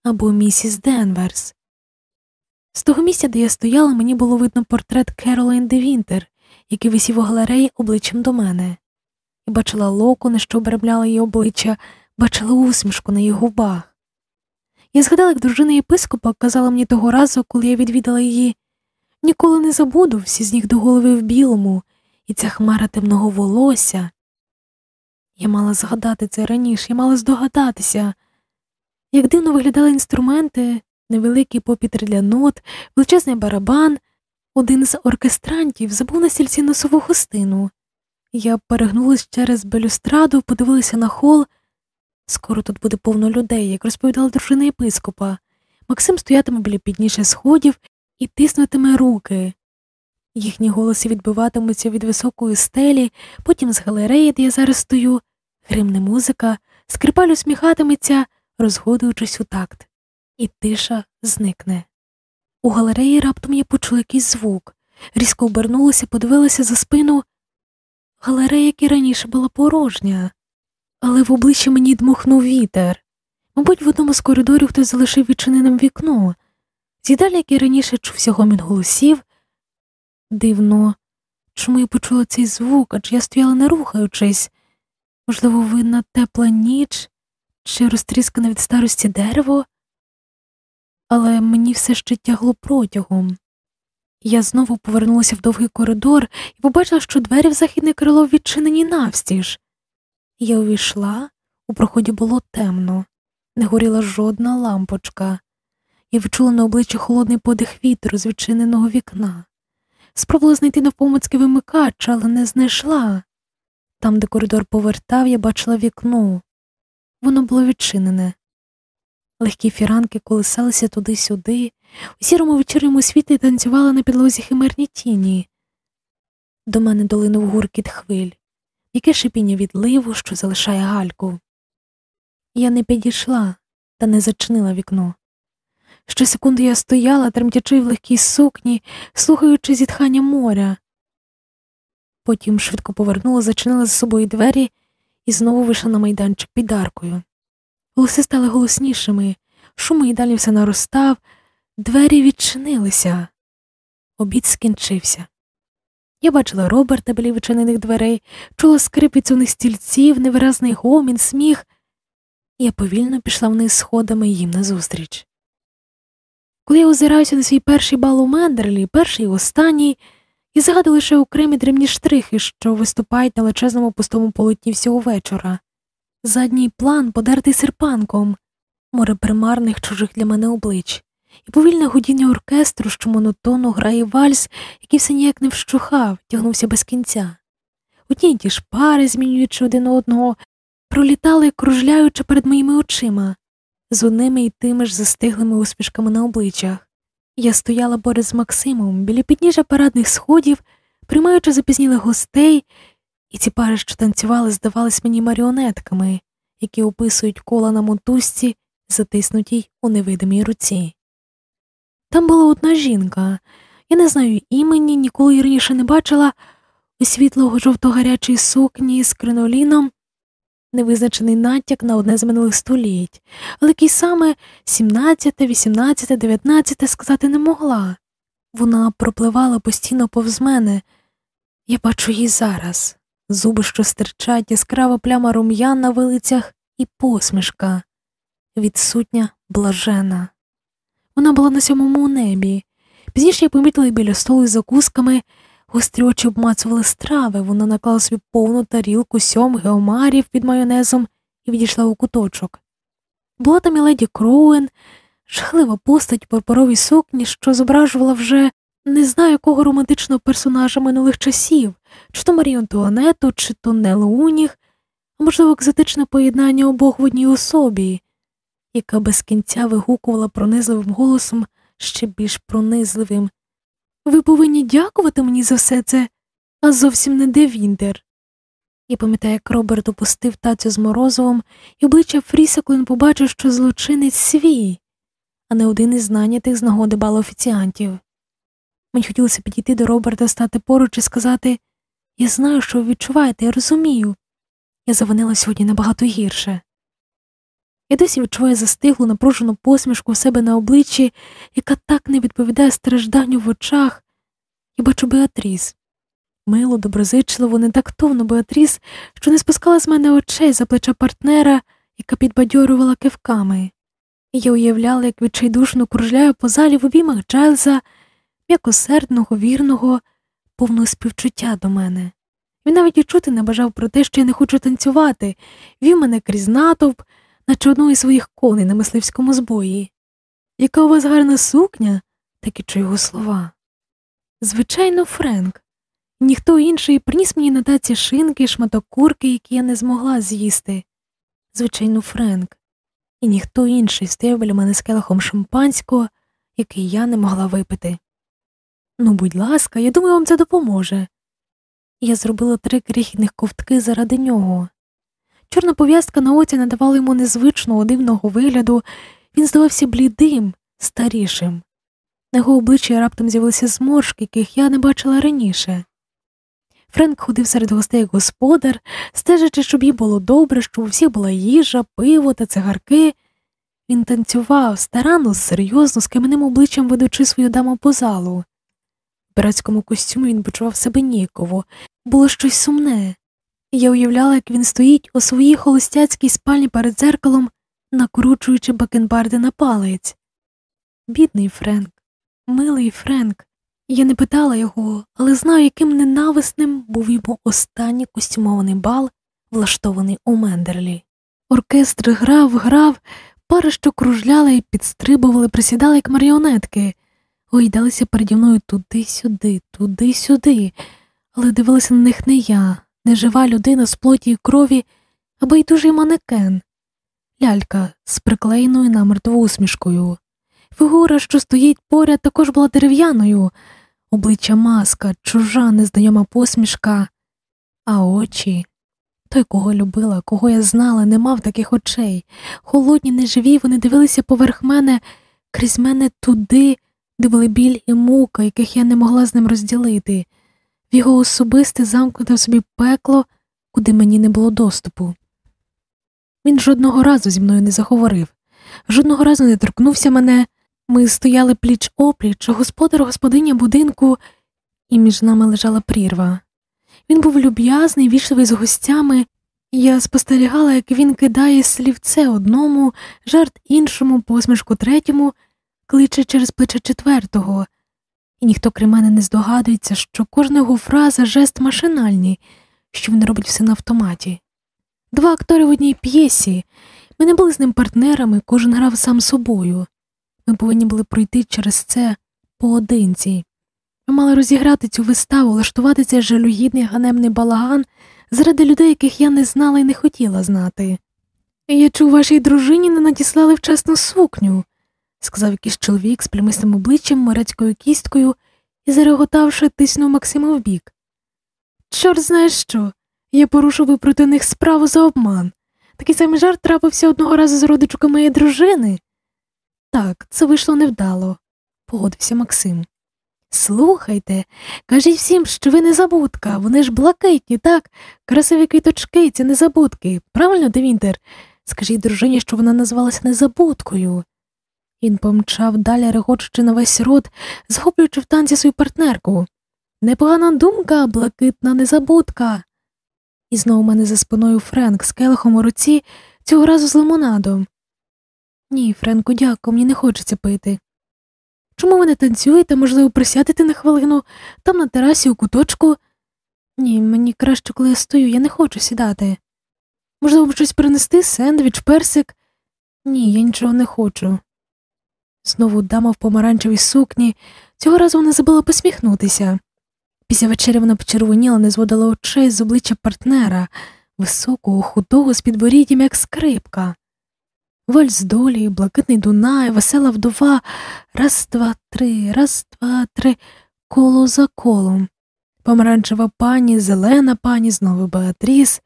або місіс Денверс. З того місця, де я стояла, мені було видно портрет Керолайн де Вінтер, який висів у галереї обличчям до мене. Я бачила локони, що обрамляли її обличчя, бачила усмішку на її губах. Я згадала, як дружина єпископа казала мені того разу, коли я відвідала її ніколи не забуду всі з ніг до голови в білому, і ця хмара темного волосся. Я мала згадати це раніше, я мала здогадатися, як дивно виглядали інструменти, невеликий попітр для нот, величезний барабан, один з оркестрантів забув на стільці носову гостину. Я перегнулась через балюстраду, подивилася на хол. Скоро тут буде повно людей, як розповідала дружина єпископа. Максим стоятиме біля підніше сходів і тиснутиме руки. Їхні голоси відбиватимуться від високої стелі, потім з галереї, де я зараз стою, гримне музика, скрипаль усміхатиметься, розгодуючись у такт, і тиша зникне. У галереї раптом я почула якийсь звук, різко обернулася, подивилася за спину. Галерея, як і раніше, була порожня, але в обличчя мені дмухнув вітер. Мабуть, в одному з коридорів хтось залишив відчиненим вікно. З'їдалі, як і раніше чувся гомін голосів. Дивно, чому я почула цей звук, адже я стояла не рухаючись. Можливо, видна тепла ніч чи розтріскане від старості дерево, але мені все ще тягло протягом. Я знову повернулася в довгий коридор і побачила, що двері в західне крило відчинені навстіж. Я увійшла, у проході було темно, не горіла жодна лампочка. Я відчула на обличчі холодний подих вітру з відчиненого вікна. Спробувала знайти навпомацьки вимикач, але не знайшла. Там, де коридор повертав, я бачила вікно. Воно було відчинене. Легкі фіранки колисалися туди-сюди, у сірому вечірньому світлі танцювали на підлозі химерні тіні. До мене долинув гуркіт хвиль, яке шипіння відливу, що залишає гальку. Я не підійшла та не зачинила вікно. Щосекунди я стояла, тремтячи в легкій сукні, слухаючи зітхання моря. Потім швидко повернула, зачинила за собою двері і знову вийшла на майданчик під аркою. Голоси стали голоснішими, шум і далі все наростав, двері відчинилися. Обід скінчився. Я бачила Роберта біля відчинених дверей, чула скрип від стільців, невиразний гомін, сміх. Я повільно пішла вниз сходами їм назустріч. Коли я озираюся на свій перший бал у Мендерлі, перший і останній, і згадую лише окремі дрібні штрихи, що виступають на величезному пустому полотні всього вечора. Задній план подертий серпанком, море примарних чужих для мене облич, і повільне гудіння оркестру, що монотонно грає вальс, який все ніяк не вщухав, тягнувся без кінця. Одні ті ж пари, змінюючи один одного, пролітали, кружляючи перед моїми очима, з одними й тими ж застиглими усмішками на обличчях. Я стояла поряд з Максимом біля підніжжя парадних сходів, приймаючи запізнілих гостей, і ці пари, що танцювали, здавались мені маріонетками, які описують кола на мотузці, затиснутій у невидимій руці. Там була одна жінка, я не знаю імені, ніколи раніше не бачила, у світлого жовто-гарячій сукні з криноліном, невизначений натяк на одне з минулих століть, але який саме 17, 18, 19 сказати не могла. Вона пропливала постійно повз мене. Я бачу її зараз, зуби, що стирчать, яскрава пляма рум'ян на вилицях і посмішка, відсутня блажена. Вона була на сьомому небі. Пізніше я помітила біля столу з закусками, гострі очі обмацували страви, вона наклала собі повну тарілку сьом геомарів під майонезом і відійшла у куточок. Була там і леді Кроуен, жахлива постать пурпуровій сукні, що зображувала вже не знаю якого романтичного персонажа минулих часів, чи то Марію Антуанету, чи то Нелу Уніг, а можливо, екзотичне поєднання обох в одній особі, яка без кінця вигукувала пронизливим голосом ще більш пронизливим. Ви повинні дякувати мені за все це, а зовсім не де Віндер. Я пам'ятаю, як Роберт опустив тацю з морозовим, і обличчя Фріса, коли він побачив, що злочинець свій, а не один із нанятих з нагоди балу офіціантів. Мені хотілося підійти до Роберта, стати поруч і сказати Я знаю, що ви відчуваєте, я розумію. Я завинила сьогодні набагато гірше. Я досі відчуваю застиглу, напружену посмішку у себе на обличчі, яка так не відповідає стражданню в очах. Я бачу Беатріс. Мило, доброзичливо, нетактовно Беатріс, що не спускала з мене очей за плеча партнера, яка підбадьорювала кивками. І я уявляла, як відчайдушно кружляю по залі в обіймах Джайлза, м'якосердного, вірного, повного співчуття до мене. Він навіть і чути не бажав про те, що я не хочу танцювати, вів мене крізь натовп, наче одного із своїх коней на мисливському збої. Яка у вас гарна сукня, так і чую його слова. Звичайно, Френк. Ніхто інший приніс мені на таці шинки, шматок курки, які я не змогла з'їсти. Звичайно, Френк. І ніхто інший стояв біля мене з келихом шампанського, який я не могла випити. Ну, будь ласка, я думаю, вам це допоможе. Я зробила три крихітних ковтки заради нього. Чорна пов'язка на оці надавала йому незвичного дивного вигляду, він здавався блідим, старішим. На його обличчі раптом з'явилися зморшки, яких я не бачила раніше. Френк ходив серед гостей як господар, стежачи, щоб їй було добре, щоб у всіх була їжа, пиво та цигарки. Він танцював старанно, серйозно, з кам'яним обличчям ведучи свою даму по залу. В братському костюмі він почував себе ніково, було щось сумне. Я уявляла, як він стоїть у своїй холостяцькій спальні перед дзеркалом, накручуючи бакенбарди на палець. Бідний Френк, милий Френк. Я не питала його, але знаю, яким ненависним був йому останній костюмований бал, влаштований у Мендерлі. Оркестр грав, грав, пари, що кружляли і підстрибували, присідали, як маріонетки, гойдалися переді мною туди-сюди, туди-сюди, але дивилася на них не я, не жива людина з плоті і крові, а байдужий манекен, лялька з приклеєною намертвою усмішкою. Фігура, що стоїть поряд, також була дерев'яною, обличчя маска, чужа, незнайома посмішка, а очі. Той, кого любила, кого я знала, не мав таких очей. Холодні, неживі, вони дивилися поверх мене, крізь мене туди, де були біль і мука, яких я не могла з ним розділити, в його особисте замкнуте в собі пекло, куди мені не було доступу. Він жодного разу зі мною не заговорив, жодного разу не торкнувся мене. Ми стояли пліч опліч, господар господиня будинку, і між нами лежала прірва. Він був люб'язний, вічливий з гостями, і я спостерігала, як він кидає слівце одному, жарт іншому, посмішку третьому, кличе через плече четвертого, і ніхто крім мене не здогадується, що кожна його фраза жест машинальний, що він робить все на автоматі. Два актори в одній п'єсі. Ми не були з ним партнерами, кожен грав сам собою. Ми повинні були пройти через це поодинці. Ми мали розіграти цю виставу, влаштувати цей жалюгідний ганебний балаган заради людей, яких я не знала і не хотіла знати. Я чув, вашій дружині не надіслали вчасну сукню, сказав якийсь чоловік з плямистим обличчям, морецькою кісткою і, зареготавши, тиснув Максима в бік. Чорт знає що. Я порушив проти них справу за обман. Такий самий жарт трапився одного разу з родичком моєї дружини. Так, це вийшло невдало, погодився Максим. Слухайте, кажіть всім, що ви незабудка, вони ж блакитні, так, красиві квіточки, ці незабудки. Правильно, Девінтер? Скажіть дружині, що вона назвалася незабудкою. Він помчав далі, регочучи на весь рот, захоплюючи в танці свою партнерку. Непогана думка, блакитна незабудка. І знову мене за спиною Френк з келихом у руці, цього разу з лимонадом. Ні, Френку, дякую, мені не хочеться пити. Чому ви не танцюєте, можливо, присядете на хвилину, там на терасі у куточку? Ні, мені краще, коли я стою, я не хочу сідати. Можливо, щось принести, сендвіч, персик? Ні, я нічого не хочу. Знову дама в помаранчевій сукні, цього разу вона забула посміхнутися. Після вечері вона почервоніла, не зводила очей з обличчя партнера, високого, худого з підборіддям, як скрипка. Вальс долі, блакитний Дунай, весела вдова, раз, два, три, раз, два, три, коло за колом. Помаранчева пані, зелена пані, знову Беатріс,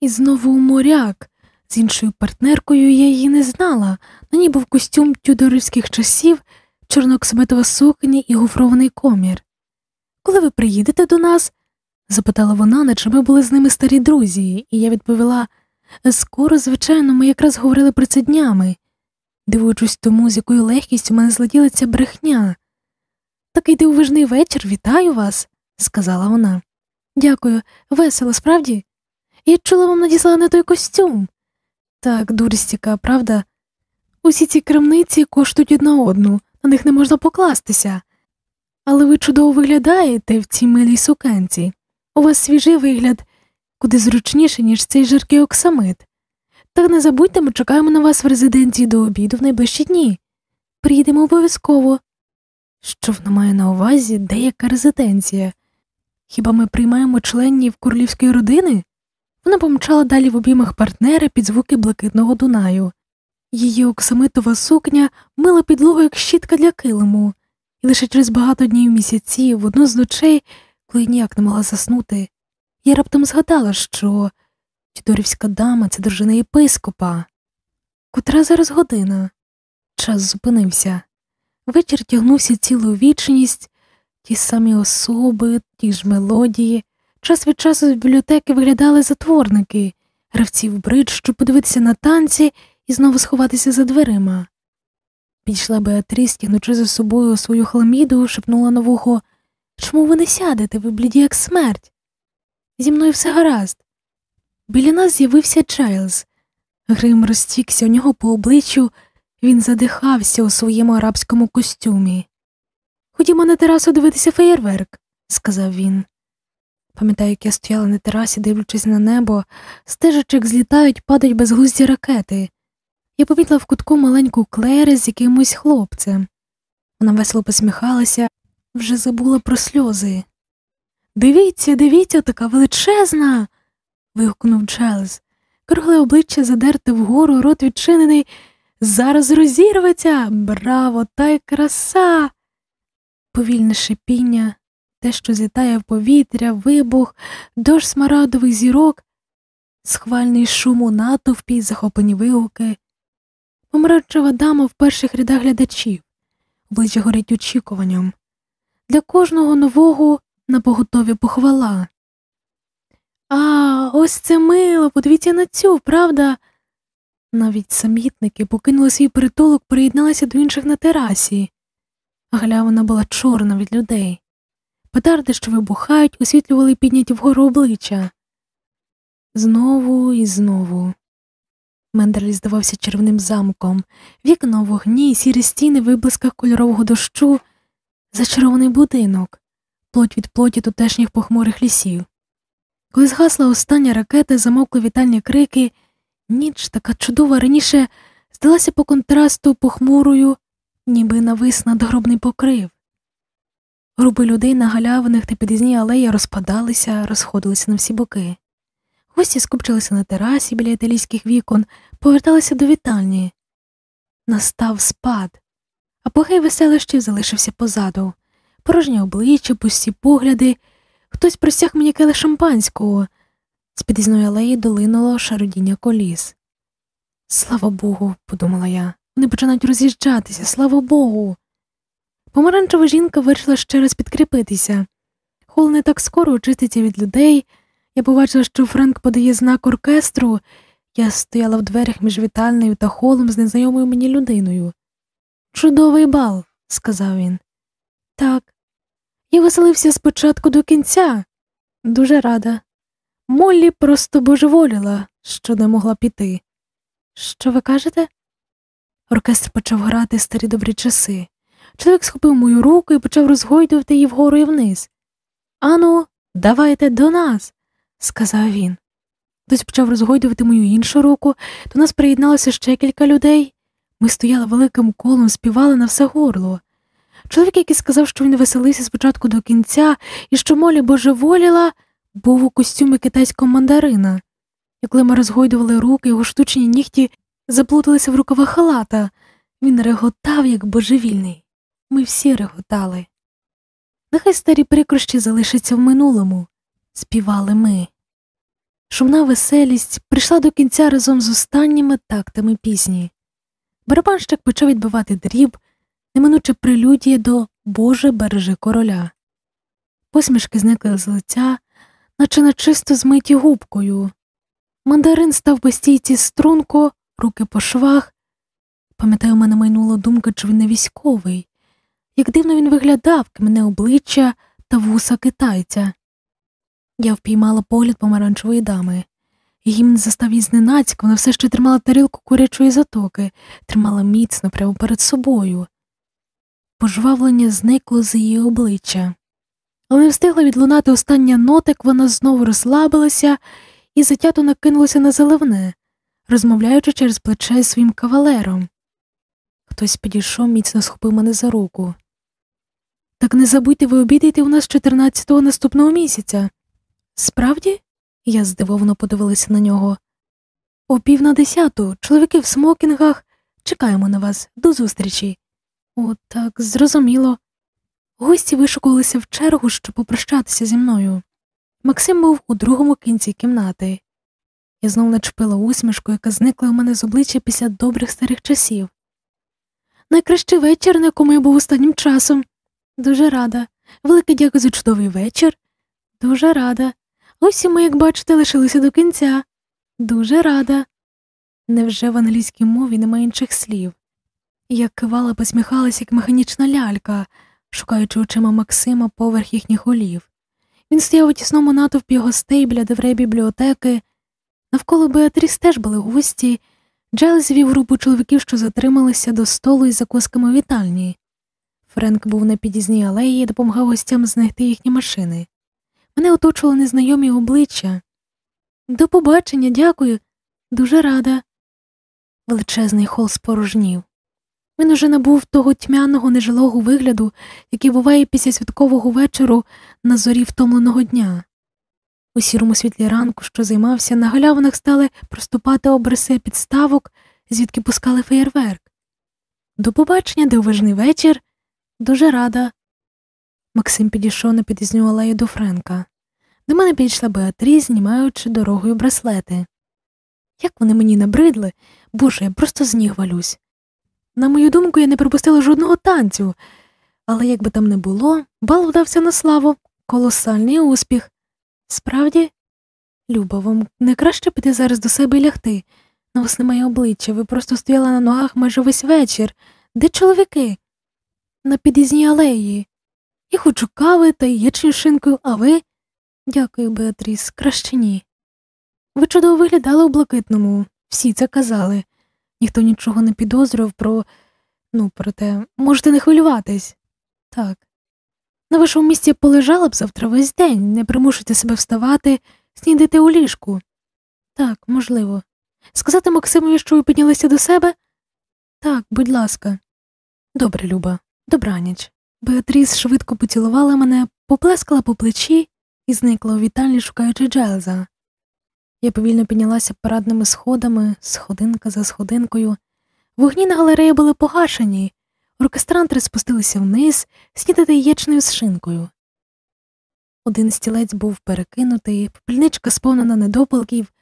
і знову моряк. З іншою партнеркою я її не знала. На ній був костюм тюдорівських часів, чорнооксамитова сукня і гофрований комір. Коли ви приїдете до нас? запитала вона, наче ми були з ними старі друзі, і я відповіла скоро, звичайно, ми якраз говорили про це днями, дивуючись тому, з якою легкістю мене зладіла ця брехня. Такий дивовижний вечір, вітаю вас, сказала вона. Дякую, весело, справді? Я чула вам надіслала не той костюм. Так, дурістіка, правда? Усі ці крамниці коштують одна одну, на них не можна покластися. Але ви чудово виглядаєте в цій милій сукенці. У вас свіжий вигляд, куди зручніше, ніж цей жаркий оксамит. Так не забудьте, ми чекаємо на вас в резиденції до обіду в найближчі дні. Приїдемо обов'язково. Що вона має на увазі деяка резиденція? Хіба ми приймаємо членів королівської родини? Вона помчала далі в обіймах партнера під звуки блакитного Дунаю. Її оксамитова сукня мила підлогу як щітка для килиму, і лише через багато днів місяці в одну з ночей, коли ніяк не могла заснути, я раптом згадала, що Тюдорівська дама це дружина єпископа. Котра зараз година? Час зупинився. Вечір тягнувся цілу вічність, ті самі особи, ті ж мелодії. Час від часу з бібліотеки виглядали затворники, гравці в бридж, щоб подивитися на танці і знову сховатися за дверима. Підійшла Беатріс, тягнучи за собою свою хламіду, шепнула на вухо Чому ви не сядете, ви бліді, як смерть? Зі мною все гаразд. Біля нас з'явився Чайлз. Грим розтікся у нього по обличчю, він задихався у своєму арабському костюмі. Ходімо на терасу дивитися феєрверк, сказав він. Пам'ятаю, як я стояла на терасі, дивлячись на небо, стежачи, як злітають, падають безглузді ракети. Я помітила в кутку маленьку Клери з якимось хлопцем. Вона весело посміхалася, вже забула про сльози. Дивіться, дивіться, така величезна. вигукнув Челз. Кругле обличчя задерте вгору, рот відчинений. Зараз розірветься. Браво, та й краса. Повільне шипіння, те, що злітає в повітря, вибух, дощ смарадових зірок, схвальний шум у натовпі, захоплені вигуки. Помаранчева дама в перших рядах глядачів, обличчя горить очікуванням. Для кожного нового на поготові похвала. А, ось це мило, подивіться на цю, правда? Навіть самітники покинули свій притулок, приєдналися до інших на терасі. Галявина була чорна від людей. Петарди, що вибухають, освітлювали підняті вгору обличчя. Знову і знову. Мендерлі здавався червним замком, вікна вогні, сірі стіни, виблисках кольорового дощу, зачарований будинок, плоть від плоті тутешніх похмурих лісів. Коли згасла остання ракета, замовкли вітальні крики, ніч така чудова раніше здалася по контрасту похмурою, ніби навис надгробний покрив. Групи людей на галявинах та під'їзній алеї розпадалися, розходилися на всі боки. Гості скупчилися на терасі біля італійських вікон, поверталися до вітальні. Настав спад, Апогей веселищів залишився позаду, порожнє обличчя, пусті погляди, хтось просяг мені келих шампанського, з під'їзної алеї долинуло шародіння коліс. Слава Богу, подумала я, вони починають роз'їжджатися, слава Богу. Помаранчева жінка вирішила ще раз підкріпитися. Хол не так скоро очиститься від людей. Я побачила, що Френк подає знак оркестру, я стояла в дверях між вітальною та холом з незнайомою мені людиною. Чудовий бал, сказав він. Так. Я веселився спочатку до кінця. Дуже рада. Моллі просто божеволіла, що не могла піти. Що ви кажете? Оркестр почав грати старі добрі часи. Чоловік схопив мою руку і почав розгойдувати її вгору і вниз. Ану, давайте до нас, сказав він. Хтось почав розгойдувати мою іншу руку, до нас приєдналося ще кілька людей. Ми стояли великим колом, співали на все горло. Чоловік, який сказав, що він веселився спочатку до кінця і що молі божеволіла, був у костюмі китайського мандарина. І коли ми розгойдували руки, його штучні нігті заплуталися в рукавах халата. Він реготав, як божевільний. Ми всі реготали. Нехай старі прикрощі залишаться в минулому, співали ми. Шумна веселість прийшла до кінця разом з останніми тактами пісні. Барабанщик почав відбивати дріб, неминуче прелюдія до Боже бережи короля. Посмішки зникли з лиця, наче на чисто змиті губкою. Мандарин став по стійці струнко, руки по швах. Пам'ятаю, у мене майнула думка, чи він не військовий, як дивно він виглядав, мене обличчя та вуса китайця. Я впіймала погляд помаранчевої дами. Гімн застав її зненацька, вона все ще тримала тарілку курячої затоки, тримала міцно прямо перед собою. Пожвавлення зникло з її обличчя. Але не встигла відлунати остання нотик, вона знову розслабилася і затято накинулася на заливне, розмовляючи через плече з своїм кавалером. Хтось підійшов, міцно схопив мене за руку. Так не забудьте, ви обідаєте у нас 14-го наступного місяця. Справді? Я здивовано подивилася на нього. О пів на десяту, чоловіки в смокінгах, чекаємо на вас, до зустрічі. О, так, зрозуміло. Гості вишукувалися в чергу, щоб попрощатися зі мною. Максим був у другому кінці кімнати. Я знову начепила усмішку, яка зникла у мене з обличчя після добрих старих часів. Найкращий вечір, на якому я був останнім часом. Дуже рада. Велике дякую за чудовий вечір. Дуже рада. Ось і ми, як бачите, лишилися до кінця. Дуже рада. Невже в англійській мові немає інших слів? Я кивала, посміхалася, як механічна лялька, шукаючи очима Максима поверх їхніх голів. Він стояв у тісному натовпі гостей біля дверей бібліотеки. Навколо Беатріс теж були гості. Джайлз звів групу чоловіків, що затрималися до столу із закусками вітальні. Френк був на підізній алеї і допомагав гостям знайти їхні машини. Мене оточували незнайомі обличчя. До побачення, дякую, дуже рада. Величезний хол спорожнів. Він уже набув того тьмяного нежилого вигляду, який буває після святкового вечору на зорі втомленого дня. У сірому світлі ранку, що займався, на галявинах стали проступати обриси підставок, звідки пускали феєрверк. До побачення, дивовижний вечір, дуже рада. Максим підійшов на під'їзню алею до Френка. До мене підійшла Беатріс, знімаючи дорогою браслети. Як вони мені набридли, боже, я просто з ніг валюсь. На мою думку, я не пропустила жодного танцю, але як би там не було, бал вдався на славу, колосальний успіх. Справді, Люба, вам не краще піти зараз до себе і лягти. На вас немає обличчя, ви просто стояли на ногах майже весь вечір. Де чоловіки? На під'їзній алеї. Я хочу кави та яєчню шинкою, а ви? Дякую, Беатріс, краще ні. Ви чудово виглядали у блакитному, всі це казали. Ніхто нічого не підозрював про. Ну, проте, можете не хвилюватись. Так. На вашому місці полежала б завтра весь день, не примушуйте себе вставати, снідайте у ліжку. Так, можливо. Сказати Максимові, що ви піднялися до себе? Так, будь ласка. Добре, Люба, добраніч. Беатріс швидко поцілувала мене, поплескала по плечі і зникла у вітальні, шукаючи Джайлза. Я повільно піднялася парадними сходами, сходинка за сходинкою. Вогні на галереї були погашені, Оркестрантри спустилися вниз, снідати яєчною з шинкою. Один стілець був перекинутий, попільничка сповнена недопалків,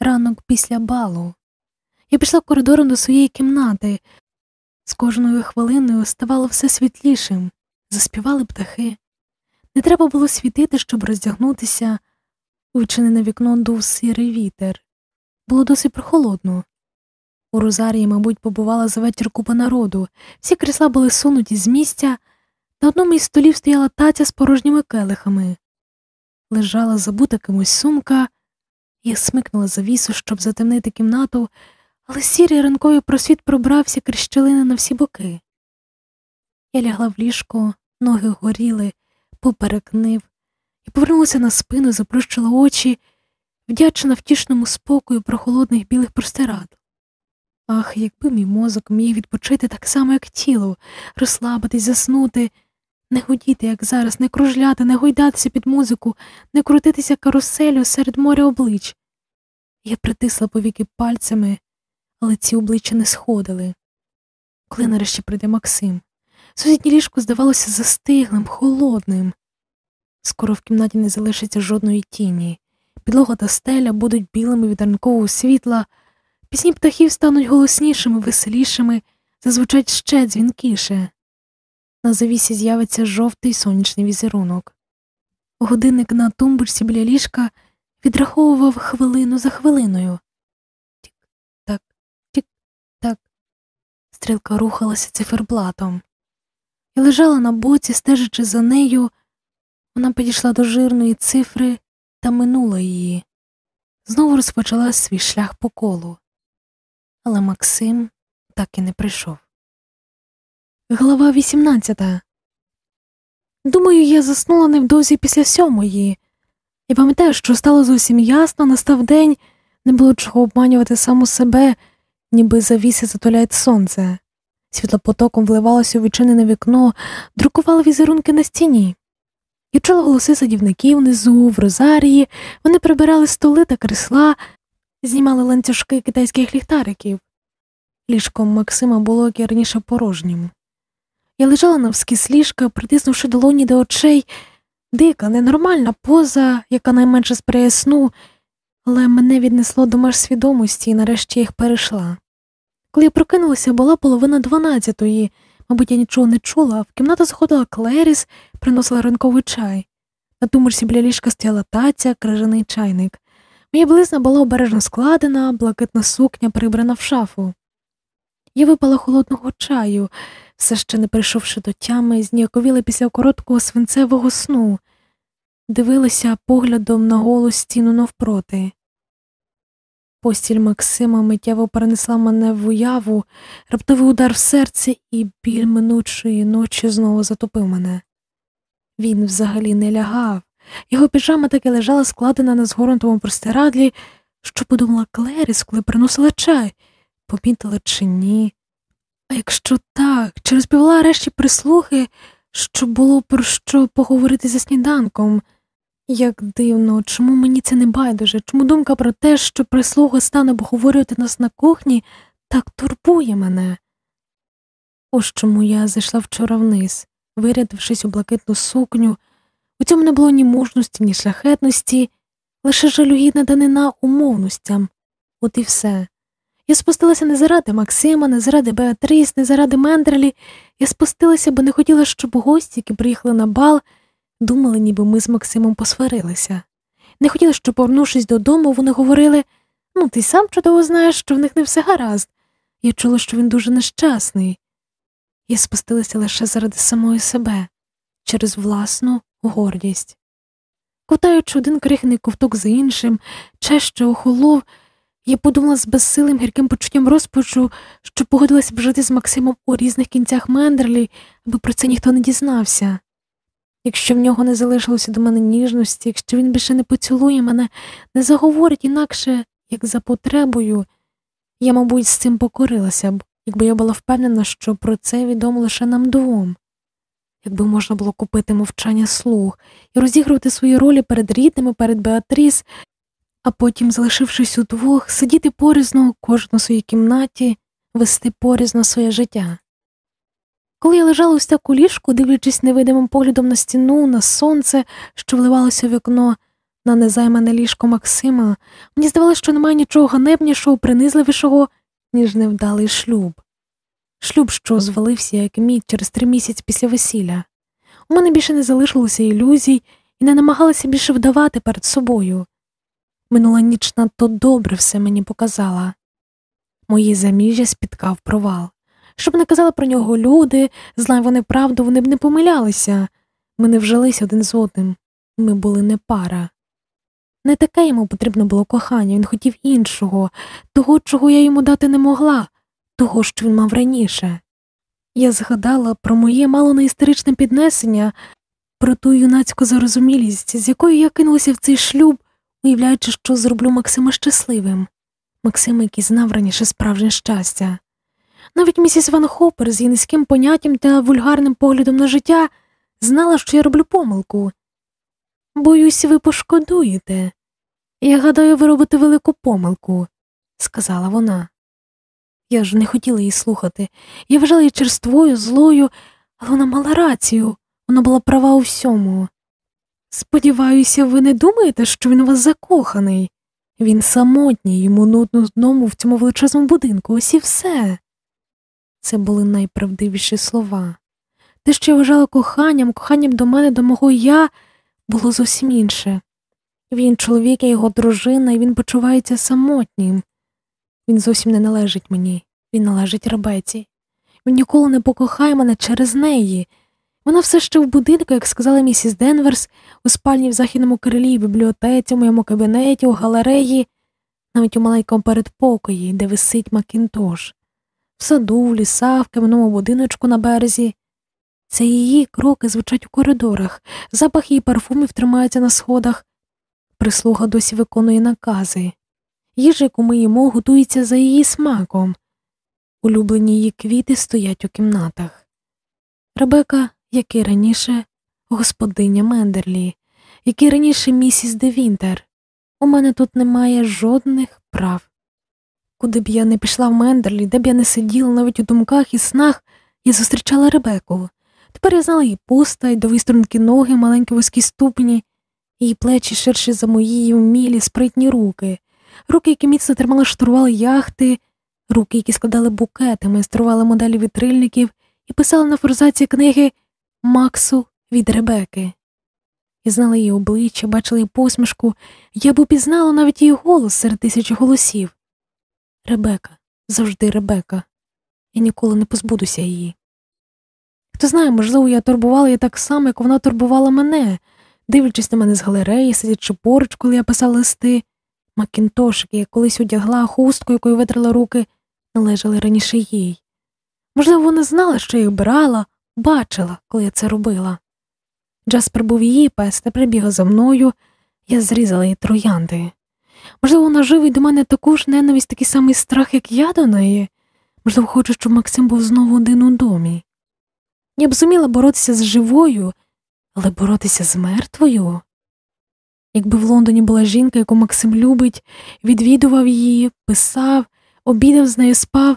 ранок після балу. Я пішла коридором до своєї кімнати. З кожною хвилиною ставало все світлішим, заспівали птахи. Не треба було світити, щоб роздягнутися. У відчинене вікно дув сирий вітер. Було досить прохолодно. У Розарії, мабуть, побувала за вечір купа народу, всі крісла були сунуті з місця, на одному із столів стояла таця з порожніми келихами. Лежала забута кимось сумка, я смикнула завісу, щоб затемнити кімнату, але сірий ранковий просвіт пробрався крізь щелини на всі боки. Я лягла в ліжко, ноги горіли, поперек нив, і повернулася на спину, заплющила очі, вдячна втішному спокою прохолодних білих простирад. Ах, якби мій мозок міг відпочити так само, як тіло, розслабитись, заснути, не гудіти, як зараз, не кружляти, не гойдатися під музику, не крутитися каруселю серед моря облич. Я притисла повіки пальцями, але ці обличчя не сходили. Коли нарешті прийде Максим, сусіднє ліжко здавалося застиглим, холодним. Скоро в кімнаті не залишиться жодної тіні. Підлога та стеля будуть білими від ранкового світла, пісні птахів стануть голоснішими, веселішими, зазвучать ще дзвінкіше. На завісі з'явиться жовтий сонячний візерунок. Годинник на тумбурці біля ліжка відраховував хвилину за хвилиною. Стрілка рухалася циферблатом. Я лежала на боці, стежачи за нею. Вона підійшла до жирної цифри та минула її. Знову розпочала свій шлях по колу. Але Максим так і не прийшов. Глава 18 Думаю, я заснула невдовзі після сьомої. Я пам'ятаю, що стало зовсім ясно, настав день, не було чого обманювати саму себе, ніби завіси затуляють сонце. Світлопотоком вливалося у відчинене вікно, друкували візерунки на стіні. Я чула голоси садівників внизу, в розарії, вони прибирали столи та кресла, знімали ланцюжки китайських ліхтариків. Ліжком Максима було як і раніше порожнім. Я лежала навскіз ліжка, притиснувши долоні до очей, дика, ненормальна поза, яка найменше сприяє сну, але мене віднесло до меж свідомості і нарешті їх перейшла. Коли я прокинулася, була половина дванадцятої, мабуть, я нічого не чула, в кімнату заходила Клеріс, приносила ранковий чай. На туморсі біля ліжка стояла таця, крижаний чайник. Моя близна була обережно складена, блакитна сукня прибрана в шафу. Я випала холодного чаю, все ще не прийшовши до тями, зніяковіла після короткого свинцевого сну, дивилася поглядом на голу стіну навпроти. Постіль Максима миттєво перенесла мене в уяву, раптовий удар в серце і біль минучої ночі знову затопив мене. Він взагалі не лягав, його піжама таки лежала складена на згорнутому простирадлі, що подумала Клеріс, коли приносила чай, помітила чи ні. А якщо так, чи розповіла решті прислухи, що було про що поговорити за сніданком? Як дивно, чому мені це не байдуже, чому думка про те, що прислуга стане обговорювати нас на кухні, так турбує мене? Ось чому я зайшла вчора вниз, вирядившись у блакитну сукню, у цьому не було ні мужності, ні шляхетності, лише жалюгідна данина умовностям, от і все. Я спустилася не заради Максима, не заради Беатріс, не заради Мендрелі. Я спустилася, бо не хотіла, щоб гості, які приїхали на бал, думали, ніби ми з Максимом посварилися. Не хотіла, щоб, повернувшись додому, вони говорили ну, ти сам чудово знаєш, що в них не все гаразд. Я чула, що він дуже нещасний. Я спустилася лише заради самої себе, через власну гордість. Ковтаючи один крихний ковток за іншим, чай що охолов. Я подумала з безсилим гірким почуттям розпачу, що погодилася б жити з Максимом у різних кінцях Мендерлі, аби про це ніхто не дізнався. Якщо в нього не залишилося до мене ніжності, якщо він більше не поцілує мене, не заговорить інакше, як за потребою, я, мабуть, з цим покорилася б, якби я була впевнена, що про це відомо лише нам двом. Якби можна було купити мовчання слух і розігрувати свої ролі перед рідними, перед Беатріс, а потім, залишившись удвох, сидіти порізно, кожен у своїй кімнаті, вести порізно своє життя. Коли я лежала у ліжку, дивлячись невидимим поглядом на стіну, на сонце, що вливалося в вікно, на незаймане ліжко Максима, мені здавалося, що немає нічого ганебнішого, принизливішого, ніж невдалий шлюб. Шлюб, що звалився, як мід через три місяці після весілля. У мене більше не залишилося ілюзій і не намагалася більше вдавати перед собою. Минула ніч надто добре все мені показала. Мої заміжжя спіткав провал. Щоб не казали про нього люди, знай вони правду, вони б не помилялися. Ми не вжились один з одним. Ми були не пара. Не таке йому потрібно було кохання, він хотів іншого, того, чого я йому дати не могла, того, що він мав раніше. Я згадала про моє мало не істеричне піднесення, про ту юнацьку зарозумілість, з якою я кинулася в цей шлюб, уявляючи, що зроблю Максима щасливим. Максима, який знав раніше справжнє щастя. Навіть місіс Ван Хопер з її низьким поняттям та вульгарним поглядом на життя знала, що я роблю помилку. Боюсь, ви пошкодуєте. Я гадаю, ви робите велику помилку, сказала вона. Я ж не хотіла її слухати. Я вважала її черствою, злою, але вона мала рацію, вона була права у всьому. Сподіваюся, ви не думаєте, що він у вас закоханий. Він самотній, йому нудно одному в цьому величезному будинку, ось і все. Це були найправдивіші слова. Те, що я вважала коханням, коханням до мене, до мого я, було зовсім інше. Він чоловік, я його дружина, і він почувається самотнім. Він зовсім не належить мені, він належить рабеці. Він ніколи не покохає мене через неї. Вона все ще в будинку, як сказала місіс Денверс, у спальні в західному крилі, в бібліотеці, у моєму кабінеті, у галереї, навіть у маленькому передпокої, де висить Макінтош, в саду, в лісах, в кам'яному будиночку на березі. Це її кроки звучать у коридорах, запах її парфумів тримається на сходах, прислуга досі виконує накази. Їжа, яку ми їмо, готується за її смаком. Улюблені її квіти стоять у кімнатах. Ребека, як і раніше, господиня Мендерлі, як і раніше місіс Девінтер. У мене тут немає жодних прав. Куди б я не пішла в Мендерлі, де б я не сиділа навіть у думках і снах, я зустрічала Ребеку. Тепер я знала її постать, довгі струнки ноги, маленькі вузькі ступні, її плечі ширші за мої вмілі, спритні руки, руки, які міцно тримали штурвали яхти, руки, які складали букети, майстрували моделі вітрильників і писали на форзаці книги Максу від Ребеки. Я знала її обличчя, бачила її посмішку, я б упізнала навіть її голос серед тисячі голосів. Ребека, завжди Ребека, я ніколи не позбудуся її. Хто знає, можливо, я турбувала її так само, як вона турбувала мене, дивлячись на мене з галереї, сидячи поруч, коли я писала листи. Макінтош, який я колись одягла хустку, якою витрила руки, належали раніше їй. Можливо, вона знала, що я їх брала, бачила, коли я це робила. Джаспер був її пес, та прибігав за мною, я зрізала її троянди. Можливо, вона живить до мене таку ж ненависть, такий самий страх, як я до неї. Можливо, хоче, щоб Максим був знову один у домі. Я б зуміла боротися з живою, але боротися з мертвою. Якби в Лондоні була жінка, яку Максим любить, відвідував її, писав, обідав з нею спав,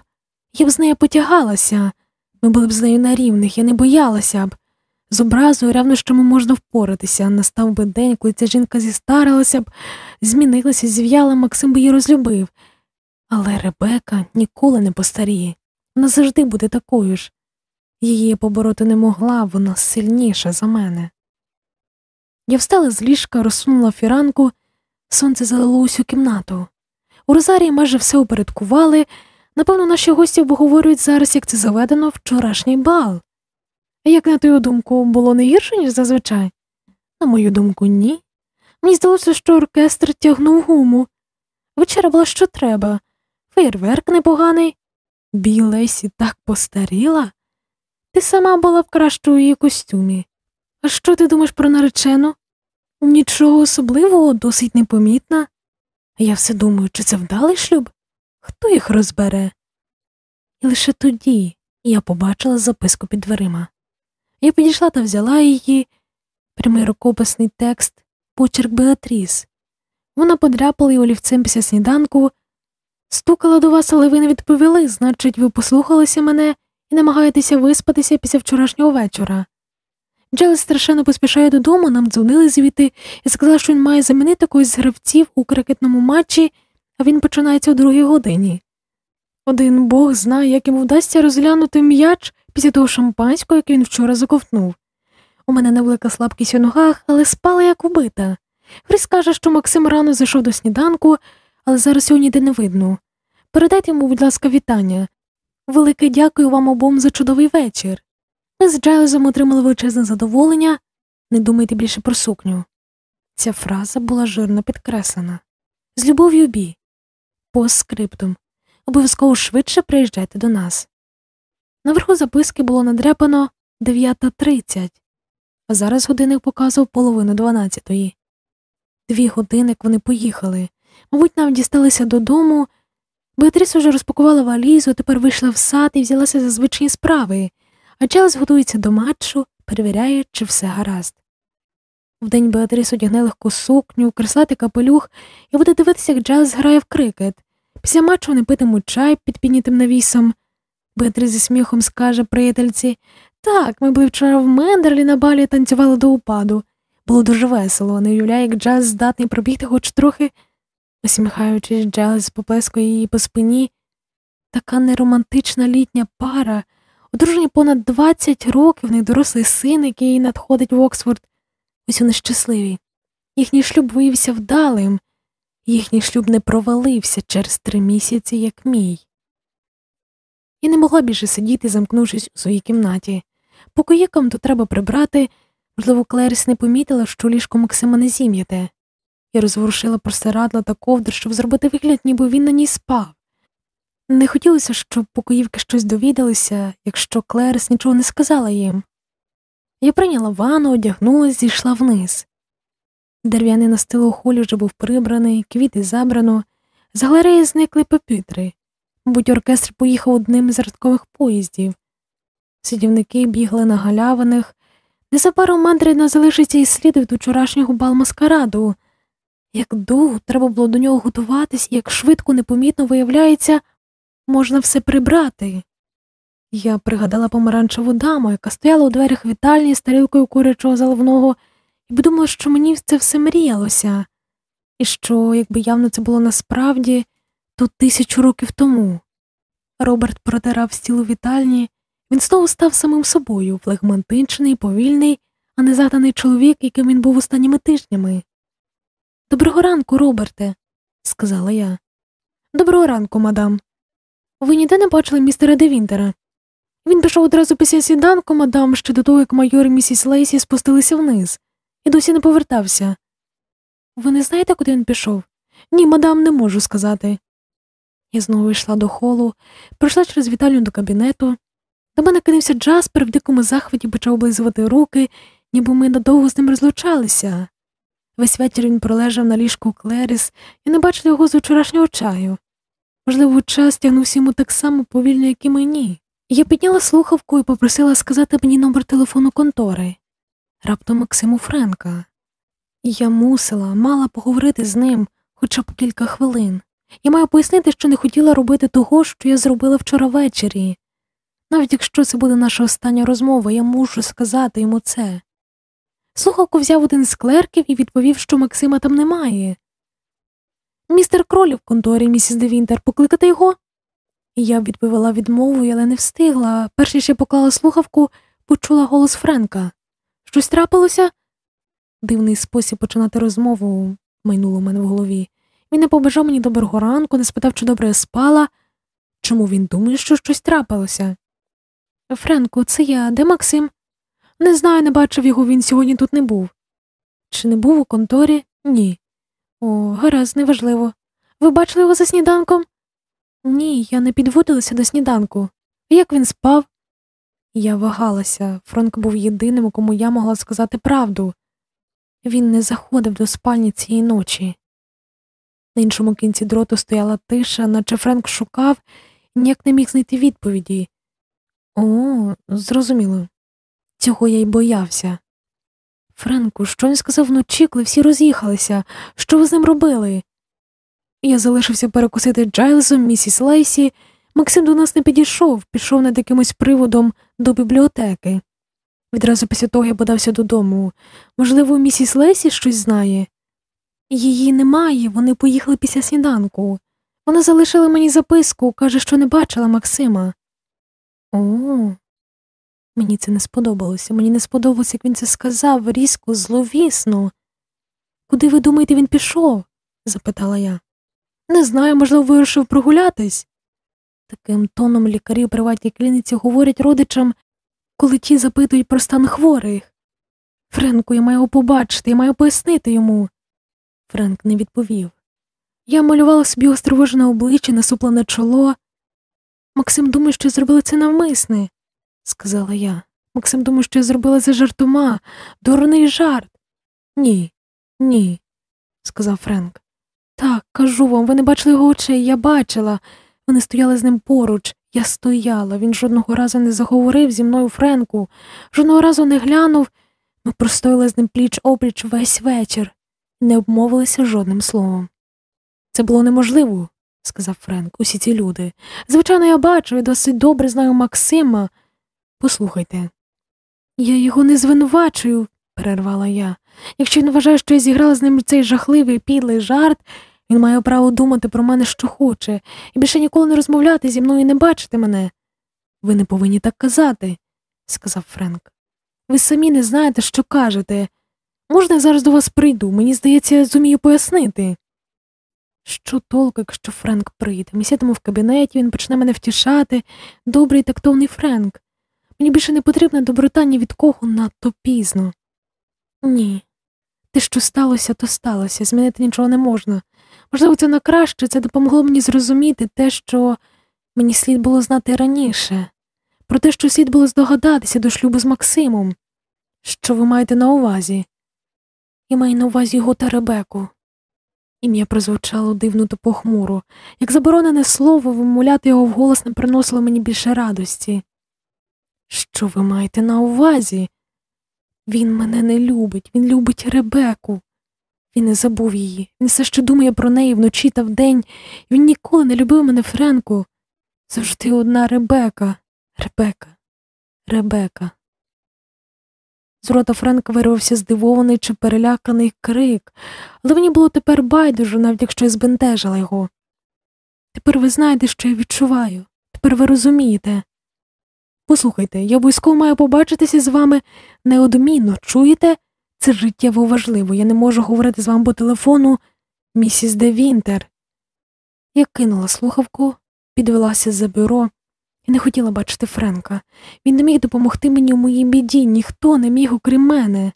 я б з нею потягалася, ми були б з нею на рівних, я не боялася б. З образою ревнощами можна впоратися, настав би день, коли ця жінка зістарилася б, змінилася, зів'яла, Максим би її розлюбив. Але Ребека ніколи не постаріє, вона завжди буде такою ж. Її побороти не могла, вона сильніша за мене. Я встала з ліжка, розсунула фіранку, сонце залило усю кімнату. У Розарії майже все упорядкували. Напевно, наші гості обговорюють зараз, як це заведено вчорашній бал. Як, на твою думку, було не гірше, ніж зазвичай? На мою думку, ні. Мені здалося, що оркестр тягнув гуму. Вечера була що треба. Фейерверк непоганий. Білесі так постаріла. Ти сама була в кращому її костюмі. А що ти думаєш про наречену? Нічого особливого, досить непомітна. А я все думаю, чи це вдалий шлюб? Хто їх розбере? І лише тоді я побачила записку під дверима. Я підійшла та взяла її, прямий рукописний текст, почерк Беатріс. Вона подряпала її олівцем після сніданку, стукала до вас, але ви не відповіли, значить, ви послухалися мене і намагаєтеся виспатися після вчорашнього вечора. Джелес страшенно поспішає додому, нам дзвонили звідти. І сказали, що він має замінити когось з гравців у крикетному матчі, а він починається о другій годині. Один бог знає, як йому вдасться розглянути м'яч після того шампанського, яке він вчора заковтнув. У мене невелика слабкість у ногах, але спала як убита. Фріс каже, що Максим рано зайшов до сніданку, але зараз його ніде не видно. Передайте йому, будь ласка, вітання. Велике дякую вам обом за чудовий вечір. Ми з Джайлзом отримали величезне задоволення, не думайте більше про сукню. Ця фраза була жирно підкреслена. З любов'ю бі. По скриптум. Обов'язково швидше приїжджайте до нас. Наверху записки було надряпано 9.30, а зараз годинник показував половину дванадцятої. Дві години, вони поїхали. Мабуть, навіть дісталися додому. Беатріс уже розпакувала валізу, тепер вийшла в сад і взялася за звичні справи, а Челс готується до матчу, перевіряє, чи все гаразд. Вдень Беатріс одягне легку сукню, креслати капелюх і буде дивитися, як Джайлз грає в крикет. Після матчу вони питимуть чай під піднятим навісом. Беатріс зі сміхом скаже приятельці так, ми були вчора в Мендерлі на балі танцювали до упаду. Було дуже весело, не уявляє, як Джаз здатний пробігти хоч трохи, усміхаючись, Джаз поплескує її по спині. Така неромантична літня пара, одружені понад 20 років, в них дорослий син, який надходить в Оксфорд. Ось вони щасливі. Їхній шлюб виявився вдалим, їхній шлюб не провалився через три місяці, як мій. Я не могла більше сидіти, замкнувшись у своїй кімнаті. Покоїкам то треба прибрати, можливо, Клеріс не помітила, що ліжко Максима не зім'яте. Я розворушила простирадла та ковдр, щоб зробити вигляд, ніби він на ній спав. Не хотілося, щоб покоївки щось довідалися, якщо Клеріс нічого не сказала їм. Я прийняла ванну, одягнулась, зійшла вниз. Дерев'яний настил у холі вже був прибраний, квіти забрано, з галереї зникли пепітри. Мабуть, оркестр поїхав одним з рядкових поїздів. Сидівники бігли на галявинах. Незабаром мандрина залишиться і слід від вчорашнього бал маскараду. Як довго треба було до нього готуватись, як швидко, непомітно виявляється, можна все прибрати. Я пригадала помаранчеву даму, яка стояла у дверях вітальні з тарілкою курячого заливного, і подумала, що мені це все мріялося, і що, якби явно це було насправді, то тисячу років тому. Роберт протирав стіл у вітальні, він знову став самим собою, флегматичний, повільний, а не заданий чоловік, яким він був останніми тижнями. Доброго ранку, Роберте, сказала я. Доброго ранку, мадам. Ви ніде не бачили містера Девінтера? Він пішов одразу після сіданку, мадам, ще до того, як майор і місіс Лейсі спустилися вниз, і досі не повертався. Ви не знаєте, куди він пішов? Ні, мадам, не можу сказати. Я знову йшла до холу, пройшла через вітальню до кабінету. До мене кинувся Джаспер в дикому захваті почав облизувати руки, ніби ми надовго з ним розлучалися. Весь вечір він пролежав на ліжку Клеріс і не бачила його з вчорашнього чаю. Можливо, час тягнувся йому так само повільно, як і мені. Я підняла слухавку і попросила сказати мені номер телефону контори. Раптом Максиму Френка. Я мусила, мала поговорити з ним хоча б кілька хвилин. Я маю пояснити, що не хотіла робити того, що я зробила вчора ввечері. Навіть якщо це буде наша остання розмова, я мушу сказати йому це. Слухавку взяв один з клерків і відповів, що Максима там немає. Містер Кролі в конторі, місіс Девінтер, покликати його? Я відповіла відмовою, але не встигла. Перш ніж я поклала слухавку, почула голос Френка. Щось трапилося? Дивний спосіб починати розмову майнуло в мене в голові. Він не побажав мені доброго ранку, не спитав, чи добре я спала. Чому він думає, що щось трапилося? Френку, це я, де Максим? Не знаю, не бачив його, він сьогодні тут не був. Чи не був у конторі? Ні. О, гаразд, неважливо. Ви бачили його за сніданком? Ні, я не підводилася до сніданку. Як він спав? Я вагалася. Франк був єдиним, кому я могла сказати правду. Він не заходив до спальні цієї ночі. На іншому кінці дроту стояла тиша, наче Френк шукав і ніяк не міг знайти відповіді. О, зрозуміло. Цього я й боявся. Френку, що він сказав вночі, коли всі роз'їхалися? Що ви з ним робили? Я залишився перекусити Джайлзом, місіс Лейсі, Максим до нас не підійшов, пішов над якимось приводом до бібліотеки. Відразу після того я подався додому. Можливо, місіс Лесі щось знає. Її немає, вони поїхали після сніданку. Вона залишила мені записку, каже, що не бачила Максима. О, мені це не сподобалося. Мені не сподобалося, як він це сказав, різко, зловісно. Куди ви думаєте, він пішов? запитала я. Не знаю, можливо, вирішив прогулятись. Таким тоном лікарі у приватній клініці говорять родичам, коли ті запитують про стан хворих. Френку, я маю побачити, я маю пояснити йому. Френк не відповів. Я малювала собі островожене обличчя, насуплене чоло. Максим думає, що зробили це навмисне, сказала я. Максим думає, що я зробила це жартома, дурний жарт. Ні, ні, сказав Френк. Так, кажу вам, ви не бачили його очей, я бачила. Вони стояли з ним поруч, я стояла, він жодного разу не заговорив зі мною Френку, жодного разу не глянув. Ми простояли з ним пліч опліч весь вечір, не обмовилися жодним словом. Це було неможливо, сказав Френк, усі ці люди. Звичайно, я бачу і досить добре знаю Максима. Послухайте. Я його не звинувачую, перервала я. Якщо він вважає, що я зіграла з ним цей жахливий підлий жарт, він має право думати про мене, що хоче, і більше ніколи не розмовляти зі мною і не бачити мене. Ви не повинні так казати, сказав Френк. Ви самі не знаєте, що кажете. Можна я зараз до вас прийду? Мені здається, я зумію пояснити. Що толку, якщо Френк прийде? Ми сядемо в кабінеті, він почне мене втішати, добрий тактовний Френк. Мені більше не потрібна доброта ні від кого надто пізно. Ні. Те, що сталося, то сталося, змінити нічого не можна. Можливо, це на краще, це допомогло мені зрозуміти те, що мені слід було знати раніше, про те, що слід було здогадатися до шлюбу з Максимом. Що ви маєте на увазі? Я маю на увазі його та Ребеку. Ім'я прозвучало дивно та похмуро, як заборонене слово, вимовляти його вголос не приносило мені більше радості. Що ви маєте на увазі? Він мене не любить, він любить Ребеку. Він не забув її, він все ще думає про неї вночі та вдень, він ніколи не любив мене Френку. Завжди одна Ребека, Ребека, Ребека. З рота Френка вирвався здивований чи переляканий крик, але мені було тепер байдуже, навіть якщо я збентежила його. Тепер ви знаєте, що я відчуваю, тепер ви розумієте. Послухайте, я обов'язково маю побачитися з вами неодмінно, чуєте? Це життєво важливо, я не можу говорити з вами по телефону, місіс Де Вінтер. Я кинула слухавку, підвелася за бюро і не хотіла бачити Френка. Він не міг допомогти мені у моїй біді, ніхто не міг, окрім мене.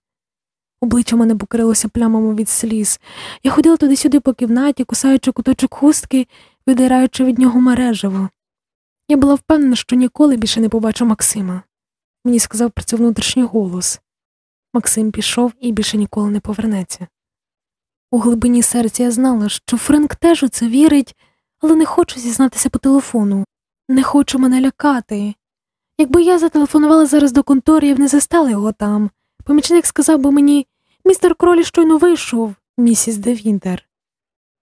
Обличчя мене покрилося плямами від сліз. Я ходила туди-сюди по кімнаті, кусаючи куточок хустки, видираючи від нього мережево. Я була впевнена, що ніколи більше не побачу Максима. Мені сказав про це внутрішній голос. Максим пішов і більше ніколи не повернеться. У глибині серця я знала, що Френк теж у це вірить, але не хочу зізнатися по телефону, не хочу мене лякати. Якби я зателефонувала зараз до контори, я б не застала його там. Помічник сказав би мені містер Кролі щойно вийшов, місіс Девінтер.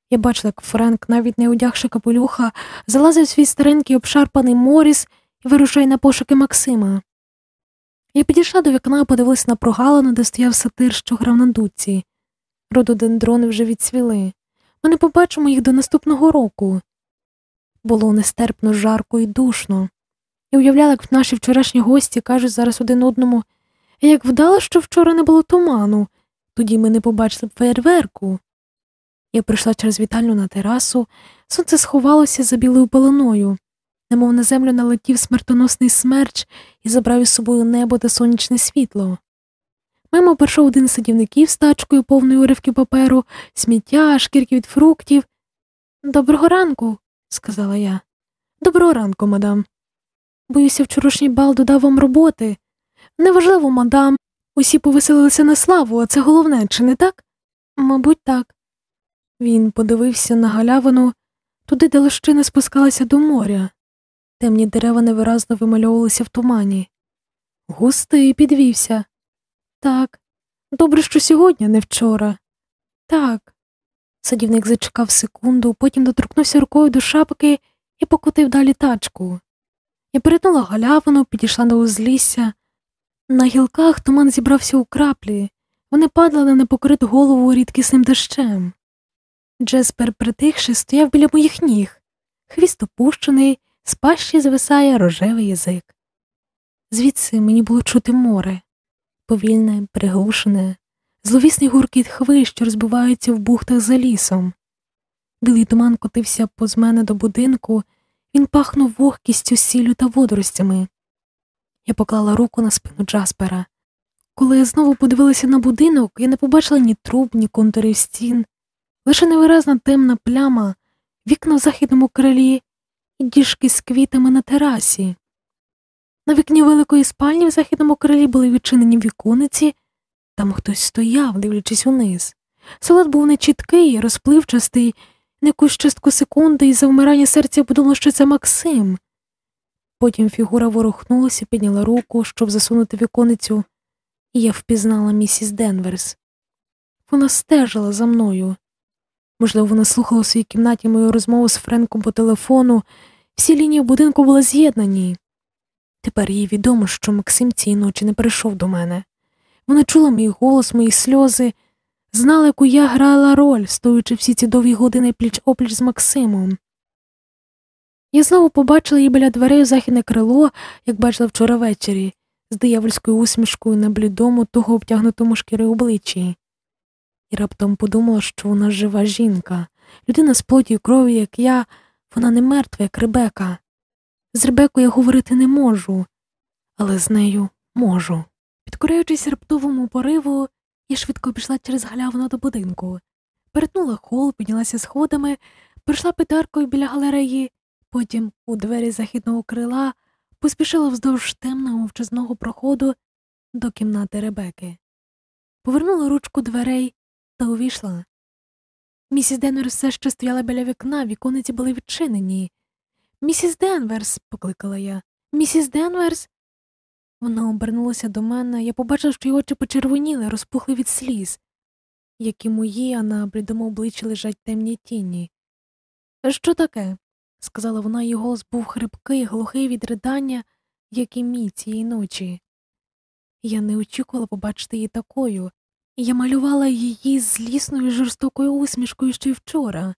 Я бачила, як Френк, навіть не одягши капелюха, залазив свій старенький обшарпаний моріс і вирушає на пошуки Максима. Я підійшла до вікна і подивилася на прогалину, де стояв сатир, що грав на дудці. Рододендрони вже відцвіли. Ми не побачимо їх до наступного року. Було нестерпно жарко і душно. Я уявляла, як наші вчорашні гості кажуть зараз один одному, як вдало, що вчора не було туману, тоді ми не побачили б феєрверку. Я прийшла через вітальню на терасу, сонце сховалося за білою пеленою, немов на землю налетів смертоносний смерч і забрав із собою небо та сонячне світло. Мимо прийшов один з садівників з тачкою повною уривки паперу, сміття, шкірки від фруктів. Доброго ранку, сказала я. Доброго ранку, мадам. Боюся, вчорашній бал додав вам роботи. Неважливо, мадам. Усі повеселилися на славу, а це головне, чи не так? Мабуть, так. Він подивився на галявину туди, де лощина спускалася до моря. Темні дерева невиразно вимальовувалися в тумані. Густий підвівся. Так, добре, що сьогодні, не вчора. Так. Садівник зачекав секунду, потім доторкнувся рукою до шапки і покотив далі тачку. Я перетнула галявину, підійшла до узлісся. На гілках туман зібрався у краплі, вони падали на непокриту голову рідкісним дощем. Джеспер, притихши, стояв біля моїх ніг, хвіст опущений, з пащі звисає рожевий язик. Звідси мені було чути море, повільне, приглушене, зловісний гуркіт хвиль, що розбиваються в бухтах за лісом. Білий туман котився поз мене до будинку, він пахнув вогкістю, сіллю та водоростями. Я поклала руку на спину Джаспера. Коли я знову подивилася на будинок, я не побачила ні труб, ні контурів стін, лише невиразна темна пляма, вікна в західному крилі і діжки з квітами на терасі. На вікні великої спальні в західному крилі були відчинені вікониці, там хтось стояв, дивлячись униз. Солод був нечіткий, розпливчастий, на якусь частку секунди і за вмирання серця подумала, що це Максим. Потім фігура ворухнулася, підняла руку, щоб засунути віконицю, і я впізнала місіс Денверс. Вона стежила за мною. Можливо, вона слухала у своїй кімнаті мою розмову з Френком по телефону, всі лінії будинку були з'єднані. Тепер їй відомо, що Максим цієї ночі не прийшов до мене. Вона чула мій голос, мої сльози, знала, яку я грала роль, стоючи всі ці довгі години пліч опліч з Максимом. Я знову побачила її біля дверей у західне крило, як бачила вчора ввечері, з диявольською усмішкою на блідому, того обтягнутому шкіри обличчі. І раптом подумала, що вона жива жінка, людина з плоті крові, як я, вона не мертва, як Ребека. З Ребекою я говорити не можу, але з нею можу. Підкоряючись раптовому пориву, я швидко пішла через галявину до будинку, перетнула хол, піднялася сходами, пройшла петаркою біля галереї, потім у двері західного крила поспішила вздовж темного мовчазного проходу до кімнати Ребеки. Повернула ручку дверей та увійшла. Місіс Денверс все ще стояла біля вікна, вікониці були відчинені. Місіс Денверс, покликала я. Місіс Денверс. Вона обернулася до мене, я побачила, що її очі почервоніли, розпухли від сліз, як і мої, а на блідому обличчі лежать темні тіні. Що таке? сказала вона, її голос був хрипкий, глухий від ридання, як і мій цієї ночі. Я не очікувала побачити її такою, я малювала її злісною жорстокою усмішкою ще й вчора,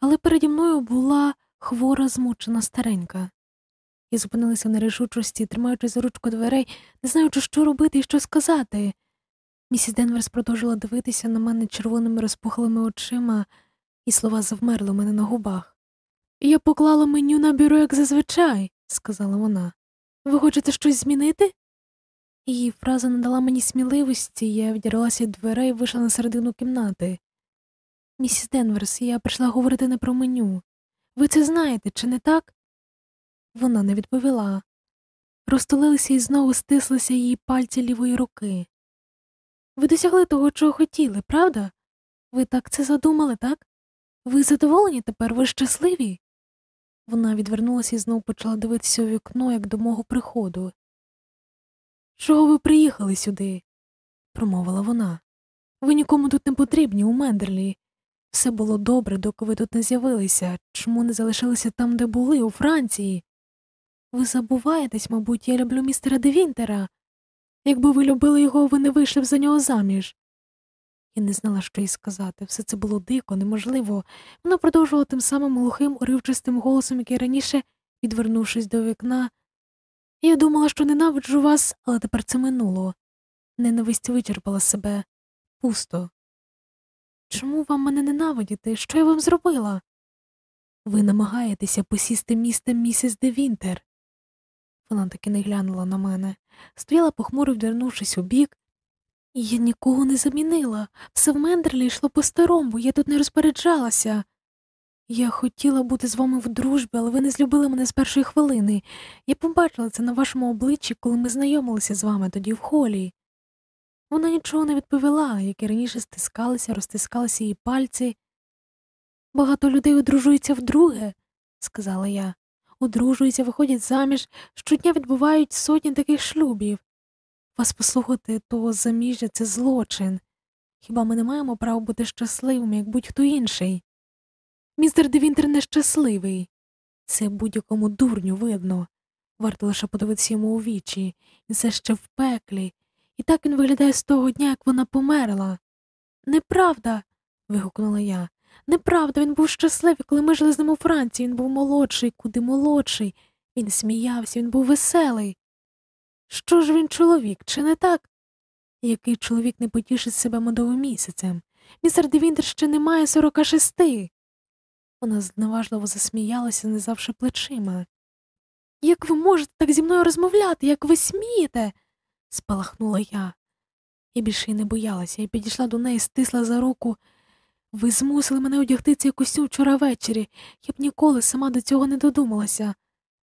але переді мною була хвора, змучена старенька. Я зупинилася в нерішучості, тримаючись за ручку дверей, не знаючи, що робити і що сказати. Місіс Денверс продовжила дивитися на мене червоними розпухлими очима, і слова завмерли у мене на губах. Я поклала меню на бюро, як зазвичай, сказала вона. Ви хочете щось змінити? Її фраза надала мені сміливості, я відірвалася від дверей і вийшла на середину кімнати. Місіс Денверс, я прийшла говорити не про меню. Ви це знаєте, чи не так? Вона не відповіла. Розтулилися і знову стислися її пальці лівої руки. Ви досягли того, чого хотіли, правда? Ви так це задумали, так? Ви задоволені тепер, ви щасливі? Вона відвернулася і знову почала дивитися у вікно, як до мого приходу. Чого ви приїхали сюди? промовила вона. Ви нікому тут не потрібні у Мендерлі. Все було добре, доки ви тут не з'явилися. Чому не залишилися там, де були, у Франції? Ви забуваєтесь, мабуть, я люблю містера Девінтера. Якби ви любили його, ви не вийшли б за нього заміж. Я не знала, що їй сказати. Все це було дико, неможливо. Вона продовжувала тим самим глухим, уривчастим голосом, який раніше, відвернувшись до вікна. Я думала, що ненавиджу вас, але тепер це минуло. Ненависть вичерпала себе пусто. Чому вам мене ненавидіти? Що я вам зробила? Ви намагаєтеся посісти містем місіс Девінтер. Вона таки не глянула на мене, стояла похмуро вдернувшись у бік, я нікого не замінила. Все в Мендерлі йшло по старому, я тут не розпоряджалася. Я хотіла бути з вами в дружбі, але ви не злюбили мене з першої хвилини. Я побачила це на вашому обличчі, коли ми знайомилися з вами тоді в холі. Вона нічого не відповіла, як і раніше стискалися, розтискалися її пальці. Багато людей одружуються вдруге, сказала я. Одружуються, виходять заміж, щодня відбувають сотні таких шлюбів. Вас послухати того заміжжя це злочин. Хіба ми не маємо права бути щасливими, як будь-хто інший? Містер Девінтер нещасливий. Це будь-якому дурню видно. Варто лише подивитися йому у вічі, він все ще в пеклі, і так він виглядає з того дня, як вона померла. Неправда. вигукнула я. Неправда, він був щасливий, коли ми жили з ним у Франції. Він був молодший, куди молодший. Він сміявся, він був веселий. Що ж він чоловік, чи не так? Який чоловік не потішить себе медовим місяцем? Містер Девінтер ще не має сорока шести. Вона зневажливо засміялася, знизавши плечима. Як ви можете так зі мною розмовляти, як ви смієте? спалахнула я. Я більше й не боялася, я підійшла до неї, стисла за руку. Ви змусили мене одягти цей костюм вчора ввечері. Я б ніколи сама до цього не додумалася.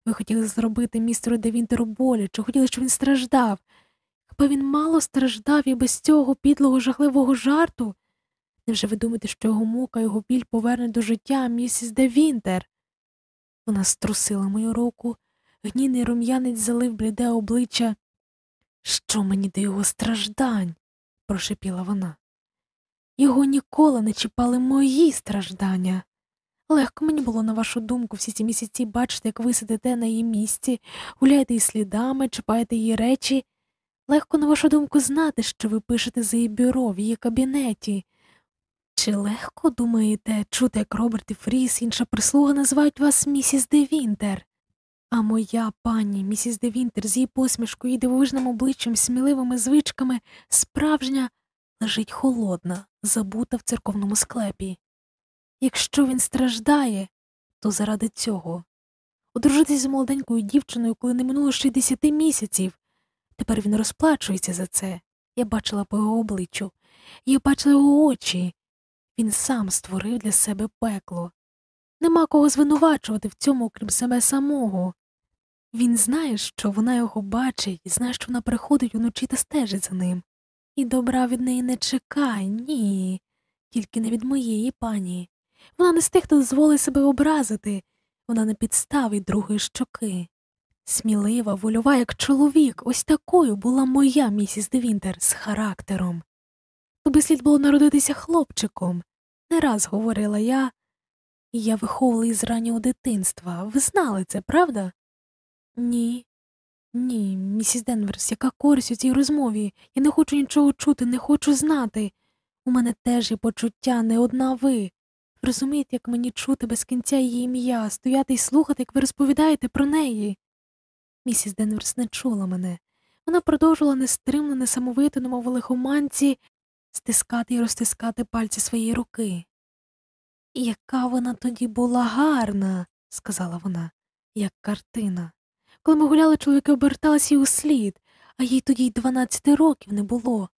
Ви хотіли зробити містеру Девінтеру боляче, хотіли, щоб він страждав. Хіба він мало страждав і без цього підлого жахливого жарту? Невже ви думаєте, що його мука, його біль поверне до життя місіс Девінтер? Вона струсила мою руку, гнійний рум'янець залив бліде обличчя. Що мені до його страждань? прошепіла вона. Його ніколи не чіпали мої страждання. Легко мені було, на вашу думку, всі ці місяці бачити, як ви сидите на її місці, гуляєте її слідами, чіпаєте її речі. Легко, на вашу думку, знати, що ви пишете за її бюро в її кабінеті. Чи легко, думаєте, чути, як Роберт і Фріс, інша прислуга називають вас місіс Девінтер? А моя пані, місіс Девінтер, з її посмішкою і дивовижним обличчям, сміливими звичками, справжня, лежить холодна, забута в церковному склепі. Якщо він страждає, то заради цього. Одружитися з молоденькою дівчиною, коли не минуло ще десяти місяців. Тепер він розплачується за це. Я бачила по його обличчю, я бачила його очі. Він сам створив для себе пекло. Нема кого звинувачувати в цьому, крім себе самого. Він знає, що вона його бачить, знає, що вона приходить уночі та стежить за ним. І добра від неї не чекай, ні, тільки не від моєї пані. Вона не з тих, хто дозволить себе образити, вона не підставі другої щоки. Смілива, вольова, як чоловік, ось такою була моя місіс Девінтер з характером. Тобі слід було народитися хлопчиком, не раз говорила я, і я виховувала із раннього дитинства. Ви знали це, правда? Ні, ні, місіс Денверс, яка користь у цій розмові? Я не хочу нічого чути, не хочу знати. У мене теж є почуття, не одна ви. Розумієте, як мені чути без кінця її ім'я, стояти і слухати, як ви розповідаєте про неї. Місіс Денверс не чула мене. Вона продовжувала нестримно, несамовито, немов лихоманці, стискати і розтискати пальці своєї руки. Яка вона тоді була гарна, сказала вона, як картина. Коли ми гуляли, чоловіки оберталися їй у слід, а їй тоді й дванадцяти років не було.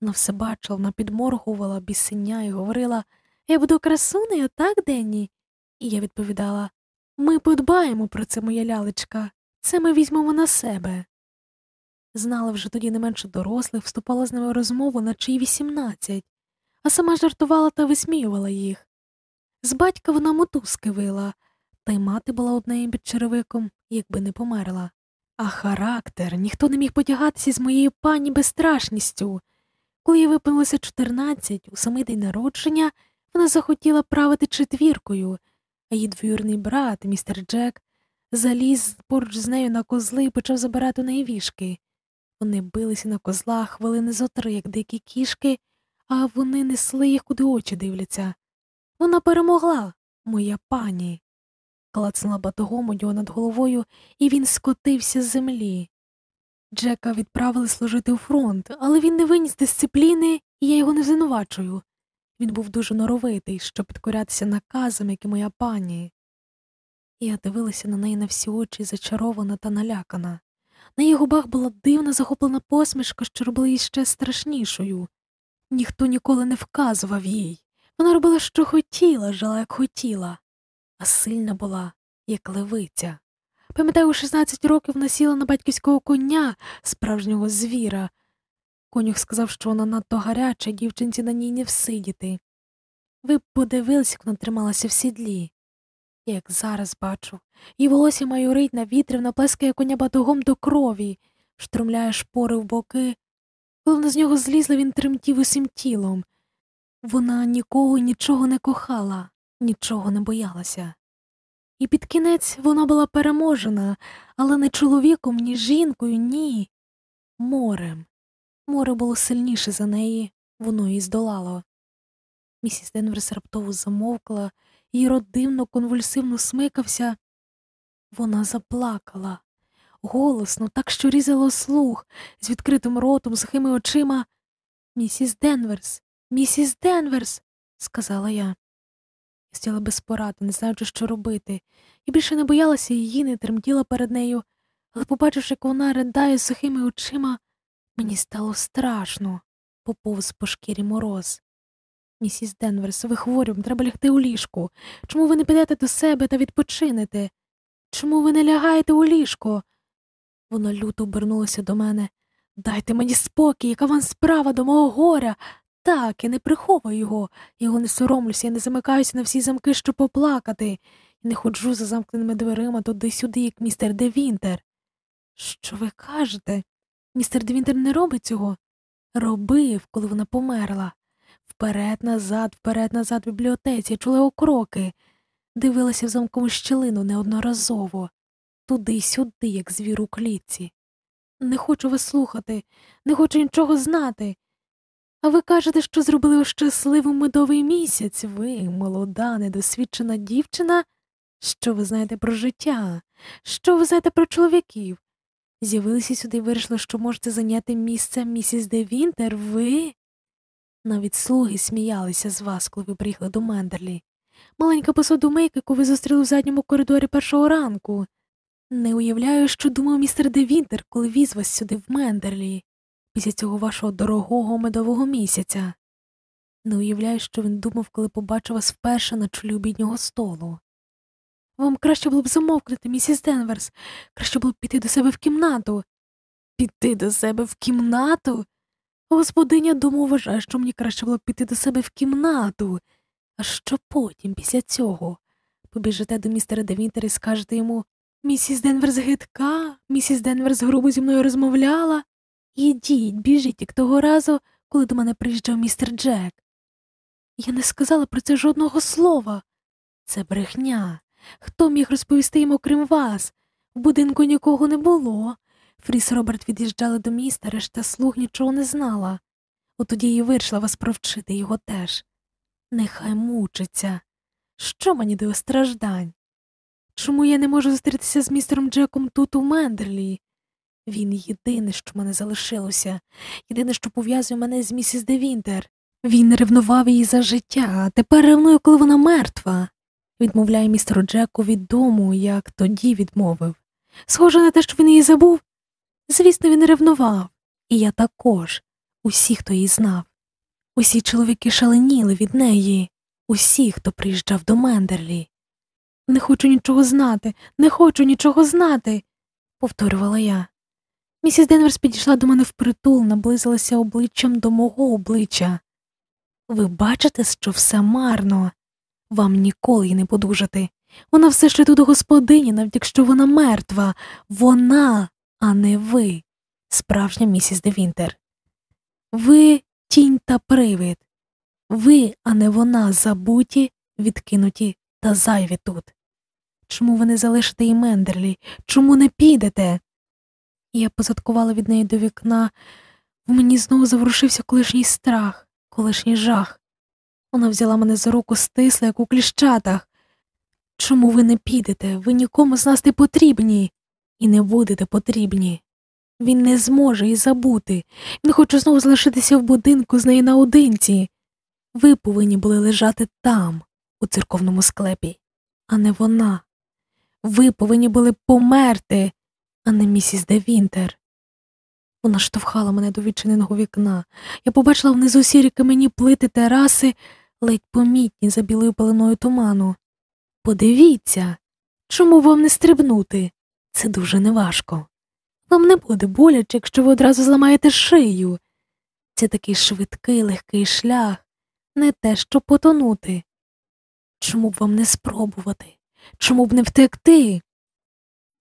Вона все бачила, вона підморгувала бісеня і говорила Я буду красунею, так, Денні? І я відповідала Ми подбаємо про це, моя лялечка, це ми візьмемо на себе. Знала вже тоді не менше дорослих, вступала з ними в розмову, наче й вісімнадцять, а сама жартувала та висміювала їх. З батька вона мотузки вила, та й мати була однею під черевиком, якби не померла. А характер ніхто не міг потягатися з моєю пані безстрашністю. Коли виповнилося чотирнадцять, у самий день народження, вона захотіла правити четвіркою, а її двоюрний брат, містер Джек, заліз поруч з нею на козли і почав забирати у неї вішки. Вони билися на козлах хвилини зо три, як дикі кішки, а вони несли їх, куди очі дивляться. Вона перемогла, моя пані. Клацнула батогом у нього над головою, і він скотився з землі. Джека відправили служити у фронт, але він не виніс дисципліни, і я його не звинувачую. Він був дуже норовитий, щоб підкорятися наказам, як і моя пані. Я дивилася на неї на всі очі, зачарована та налякана. На її губах була дивна захоплена посмішка, що робила її ще страшнішою. Ніхто ніколи не вказував їй. Вона робила, що хотіла, жила, як хотіла, а сильна була, як левиця. Пам'ятаю, у 16 років насіла на батьківського коня, справжнього звіра. Конюх сказав, що вона надто гаряча, дівчинці на ній не всидіти. Ви б подивилися, як вона трималася в сідлі. Як зараз бачу, її волосся майорить на вітрі, вона плескає коня батогом до крові, штромляє шпори в боки. Коли вона з нього злізла, він тремтів усім тілом. Вона нікого нічого не кохала, нічого не боялася. І під кінець вона була переможена, але не чоловіком, ні жінкою, ні. Морем. Море було сильніше за неї, воно її здолало. Місіс Денверс раптово замовкла, її рот дивно, конвульсивно смикався. Вона заплакала голосно, так що різало слух, з відкритим ротом, сухими очима. Місіс Денверс, місіс Денверс, сказала я. Я стояла без поради, не знаючи, що робити, і більше не боялася її, не тремтіла перед нею, але, побачивши, як вона ридає сухими очима, мені стало страшно, поповз по шкірі мороз. Місіс Денверс, ви хворі, треба лягти у ліжку. Чому ви не підете до себе та відпочинете? Чому ви не лягаєте у ліжко? Вона люто обернулася до мене. Дайте мені спокій, яка вам справа до мого горя. Так, я не приховую його, його не соромлюся, я не замикаюся на всі замки, щоб поплакати, і не ходжу за замкненими дверима туди-сюди, як містер Девінтер. Що ви кажете? Містер Девінтер не робить цього? Робив, коли вона померла. Вперед, назад, вперед, назад в бібліотеці, чули окроки, дивилася в замкову щелину неодноразово, туди-сюди, як звір у клітці. Не хочу вас слухати, не хочу нічого знати. А ви кажете, що зробили щасливим медовий місяць, ви, молода, недосвідчена дівчина. Що ви знаєте про життя? Що ви знаєте про чоловіків? З'явилися сюди і вирішили, що можете зайняти місце місіс Де Вінтер, ви? Навіть слуги сміялися з вас, коли ви приїхали до Мендерлі. Маленька посудомийка, яку ви зустріли в задньому коридорі першого ранку. Не уявляю, що думав містер Де Вінтер, коли віз вас сюди в Мендерлі, після цього вашого дорогого медового місяця. Не уявляю, що він думав, коли побачив вас вперше на чолі обіднього столу. Вам краще було б замовкнути, місіс Денверс, краще було б піти до себе в кімнату. Піти до себе в кімнату? Господиня дому вважає, що мені краще було б піти до себе в кімнату. А що потім, після цього? Побіжите до містера Девінтера і скажете йому Місіс Денверс гидка, місіс Денверс грубо зі мною розмовляла. Ідіть, біжіть, як того разу, коли до мене приїжджав містер Джек. Я не сказала про це жодного слова. Це брехня. Хто міг розповісти їм, окрім вас? В будинку нікого не було. Фріс Роберт від'їжджали до міста, решта слуг нічого не знала. От тоді і вирішила вас провчити його теж. Нехай мучиться. Що мені до страждань? Чому я не можу зустрітися з містером Джеком тут, у Мендерлі? Він єдине, що мене залишилося, єдине, що пов'язує мене з місіс Девінтер. Він ревнував її за життя, а тепер ревнує, коли вона мертва. Відмовляє містеру Джеку від дому, як тоді відмовив. Схоже на те, що він її забув. Звісно, він ревнував, і я також, усі, хто її знав. Усі чоловіки шаленіли від неї, усі, хто приїжджав до Мендерлі. Не хочу нічого знати, не хочу нічого знати, повторювала я. Місіс Денверс підійшла до мене впритул, наблизилася обличчям до мого обличчя. Ви бачите, що все марно, вам ніколи й не подужати. Вона все ще тут господині, навіть якщо вона мертва, вона, а не ви, справжня місіс Девінтер. Ви тінь та привид. Ви, а не вона, забуті, відкинуті та зайві тут. Чому ви не залишите і Мендерлі? Чому не підете? Я позадкувала від неї до вікна, в мені знову заворушився колишній страх, колишній жах. Вона взяла мене за руку стисла, як у кліщатах. Чому ви не підете? Ви нікому з нас не потрібні і не будете потрібні. Він не зможе і забути. Він хоче знову залишитися в будинку з нею наодинці. Ви повинні були лежати там, у церковному склепі, а не вона. Ви повинні були померти, а не місіс Де Вінтер. Вона штовхала мене до відчиненого вікна. Я побачила внизу сірі камені плити тераси, ледь помітні за білою пеленою туману. Подивіться, чому вам не стрибнути? Це дуже неважко. Вам не буде боляче, якщо ви одразу зламаєте шию. Це такий швидкий, легкий шлях, не те, щоб потонути. Чому б вам не спробувати? Чому б не втекти?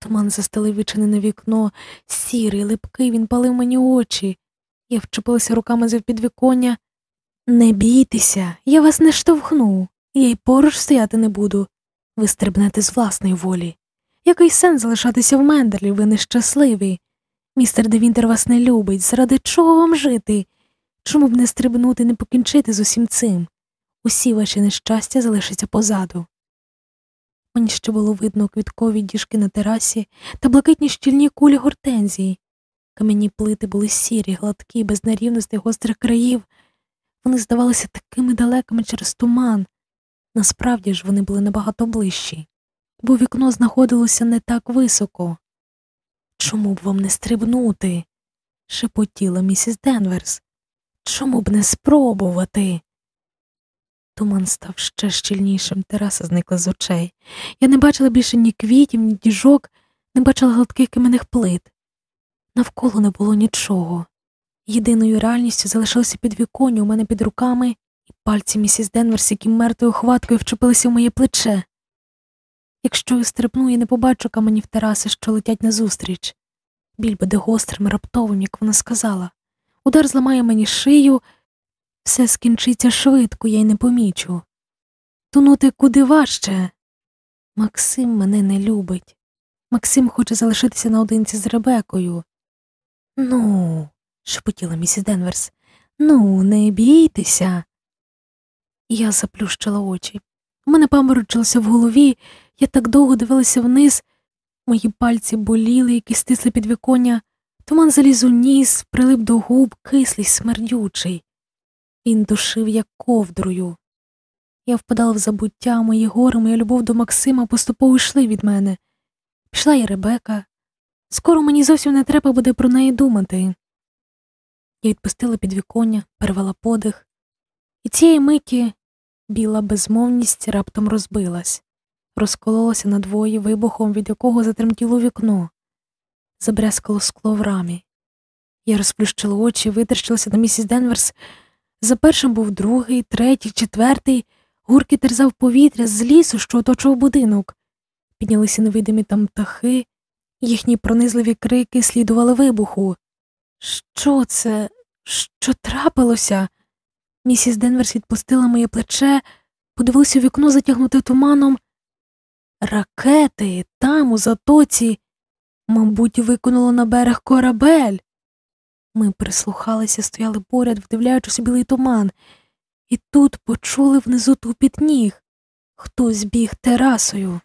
Туман застелив відчинене вікно, сірий, липкий, він палив мені очі. Я вчепилася руками за підвіконня. Не бійтеся, я вас не штовхну, я й поруч стояти не буду. Ви стрибнете з власної волі. Який сенс залишатися в Мендерлі, ви нещасливі? Містер Девінтер вас не любить. Заради чого вам жити? Чому б не стрибнути, не покінчити з усім цим? Усі ваші нещастя залишаться позаду. Мені ще було видно квіткові діжки на терасі та блакитні щільні кулі гортензії. Кам'яні плити були сірі, гладкі, без нерівностей гострих країв. Вони здавалися такими далекими через туман. Насправді ж вони були набагато ближчі, бо вікно знаходилося не так високо. Чому б вам не стрибнути? шепотіла місіс Денверс. Чому б не спробувати? Туман став ще щільнішим, тераса зникла з очей. Я не бачила більше ні квітів, ні діжок, не бачила гладких кам'яних плит. Навколо не було нічого. Єдиною реальністю залишилося підвіконня у мене під руками, і пальці місіс Денверс, які мертвою хваткою вчепилися в моє плече. Якщо я стрибну, я не побачу каменів тераси, що летять назустріч. Біль буде гострим, раптовим, як вона сказала. Удар зламає мені шию, все скінчиться швидко, я й не помічу. Тонути куди важче. Максим мене не любить. Максим хоче залишитися наодинці з Ребекою. Ну, шепотіла місіс Денверс, ну, не бійтеся. Я заплющила очі. У мене паморочилося в голові, я так довго дивилася вниз, мої пальці боліли, які стисли підвіконня, туман заліз у ніс, прилип до губ, кислий, смердючий. Він душив, як ковдрою. Я впадала в забуття, мої гори, моя любов до Максима поступово йшли від мене. Пішла і Ребека. Скоро мені зовсім не треба буде про неї думати. Я відпустила підвіконня, перевела подих, і цієї миті біла безмовність раптом розбилась, розкололася надвоє вибухом, від якого затремтіло вікно, забрязкало скло в рамі. Я розплющила очі, витріщилася на місіс Денверс. За першим був другий, третій, четвертий. Гурки терзав повітря з лісу, що оточував будинок. Піднялися невидимі там птахи, їхні пронизливі крики слідували вибуху. Що це? Що трапилося? Місіс Денверс відпустила моє плече, подивилася у вікно, затягнуте туманом. Ракети там, у затоці, мабуть, виконало на берег корабель. Ми прислухалися, стояли поряд, вдивляючись у білий туман, і тут почули внизу тупіт ніг. Хтось біг терасою.